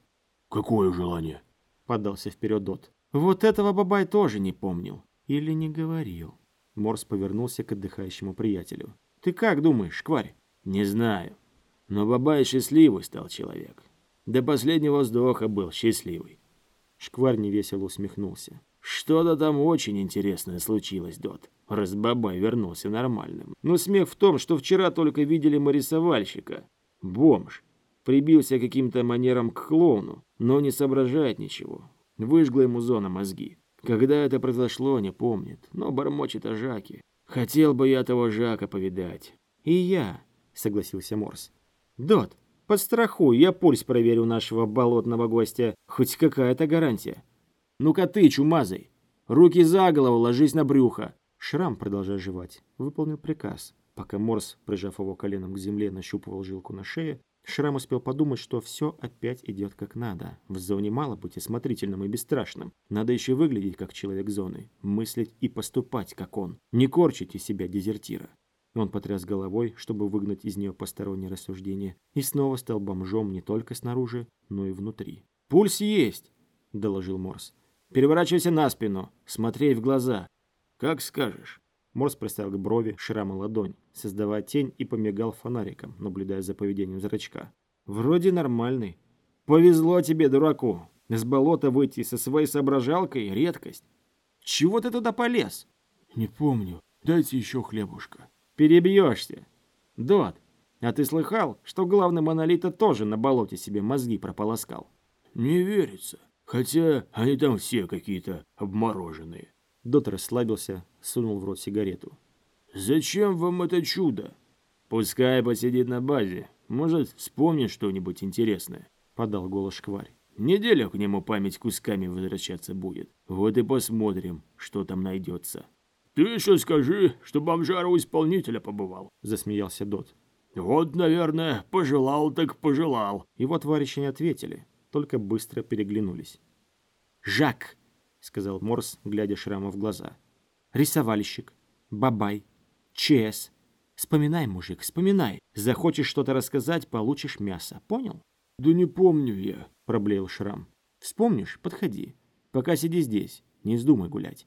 «Какое желание?» — подался вперед Дот. «Вот этого Бабай тоже не помнил. Или не говорил». Морс повернулся к отдыхающему приятелю. «Ты как думаешь, Шкварь?» «Не знаю. Но Бабай счастливый стал человек. До последнего вздоха был счастливый. Шкварь невесело усмехнулся. Что-то там очень интересное случилось, Дот. Раз Бабай вернулся нормальным. Но смех в том, что вчера только видели мы рисовальщика. Бомж. Прибился каким-то манером к клоуну, но не соображает ничего. Выжгла ему зона мозги. Когда это произошло, не помнит, но бормочет о Жаке. Хотел бы я того Жака повидать. И я, согласился Морс. Дот, Подстрахуй, я пульс проверю нашего болотного гостя. Хоть какая-то гарантия. Ну-ка ты, чумазый. Руки за голову, ложись на брюхо. Шрам, продолжая жевать, выполнил приказ. Пока Морс, прижав его коленом к земле, нащупывал жилку на шее, Шрам успел подумать, что все опять идет как надо. В зоне мало быть осмотрительным и бесстрашным. Надо еще выглядеть как человек зоны, мыслить и поступать как он. Не корчить из себя дезертира. Он потряс головой, чтобы выгнать из нее посторонние рассуждения, и снова стал бомжом не только снаружи, но и внутри. «Пульс есть!» — доложил Морс. «Переворачивайся на спину, смотри в глаза». «Как скажешь». Морс приставил к брови шрама ладонь, создавая тень и помигал фонариком, наблюдая за поведением зрачка. «Вроде нормальный. Повезло тебе, дураку. С болота выйти со своей соображалкой — редкость. Чего ты туда полез?» «Не помню. Дайте еще хлебушка». Перебьешься. Дот, а ты слыхал, что главный монолита тоже на болоте себе мозги прополоскал? Не верится. Хотя они там все какие-то обмороженные. Дот расслабился, сунул в рот сигарету. «Зачем вам это чудо?» «Пускай посидит на базе. Может, вспомнит что-нибудь интересное», — подал голос шкварь. «Неделю к нему память кусками возвращаться будет. Вот и посмотрим, что там найдется». «Ты еще скажи, что бомжара у исполнителя побывал», — засмеялся Дот. «Вот, наверное, пожелал так пожелал». Его товарищи не ответили, только быстро переглянулись. «Жак», — сказал Морс, глядя Шрама в глаза. «Рисовальщик, Бабай, ЧС. Вспоминай, мужик, вспоминай. Захочешь что-то рассказать, получишь мясо. Понял?» «Да не помню я», — проблеял Шрам. «Вспомнишь? Подходи. Пока сиди здесь, не вздумай гулять».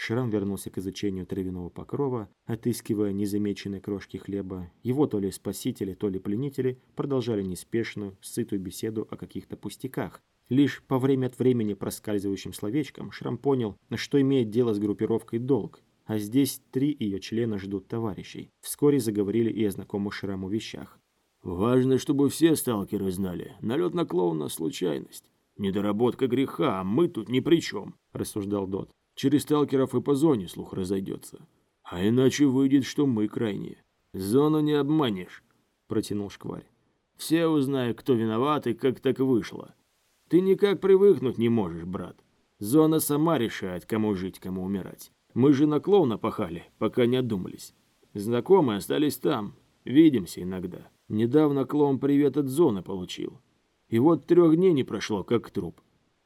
Шрам вернулся к изучению травяного покрова, отыскивая незамеченные крошки хлеба. Его то ли спасители, то ли пленители продолжали неспешную, сытую беседу о каких-то пустяках. Лишь по время от времени проскальзывающим словечком Шрам понял, что имеет дело с группировкой «Долг», а здесь три ее члена ждут товарищей. Вскоре заговорили и о знакомых Шраму вещах. «Важно, чтобы все сталкеры знали. Налет на клоуна – случайность. Недоработка греха, а мы тут ни при чем», – рассуждал Дот. Через сталкеров и по зоне слух разойдется. А иначе выйдет, что мы крайние. Зону не обманешь, протянул шкварь. Все узнают, кто виноват и как так вышло. Ты никак привыкнуть не можешь, брат. Зона сама решает, кому жить, кому умирать. Мы же на клоуна пахали, пока не одумались. Знакомые остались там. Видимся иногда. Недавно клоун привет от зоны получил. И вот трех дней не прошло, как труп.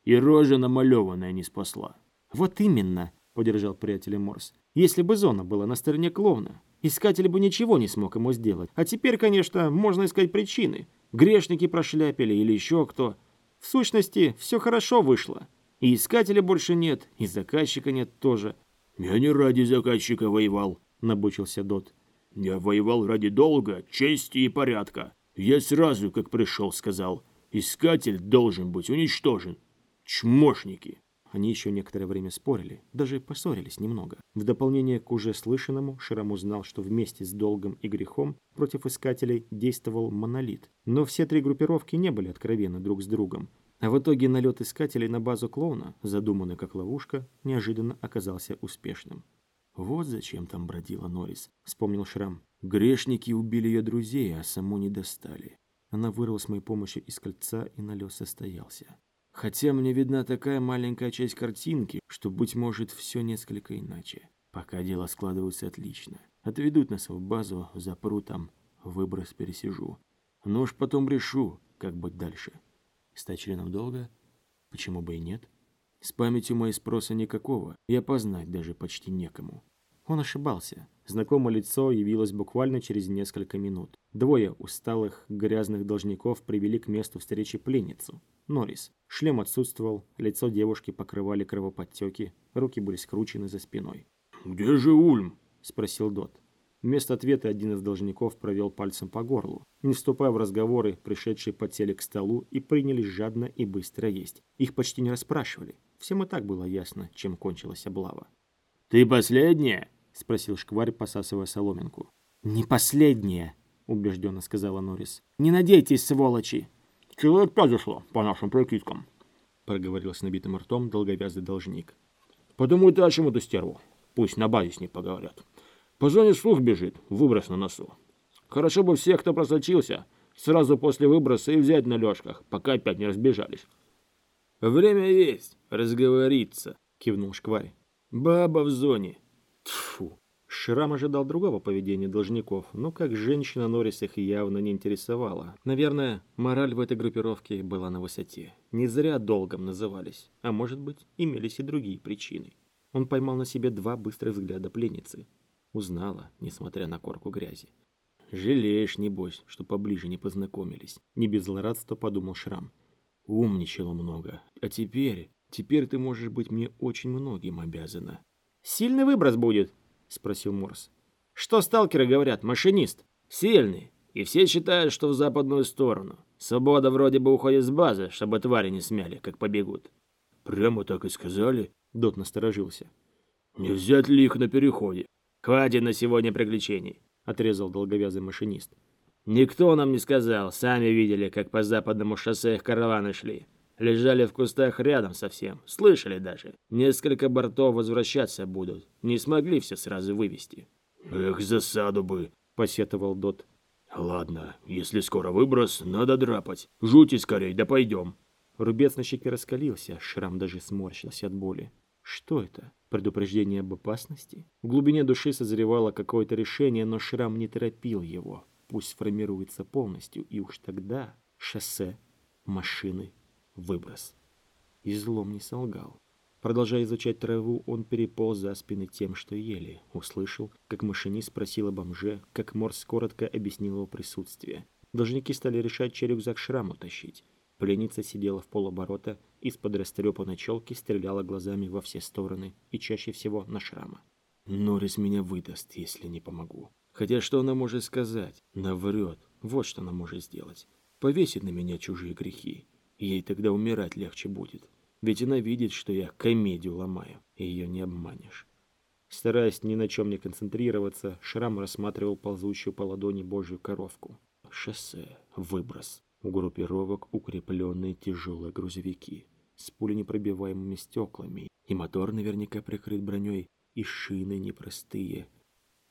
И рожа намалеванная не спасла. «Вот именно», — поддержал приятеля Морс. «Если бы зона была на стороне клоуна, искатель бы ничего не смог ему сделать. А теперь, конечно, можно искать причины. Грешники прошляпили или еще кто. В сущности, все хорошо вышло. И искателя больше нет, и заказчика нет тоже». «Я не ради заказчика воевал», — набучился Дот. «Я воевал ради долга, чести и порядка. Я сразу, как пришел, сказал, искатель должен быть уничтожен. Чмошники!» Они еще некоторое время спорили, даже поссорились немного. В дополнение к уже слышанному, Шрам узнал, что вместе с долгом и грехом против искателей действовал монолит. Но все три группировки не были откровенны друг с другом. А в итоге налет искателей на базу клоуна, задуманный как ловушка, неожиданно оказался успешным. «Вот зачем там бродила Норрис», — вспомнил Шрам. «Грешники убили ее друзей, а саму не достали». Она вырвала с моей помощью из кольца, и налет состоялся. Хотя мне видна такая маленькая часть картинки, что, быть может, все несколько иначе. Пока дела складываются отлично. Отведут нас в базу, запру там, выброс пересижу. Но уж потом решу, как быть дальше. Стать членом долга? Почему бы и нет? С памятью моей спроса никакого, и опознать даже почти некому. Он ошибался. Знакомое лицо явилось буквально через несколько минут. Двое усталых, грязных должников привели к месту встречи пленницу. Норрис. Шлем отсутствовал, лицо девушки покрывали кровоподтеки, руки были скручены за спиной. «Где же Ульм?» – спросил Дот. Вместо ответа один из должников провел пальцем по горлу. Не вступая в разговоры, пришедшие подсели к столу и принялись жадно и быстро есть. Их почти не расспрашивали. Всем и так было ясно, чем кончилась облава. «Ты последняя?» – спросил шкварь, посасывая соломинку. «Не последняя!» – убежденно сказала Норрис. «Не надейтесь, сволочи!» «Человек пять зашло, по нашим прикидкам», — проговорил с набитым ртом долговязый должник. «Подумай ты о чем эту стерву. Пусть на базе с ней поговорят. По зоне слух бежит, выброс на носу. Хорошо бы всех, кто просочился, сразу после выброса и взять на лёжках, пока опять не разбежались». «Время есть, разговориться», — кивнул шкварь. «Баба в зоне». Тфу. Шрам ожидал другого поведения должников, но как женщина Норрис их явно не интересовала. Наверное, мораль в этой группировке была на высоте. Не зря долгом назывались, а может быть, имелись и другие причины. Он поймал на себе два быстрых взгляда пленницы. Узнала, несмотря на корку грязи. «Жалеешь, небось, что поближе не познакомились», — не без злорадства подумал Шрам. «Умничала много. А теперь, теперь ты можешь быть мне очень многим обязана». «Сильный выброс будет», спросил Морс. Что сталкеры говорят, машинист? Сильный. И все считают, что в западную сторону. Свобода вроде бы уходит с базы, чтобы твари не смяли, как побегут. Прямо так и сказали? Дот насторожился. Не взять ли их на переходе? Хватит на сегодня приключений, отрезал долговязый машинист. Никто нам не сказал, сами видели, как по западному шоссе их караваны шли. Лежали в кустах рядом совсем, слышали даже. Несколько бортов возвращаться будут. Не смогли все сразу вывести. «Эх, засаду бы!» — посетовал Дот. «Ладно, если скоро выброс, надо драпать. Жути скорей, да пойдем». Рубец на щеке раскалился, шрам даже сморщился от боли. Что это? Предупреждение об опасности? В глубине души созревало какое-то решение, но шрам не торопил его. Пусть формируется полностью, и уж тогда шоссе, машины, выброс. Излом не солгал. Продолжая изучать траву, он переполз за спины тем, что ели. Услышал, как машинист спросил о бомже, как Морс коротко объяснил его присутствие. Должники стали решать, чей рюкзак шраму тащить. Пленница сидела в полоборота, из-под растрепанной челки стреляла глазами во все стороны и чаще всего на шрама. Норрис меня выдаст, если не помогу. Хотя что она может сказать? Наврет. Вот что она может сделать. Повесит на меня чужие грехи. Ей тогда умирать легче будет. Ведь она видит, что я комедию ломаю, и ее не обманешь. Стараясь ни на чем не концентрироваться, Шрам рассматривал ползущую по ладони божью коровку. Шоссе, выброс, у группировок укрепленные тяжелые грузовики с пуленепробиваемыми стеклами, и мотор наверняка прикрыт броней, и шины непростые,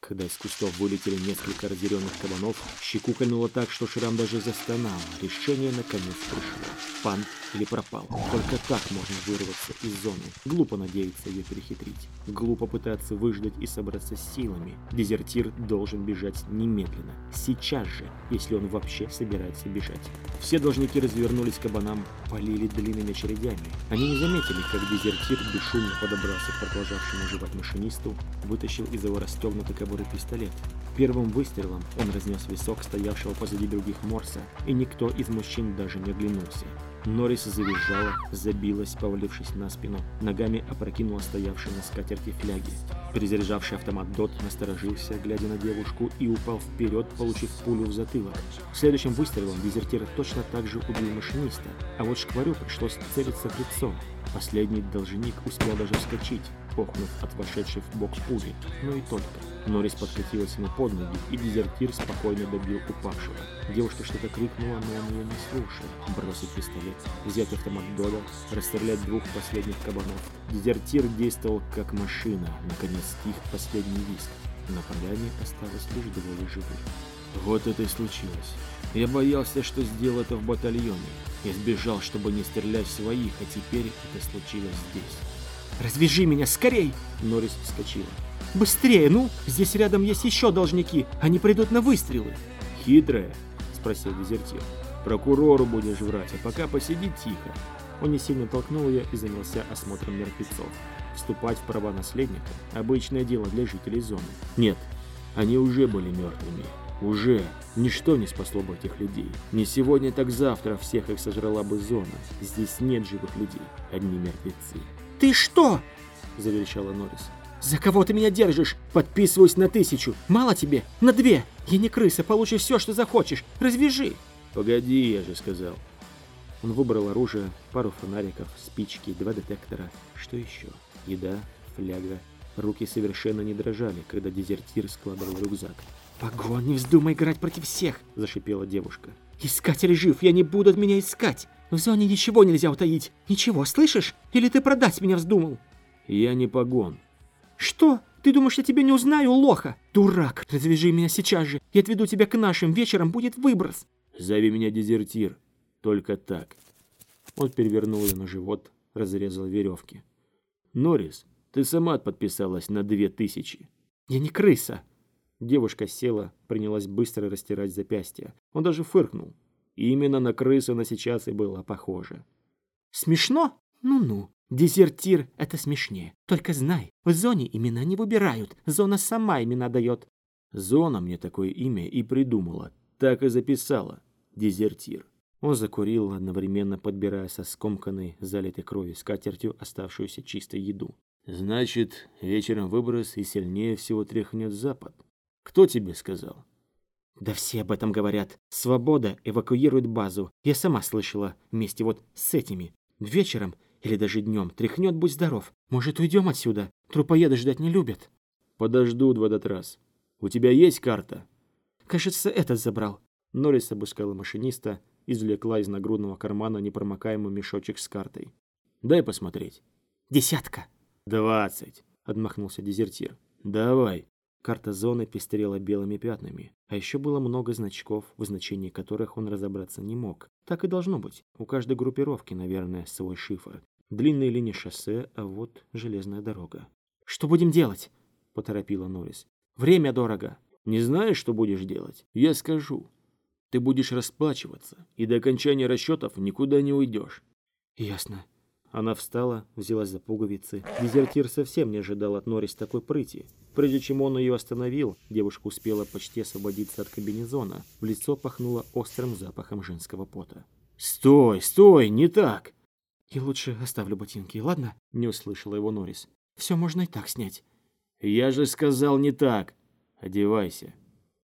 когда из кустов вылетели несколько разъяренных кабанов, щеку кольнуло так, что Шрам даже застонал. Решение наконец пришло. Пан или пропал. Только так можно вырваться из зоны. Глупо надеяться ее перехитрить. Глупо пытаться выждать и собраться с силами. Дезертир должен бежать немедленно. Сейчас же, если он вообще собирается бежать. Все должники развернулись к кабанам, полили длинными очередями. Они не заметили, как дезертир бесшумно подобрался к продолжавшему жевать машинисту, вытащил из его расстегнутой кобуры пистолет. Первым выстрелом он разнес висок стоявшего позади других Морса, и никто из мужчин даже не оглянулся. Норрис завизжала, забилась, повалившись на спину, ногами опрокинула стоявшие на скатерти фляги. Перезаряжавший автомат Дот насторожился, глядя на девушку, и упал вперед, получив пулю в затылок. Следующим выстрелом дезертир точно так же убил машиниста, а вот шкварю пришлось целиться в лицо. Последний должник успел даже вскочить. охнув от вошедшей в бок пули, но и только. Норрис подкатилась ему под ноги, и дезертир спокойно добил упавшего. Девушка что-то крикнула, но он ее не слушал. Бросить пистолет, взять автомат Дода, расстрелять двух последних кабанов. Дезертир действовал как машина. Наконец стих последний виск. На поляне осталось лишь двое живых. Вот это и случилось. Я боялся, что сделал это в батальоне. Я сбежал, чтобы не стрелять в своих, а теперь это случилось здесь. «Развяжи меня, скорей!» Норрис вскочила. «Быстрее, ну! Здесь рядом есть еще должники, они придут на выстрелы!» «Хитрая?» – спросил дезертир. «Прокурору будешь врать, а пока посиди тихо». Он не сильно толкнул ее и занялся осмотром мертвецов. Вступать в права наследника – обычное дело для жителей зоны. Нет, они уже были мертвыми. Уже. Ничто не спасло бы этих людей. Не сегодня, так завтра всех их сожрала бы зона. Здесь нет живых людей, одни мертвецы. «Ты что?» – заверещала Норрис. «За кого ты меня держишь? Подписываюсь на тысячу. Мало тебе? На две. Я не крыса, получишь все, что захочешь. Развяжи!» «Погоди, я же сказал». Он выбрал оружие, пару фонариков, спички, два детектора. Что еще? Еда, фляга. Руки совершенно не дрожали, когда дезертир складывал рюкзак. «Погон, не вздумай играть против всех!» – зашипела девушка. «Искатель жив, я не буду от меня искать! В зоне ничего нельзя утаить! Ничего, слышишь? Или ты продать меня вздумал?» «Я не погон». «Что? Ты думаешь, я тебя не узнаю, лоха? Дурак! Развяжи меня сейчас же! Я отведу тебя к нашим, вечером будет выброс!» «Зови меня дезертир. Только так». Он перевернул ее на живот, разрезал веревки. «Норрис, ты сама подписалась на две тысячи». «Я не крыса!» Девушка села, принялась быстро растирать запястья. Он даже фыркнул. Именно на крысу она сейчас и была похожа. «Смешно? Ну-ну. Дезертир — это смешнее. Только знай, в зоне имена не выбирают. Зона сама имена дает». Зона мне такое имя и придумала. Так и записала. Дезертир. Он закурил, одновременно подбирая со скомканной, залитой кровью скатертью оставшуюся чистой еду. «Значит, вечером выброс и сильнее всего тряхнет запад. Кто тебе сказал?» «Да все об этом говорят. Свобода эвакуирует базу. Я сама слышала. Вместе вот с этими. Вечером или даже днем тряхнет, будь здоров. Может, уйдем отсюда? Трупоеды ждать не любят». «Подожду в этот раз. У тебя есть карта?» «Кажется, этот забрал». Норрис обыскала машиниста, извлекла из нагрудного кармана непромокаемый мешочек с картой. «Дай посмотреть». «Десятка». «Двадцать», — отмахнулся дезертир. «Давай». Карта зоны пестрела белыми пятнами, а еще было много значков, в значении которых он разобраться не мог. Так и должно быть. У каждой группировки, наверное, свой шифр. Длинные линии шоссе, а вот железная дорога. «Что будем делать?» – поторопила Норрис. «Время дорого». «Не знаешь, что будешь делать? Я скажу. Ты будешь расплачиваться, и до окончания расчетов никуда не уйдешь». «Ясно». Она встала, взялась за пуговицы. Дезертир совсем не ожидал от Норрис такой прыти. Прежде чем он ее остановил, девушка успела почти освободиться от кабинезона. В лицо пахнуло острым запахом женского пота. «Стой, стой, не так!» «Я лучше оставлю ботинки, ладно?» Не услышала его Норрис. «Все можно и так снять». «Я же сказал не так! Одевайся!»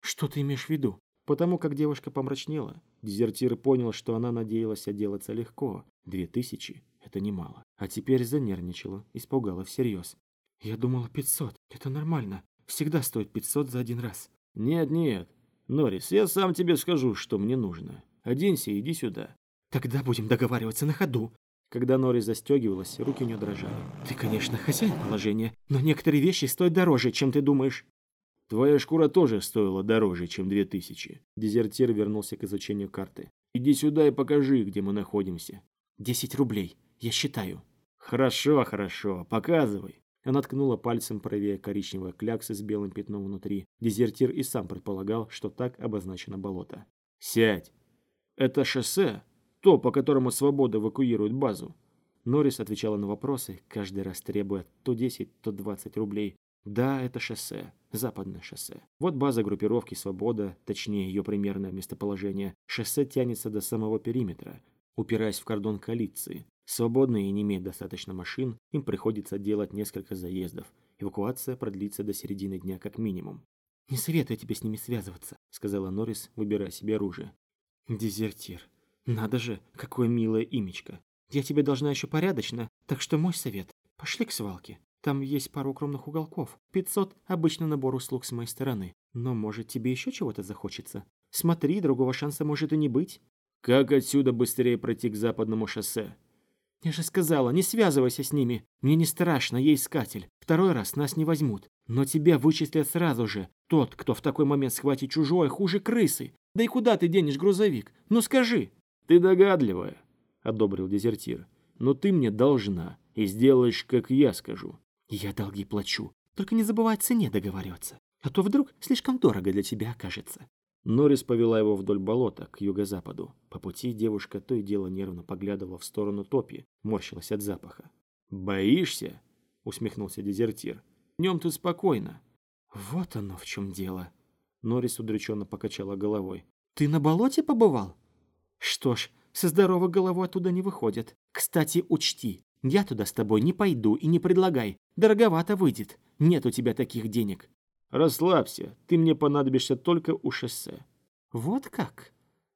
«Что ты имеешь в виду?» Потому как девушка помрачнела, дезертир понял, что она надеялась отделаться легко. Две тысячи – это немало. А теперь занервничала, испугала всерьез. «Я думала пятьсот. Это нормально. Всегда стоит пятьсот за один раз». «Нет, нет. Норрис, я сам тебе скажу, что мне нужно. Оденься и иди сюда». «Тогда будем договариваться на ходу». Когда Норрис застегивалась, руки у нее дрожали. «Ты, конечно, хозяин положения, но некоторые вещи стоят дороже, чем ты думаешь». Твоя шкура тоже стоила дороже, чем две тысячи. Дезертир вернулся к изучению карты. Иди сюда и покажи, где мы находимся. Десять рублей. Я считаю. Хорошо, хорошо. Показывай. Она ткнула пальцем правее коричневой кляксы с белым пятном внутри. Дезертир и сам предполагал, что так обозначено болото. «Сядь! Это шоссе? То, по которому Свобода эвакуирует базу?» Норрис отвечала на вопросы, каждый раз требуя то 10, то 20 рублей. Да, это шоссе, западное шоссе. Вот база группировки «Свобода», точнее ее примерное местоположение. Шоссе тянется до самого периметра, упираясь в кордон коалиции. Свободные не имеют достаточно машин, им приходится делать несколько заездов. Эвакуация продлится до середины дня как минимум. «Не советую тебе с ними связываться», — сказала Норрис, выбирая себе оружие. «Дезертир. Надо же, какое милое имечко. Я тебе должна еще порядочно, так что мой совет — пошли к свалке». Там есть пару укромных уголков. 500 – обычно набор услуг с моей стороны. Но, может, тебе еще чего-то захочется? Смотри, другого шанса может и не быть. Как отсюда быстрее пройти к западному шоссе? Я же сказала, не связывайся с ними. Мне не страшно, я искатель. Второй раз нас не возьмут. Но тебя вычислят сразу же. Тот, кто в такой момент схватит чужое, хуже крысы. Да и куда ты денешь грузовик? Ну скажи. Ты догадливая, одобрил дезертир. Но ты мне должна и сделаешь, как я скажу. Я долги плачу. Только не забывай о цене договариваться. А то вдруг слишком дорого для тебя окажется. Норрис повела его вдоль болота, к юго-западу. По пути девушка то и дело нервно поглядывала в сторону топи, морщилась от запаха. «Боишься?» — усмехнулся дезертир. «Днем ты спокойно». «Вот оно в чем дело». Норрис удрученно покачала головой. «Ты на болоте побывал?» «Что ж, со здоровой головой оттуда не выходят. Кстати, учти, я туда с тобой не пойду и не предлагай. Дороговато выйдет. Нет у тебя таких денег. Расслабься, ты мне понадобишься только у шоссе. Вот как?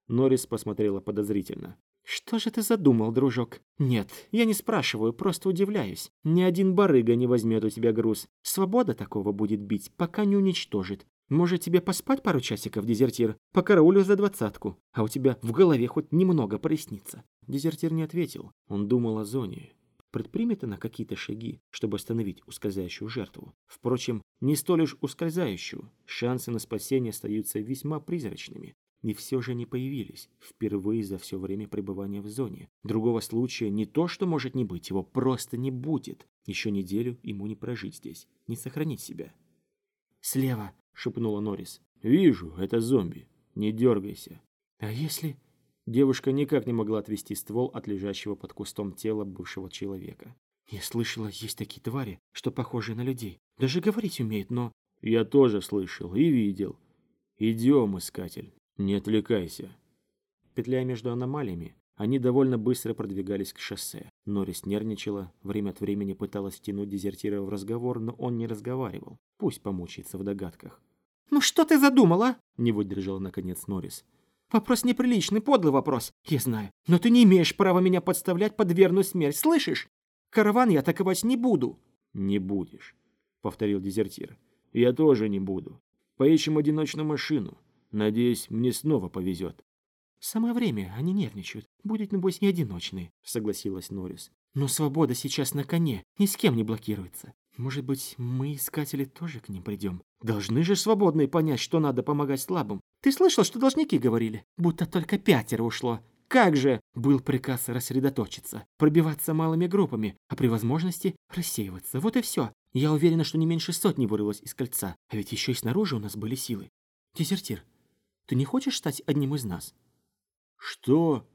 Норрис посмотрела подозрительно. Что же ты задумал, дружок? Нет, я не спрашиваю, просто удивляюсь. Ни один барыга не возьмет у тебя груз. Свобода такого будет бить, пока не уничтожит. Может, тебе поспать пару часиков, дезертир? По караулю за двадцатку, а у тебя в голове хоть немного прояснится. Дезертир не ответил. Он думал о зоне, Предпримет она какие-то шаги, чтобы остановить ускользающую жертву. Впрочем, не столь уж ускользающую. Шансы на спасение остаются весьма призрачными. И все же не появились, впервые за все время пребывания в зоне. Другого случая не то, что может не быть, его просто не будет. Еще неделю ему не прожить здесь, не сохранить себя. «Слева!» — шепнула Норрис. «Вижу, это зомби. Не дергайся». «А если...» Девушка никак не могла отвести ствол от лежащего под кустом тела бывшего человека. «Я слышала, есть такие твари, что похожи на людей. Даже говорить умеют, но...» «Я тоже слышал и видел. Идем, искатель, не отвлекайся». Петляя между аномалиями, они довольно быстро продвигались к шоссе. Норрис нервничала, время от времени пыталась втянуть дезертира в разговор, но он не разговаривал. Пусть помучается в догадках. «Ну что ты задумала?» — не выдержала наконец Норрис. Вопрос неприличный, подлый вопрос, я знаю. Но ты не имеешь права меня подставлять под верную смерть, слышишь? Караван я атаковать не буду. Не будешь, повторил дезертир. Я тоже не буду. Поищем одиночную машину. Надеюсь, мне снова повезет. Самое время, они нервничают. Будет, небось, не одиночный, согласилась Норрис. Но свобода сейчас на коне, ни с кем не блокируется. Может быть, мы, искатели, тоже к ним придем? Должны же свободные понять, что надо помогать слабым. Ты слышал, что должники говорили? Будто только пятеро ушло. Как же был приказ рассредоточиться, пробиваться малыми группами, а при возможности рассеиваться. Вот и все. Я уверена, что не меньше сотни вырылось из кольца. А ведь еще и снаружи у нас были силы. Дезертир, ты не хочешь стать одним из нас? Что?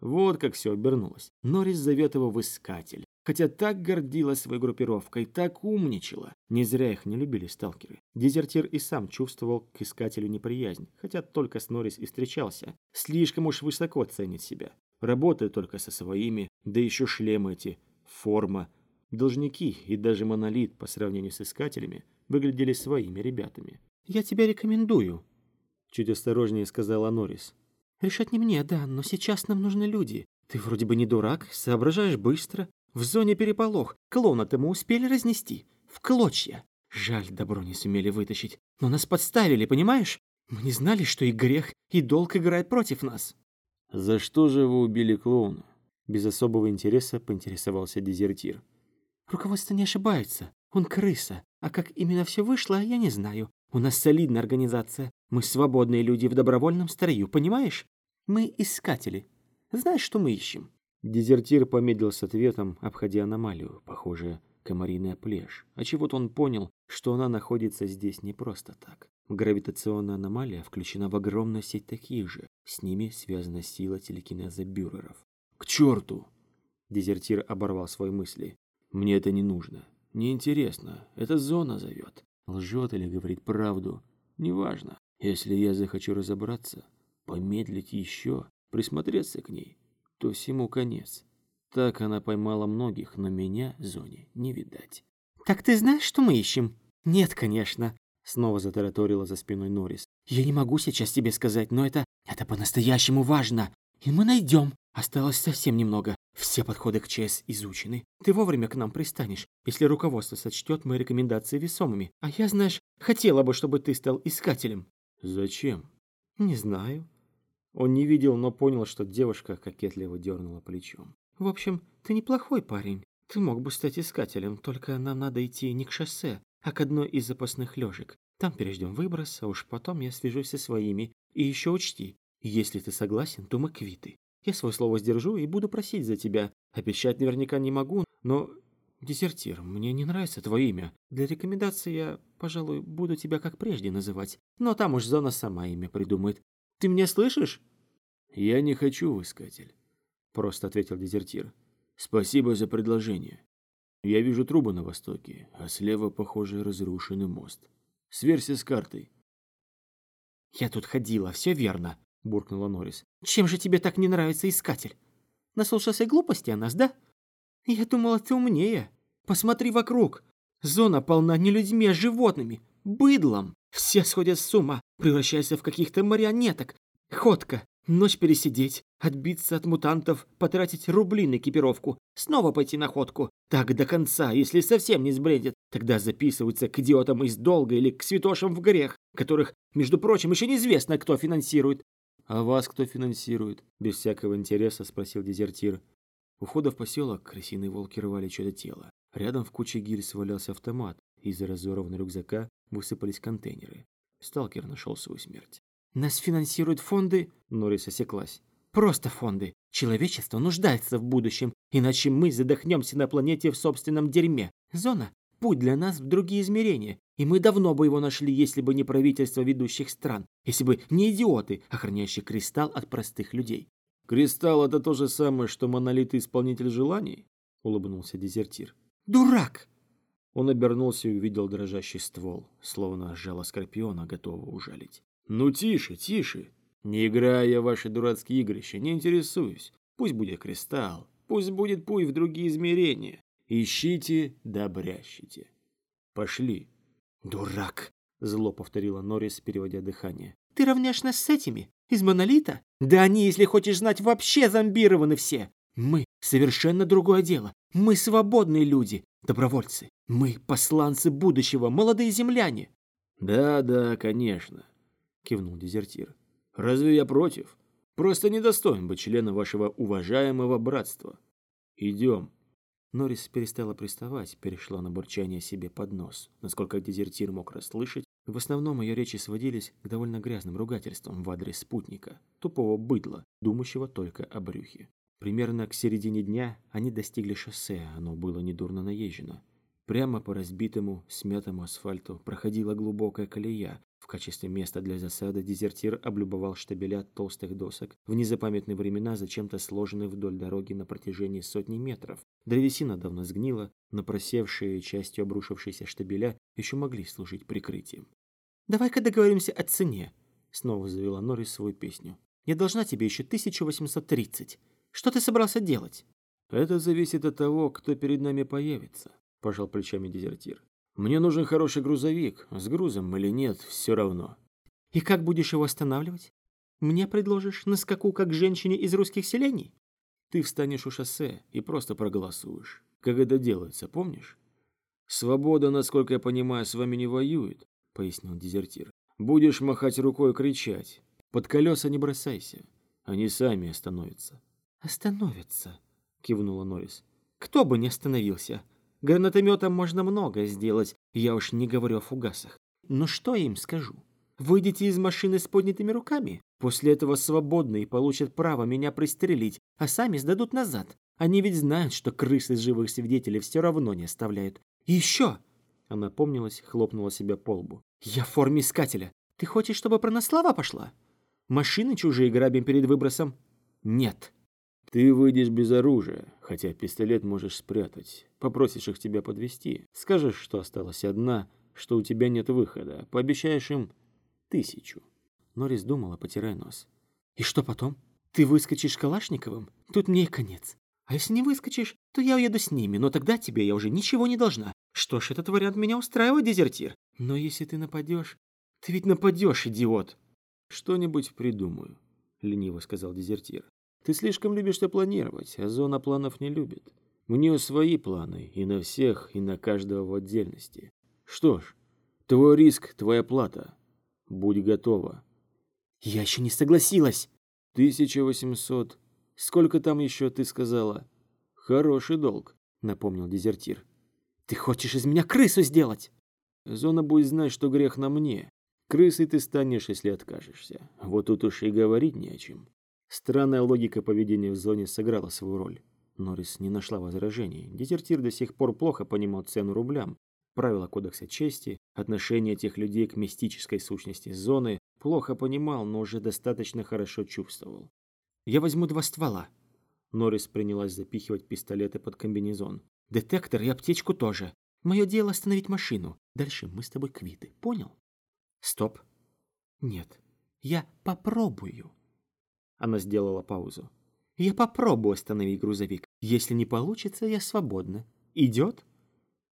Вот как все обернулось. Норрис зовет его в искатель. Хотя так гордилась своей группировкой, так умничала. Не зря их не любили сталкеры. Дезертир и сам чувствовал к искателю неприязнь, хотя только с Норрис и встречался. Слишком уж высоко ценит себя. Работает только со своими, да еще шлемы эти, форма. Должники и даже монолит по сравнению с искателями выглядели своими ребятами. «Я тебя рекомендую», — чуть осторожнее сказала Норрис. «Решать не мне, да, но сейчас нам нужны люди. Ты вроде бы не дурак, соображаешь быстро. В зоне переполох. Клоуна-то мы успели разнести. В клочья. Жаль, добро не сумели вытащить. Но нас подставили, понимаешь? Мы не знали, что и грех, и долг играет против нас. За что же вы убили клоуна? Без особого интереса поинтересовался дезертир. Руководство не ошибается. Он крыса. А как именно все вышло, я не знаю. У нас солидная организация. Мы свободные люди в добровольном строю, понимаешь? Мы искатели. Знаешь, что мы ищем? Дезертир помедлил с ответом, обходя аномалию, похоже, комариная плешь. А чего-то он понял, что она находится здесь не просто так. Гравитационная аномалия включена в огромную сеть таких же. С ними связана сила телекинеза бюреров. «К черту!» Дезертир оборвал свои мысли. «Мне это не нужно. Неинтересно. Это зона зовет. Лжет или говорит правду. Неважно. Если я захочу разобраться, помедлить еще, присмотреться к ней, то всему конец. Так она поймала многих, но меня зоне не видать. «Так ты знаешь, что мы ищем?» «Нет, конечно», — снова затараторила за спиной Норрис. «Я не могу сейчас тебе сказать, но это... это по-настоящему важно. И мы найдем. Осталось совсем немного. Все подходы к ЧС изучены. Ты вовремя к нам пристанешь, если руководство сочтет мои рекомендации весомыми. А я, знаешь, хотела бы, чтобы ты стал искателем». Зачем? Не знаю. Он не видел, но понял, что девушка кокетливо дернула плечом. В общем, ты неплохой парень. Ты мог бы стать искателем, только нам надо идти не к шоссе, а к одной из запасных лёжек. Там переждем выброс, а уж потом я свяжусь со своими. И еще учти, если ты согласен, то мы квиты. Я свое слово сдержу и буду просить за тебя. Обещать наверняка не могу, но... Дезертир, мне не нравится твое имя. Для рекомендации я, пожалуй, буду тебя как прежде называть. Но там уж зона сама имя придумает. Ты меня слышишь? Я не хочу в искатель, просто ответил дезертир. Спасибо за предложение. Я вижу трубы на востоке, а слева, похоже, разрушенный мост. Сверься с картой. Я тут ходила, все верно, буркнула Норрис. Чем же тебе так не нравится искатель? Наслушался глупости о нас, да? Я думала, ты умнее. Посмотри вокруг. Зона полна не людьми, а животными, быдлом. Все сходят с ума, превращаются в каких-то марионеток. Ходка, ночь пересидеть, отбиться от мутантов, потратить рубли на экипировку, снова пойти на ходку. Так до конца, если совсем не сбредет. Тогда записываются к идиотам из долга или к святошам в грех, которых, между прочим, еще неизвестно, кто финансирует. «А вас кто финансирует?» – без всякого интереса спросил дезертир. У в поселок крысиные волки рвали что-то тело. Рядом в куче гильз валялся автомат, из разорванного рюкзака высыпались контейнеры. Сталкер нашел свою смерть. «Нас финансируют фонды...» – Норрис осеклась. «Просто фонды. Человечество нуждается в будущем, иначе мы задохнемся на планете в собственном дерьме. Зона – путь для нас в другие измерения, и мы давно бы его нашли, если бы не правительство ведущих стран, если бы не идиоты, охраняющие кристалл от простых людей. «Кристалл — это то же самое, что монолит-исполнитель желаний?» — улыбнулся дезертир. «Дурак!» Он обернулся и увидел дрожащий ствол, словно жало скорпиона, готового ужалить. «Ну тише, тише! Не играя я в ваши дурацкие игрища, не интересуюсь. Пусть будет кристалл, пусть будет путь в другие измерения. Ищите, добрящите. Пошли!» «Дурак!» — зло повторила Норрис, переводя дыхание. «Ты равняешь нас с этими? Из монолита? Да они, если хочешь знать, вообще зомбированы все! Мы — совершенно другое дело. Мы свободные люди, добровольцы. Мы — посланцы будущего, молодые земляне!» «Да-да, конечно», — кивнул дезертир. «Разве я против? Просто недостоин быть членом вашего уважаемого братства. Идем». Норрис перестала приставать, перешла на бурчание себе под нос. Насколько дезертир мог расслышать, в основном ее речи сводились к довольно грязным ругательствам в адрес спутника, тупого быдла, думающего только о брюхе. Примерно к середине дня они достигли шоссе, оно было недурно наезжено. Прямо по разбитому, смятому асфальту проходила глубокая колея, в качестве места для засады дезертир облюбовал штабеля толстых досок, в незапамятные времена зачем-то сложенные вдоль дороги на протяжении сотни метров. Древесина давно сгнила, но просевшие частью обрушившиеся штабеля еще могли служить прикрытием. «Давай-ка договоримся о цене», — снова завела Норрис свою песню. «Я должна тебе еще 1830. Что ты собрался делать?» «Это зависит от того, кто перед нами появится», — пожал плечами дезертир. Мне нужен хороший грузовик, с грузом или нет, все равно. И как будешь его останавливать? Мне предложишь на скаку, как женщине из русских селений? Ты встанешь у шоссе и просто проголосуешь. Как это делается, помнишь? Свобода, насколько я понимаю, с вами не воюет, пояснил дезертир. Будешь махать рукой и кричать. Под колеса не бросайся. Они сами остановятся. Остановятся, кивнула Норрис. Кто бы не остановился. Гранатометом можно многое сделать, я уж не говорю о фугасах. Но что я им скажу? Выйдите из машины с поднятыми руками. После этого свободные получат право меня пристрелить, а сами сдадут назад. Они ведь знают, что крысы живых свидетелей все равно не оставляют. Еще!» Она помнилась, хлопнула себя по лбу. «Я в форме искателя. Ты хочешь, чтобы про нас слава пошла? Машины чужие грабим перед выбросом? Нет. Ты выйдешь без оружия, хотя пистолет можешь спрятать. Попросишь их тебя подвести. Скажешь, что осталась одна, что у тебя нет выхода. Пообещаешь им тысячу. Норрис думала, потирая нос. И что потом? Ты выскочишь Калашниковым? Тут мне и конец. А если не выскочишь, то я уеду с ними, но тогда тебе я уже ничего не должна. Что ж, этот вариант меня устраивает, дезертир. Но если ты нападешь... Ты ведь нападешь, идиот. Что-нибудь придумаю, лениво сказал дезертир. Ты слишком любишь все планировать, а зона планов не любит. У нее свои планы, и на всех, и на каждого в отдельности. Что ж, твой риск, твоя плата. Будь готова. Я еще не согласилась. 1800. Сколько там еще ты сказала? Хороший долг, напомнил дезертир. Ты хочешь из меня крысу сделать? Зона будет знать, что грех на мне. Крысой ты станешь, если откажешься. Вот тут уж и говорить не о чем. Странная логика поведения в зоне сыграла свою роль. Норрис не нашла возражений. Дезертир до сих пор плохо понимал цену рублям. Правила кодекса чести, отношение этих людей к мистической сущности зоны плохо понимал, но уже достаточно хорошо чувствовал. «Я возьму два ствола». Норрис принялась запихивать пистолеты под комбинезон. «Детектор и аптечку тоже. Мое дело остановить машину. Дальше мы с тобой квиты. Понял?» Стоп. Нет, я попробую. Она сделала паузу. Я попробую остановить грузовик. Если не получится, я свободна. Идет?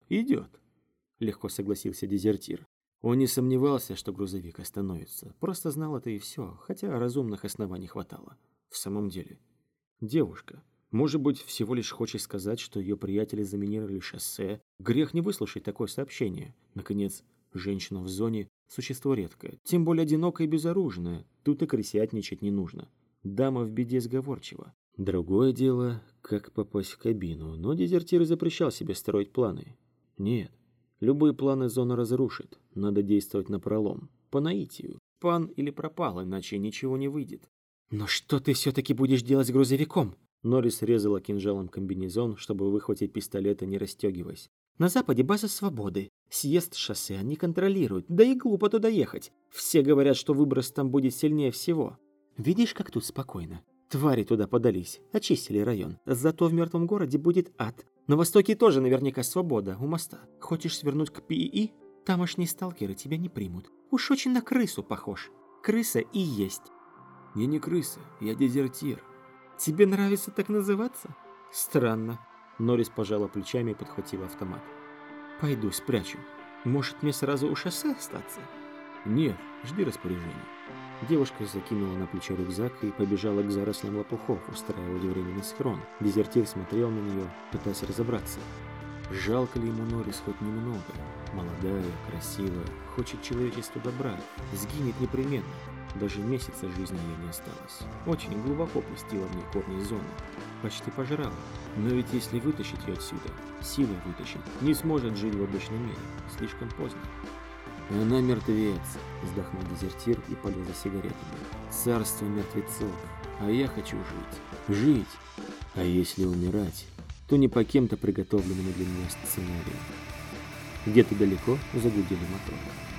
Идет. Легко согласился дезертир. Он не сомневался, что грузовик остановится. Просто знал это и все, хотя разумных оснований хватало. В самом деле. Девушка. Может быть, всего лишь хочет сказать, что ее приятели заминировали шоссе. Грех не выслушать такое сообщение. Наконец, женщина в зоне Существо редкое, тем более одинокое и безоружное. Тут и крысятничать не нужно. Дама в беде сговорчива. Другое дело, как попасть в кабину, но дезертир запрещал себе строить планы. Нет, любые планы зона разрушит, надо действовать на пролом, по наитию. Пан или пропал, иначе ничего не выйдет. «Но что ты все-таки будешь делать с грузовиком?» Норрис резала кинжалом комбинезон, чтобы выхватить пистолет и не расстегиваясь. На западе база свободы. Съезд шоссе они контролируют, да и глупо туда ехать. Все говорят, что выброс там будет сильнее всего. Видишь, как тут спокойно? Твари туда подались, очистили район. Зато в мертвом городе будет ад. На востоке тоже наверняка свобода, у моста. Хочешь свернуть к ПИИ? Тамошние сталкеры тебя не примут. Уж очень на крысу похож. Крыса и есть. Я не крыса, я дезертир. Тебе нравится так называться? Странно. Норрис пожала плечами и подхватила автомат. Пойду спрячу. Может, мне сразу у шоссе остаться? Нет, жди распоряжения. Девушка закинула на плечо рюкзак и побежала к зарослям лопухов, устраивать временный схрон. Дезертир смотрел на нее, пытаясь разобраться. Жалко ли ему Норрис хоть немного? Молодая, красивая, хочет человечеству добра, сгинет непременно. Даже месяца жизни ей не осталось. Очень глубоко пустила в ней корни зоны. Почти пожрала. Но ведь если вытащить ее отсюда, силой вытащить, не сможет жить в обычном мире. Слишком поздно. Она мертвец, вздохнул дезертир и полез за сигаретами. Царство мертвецов. А я хочу жить. Жить. А если умирать, то не по кем-то приготовленному для меня сценарию. Где-то далеко загудели моторы.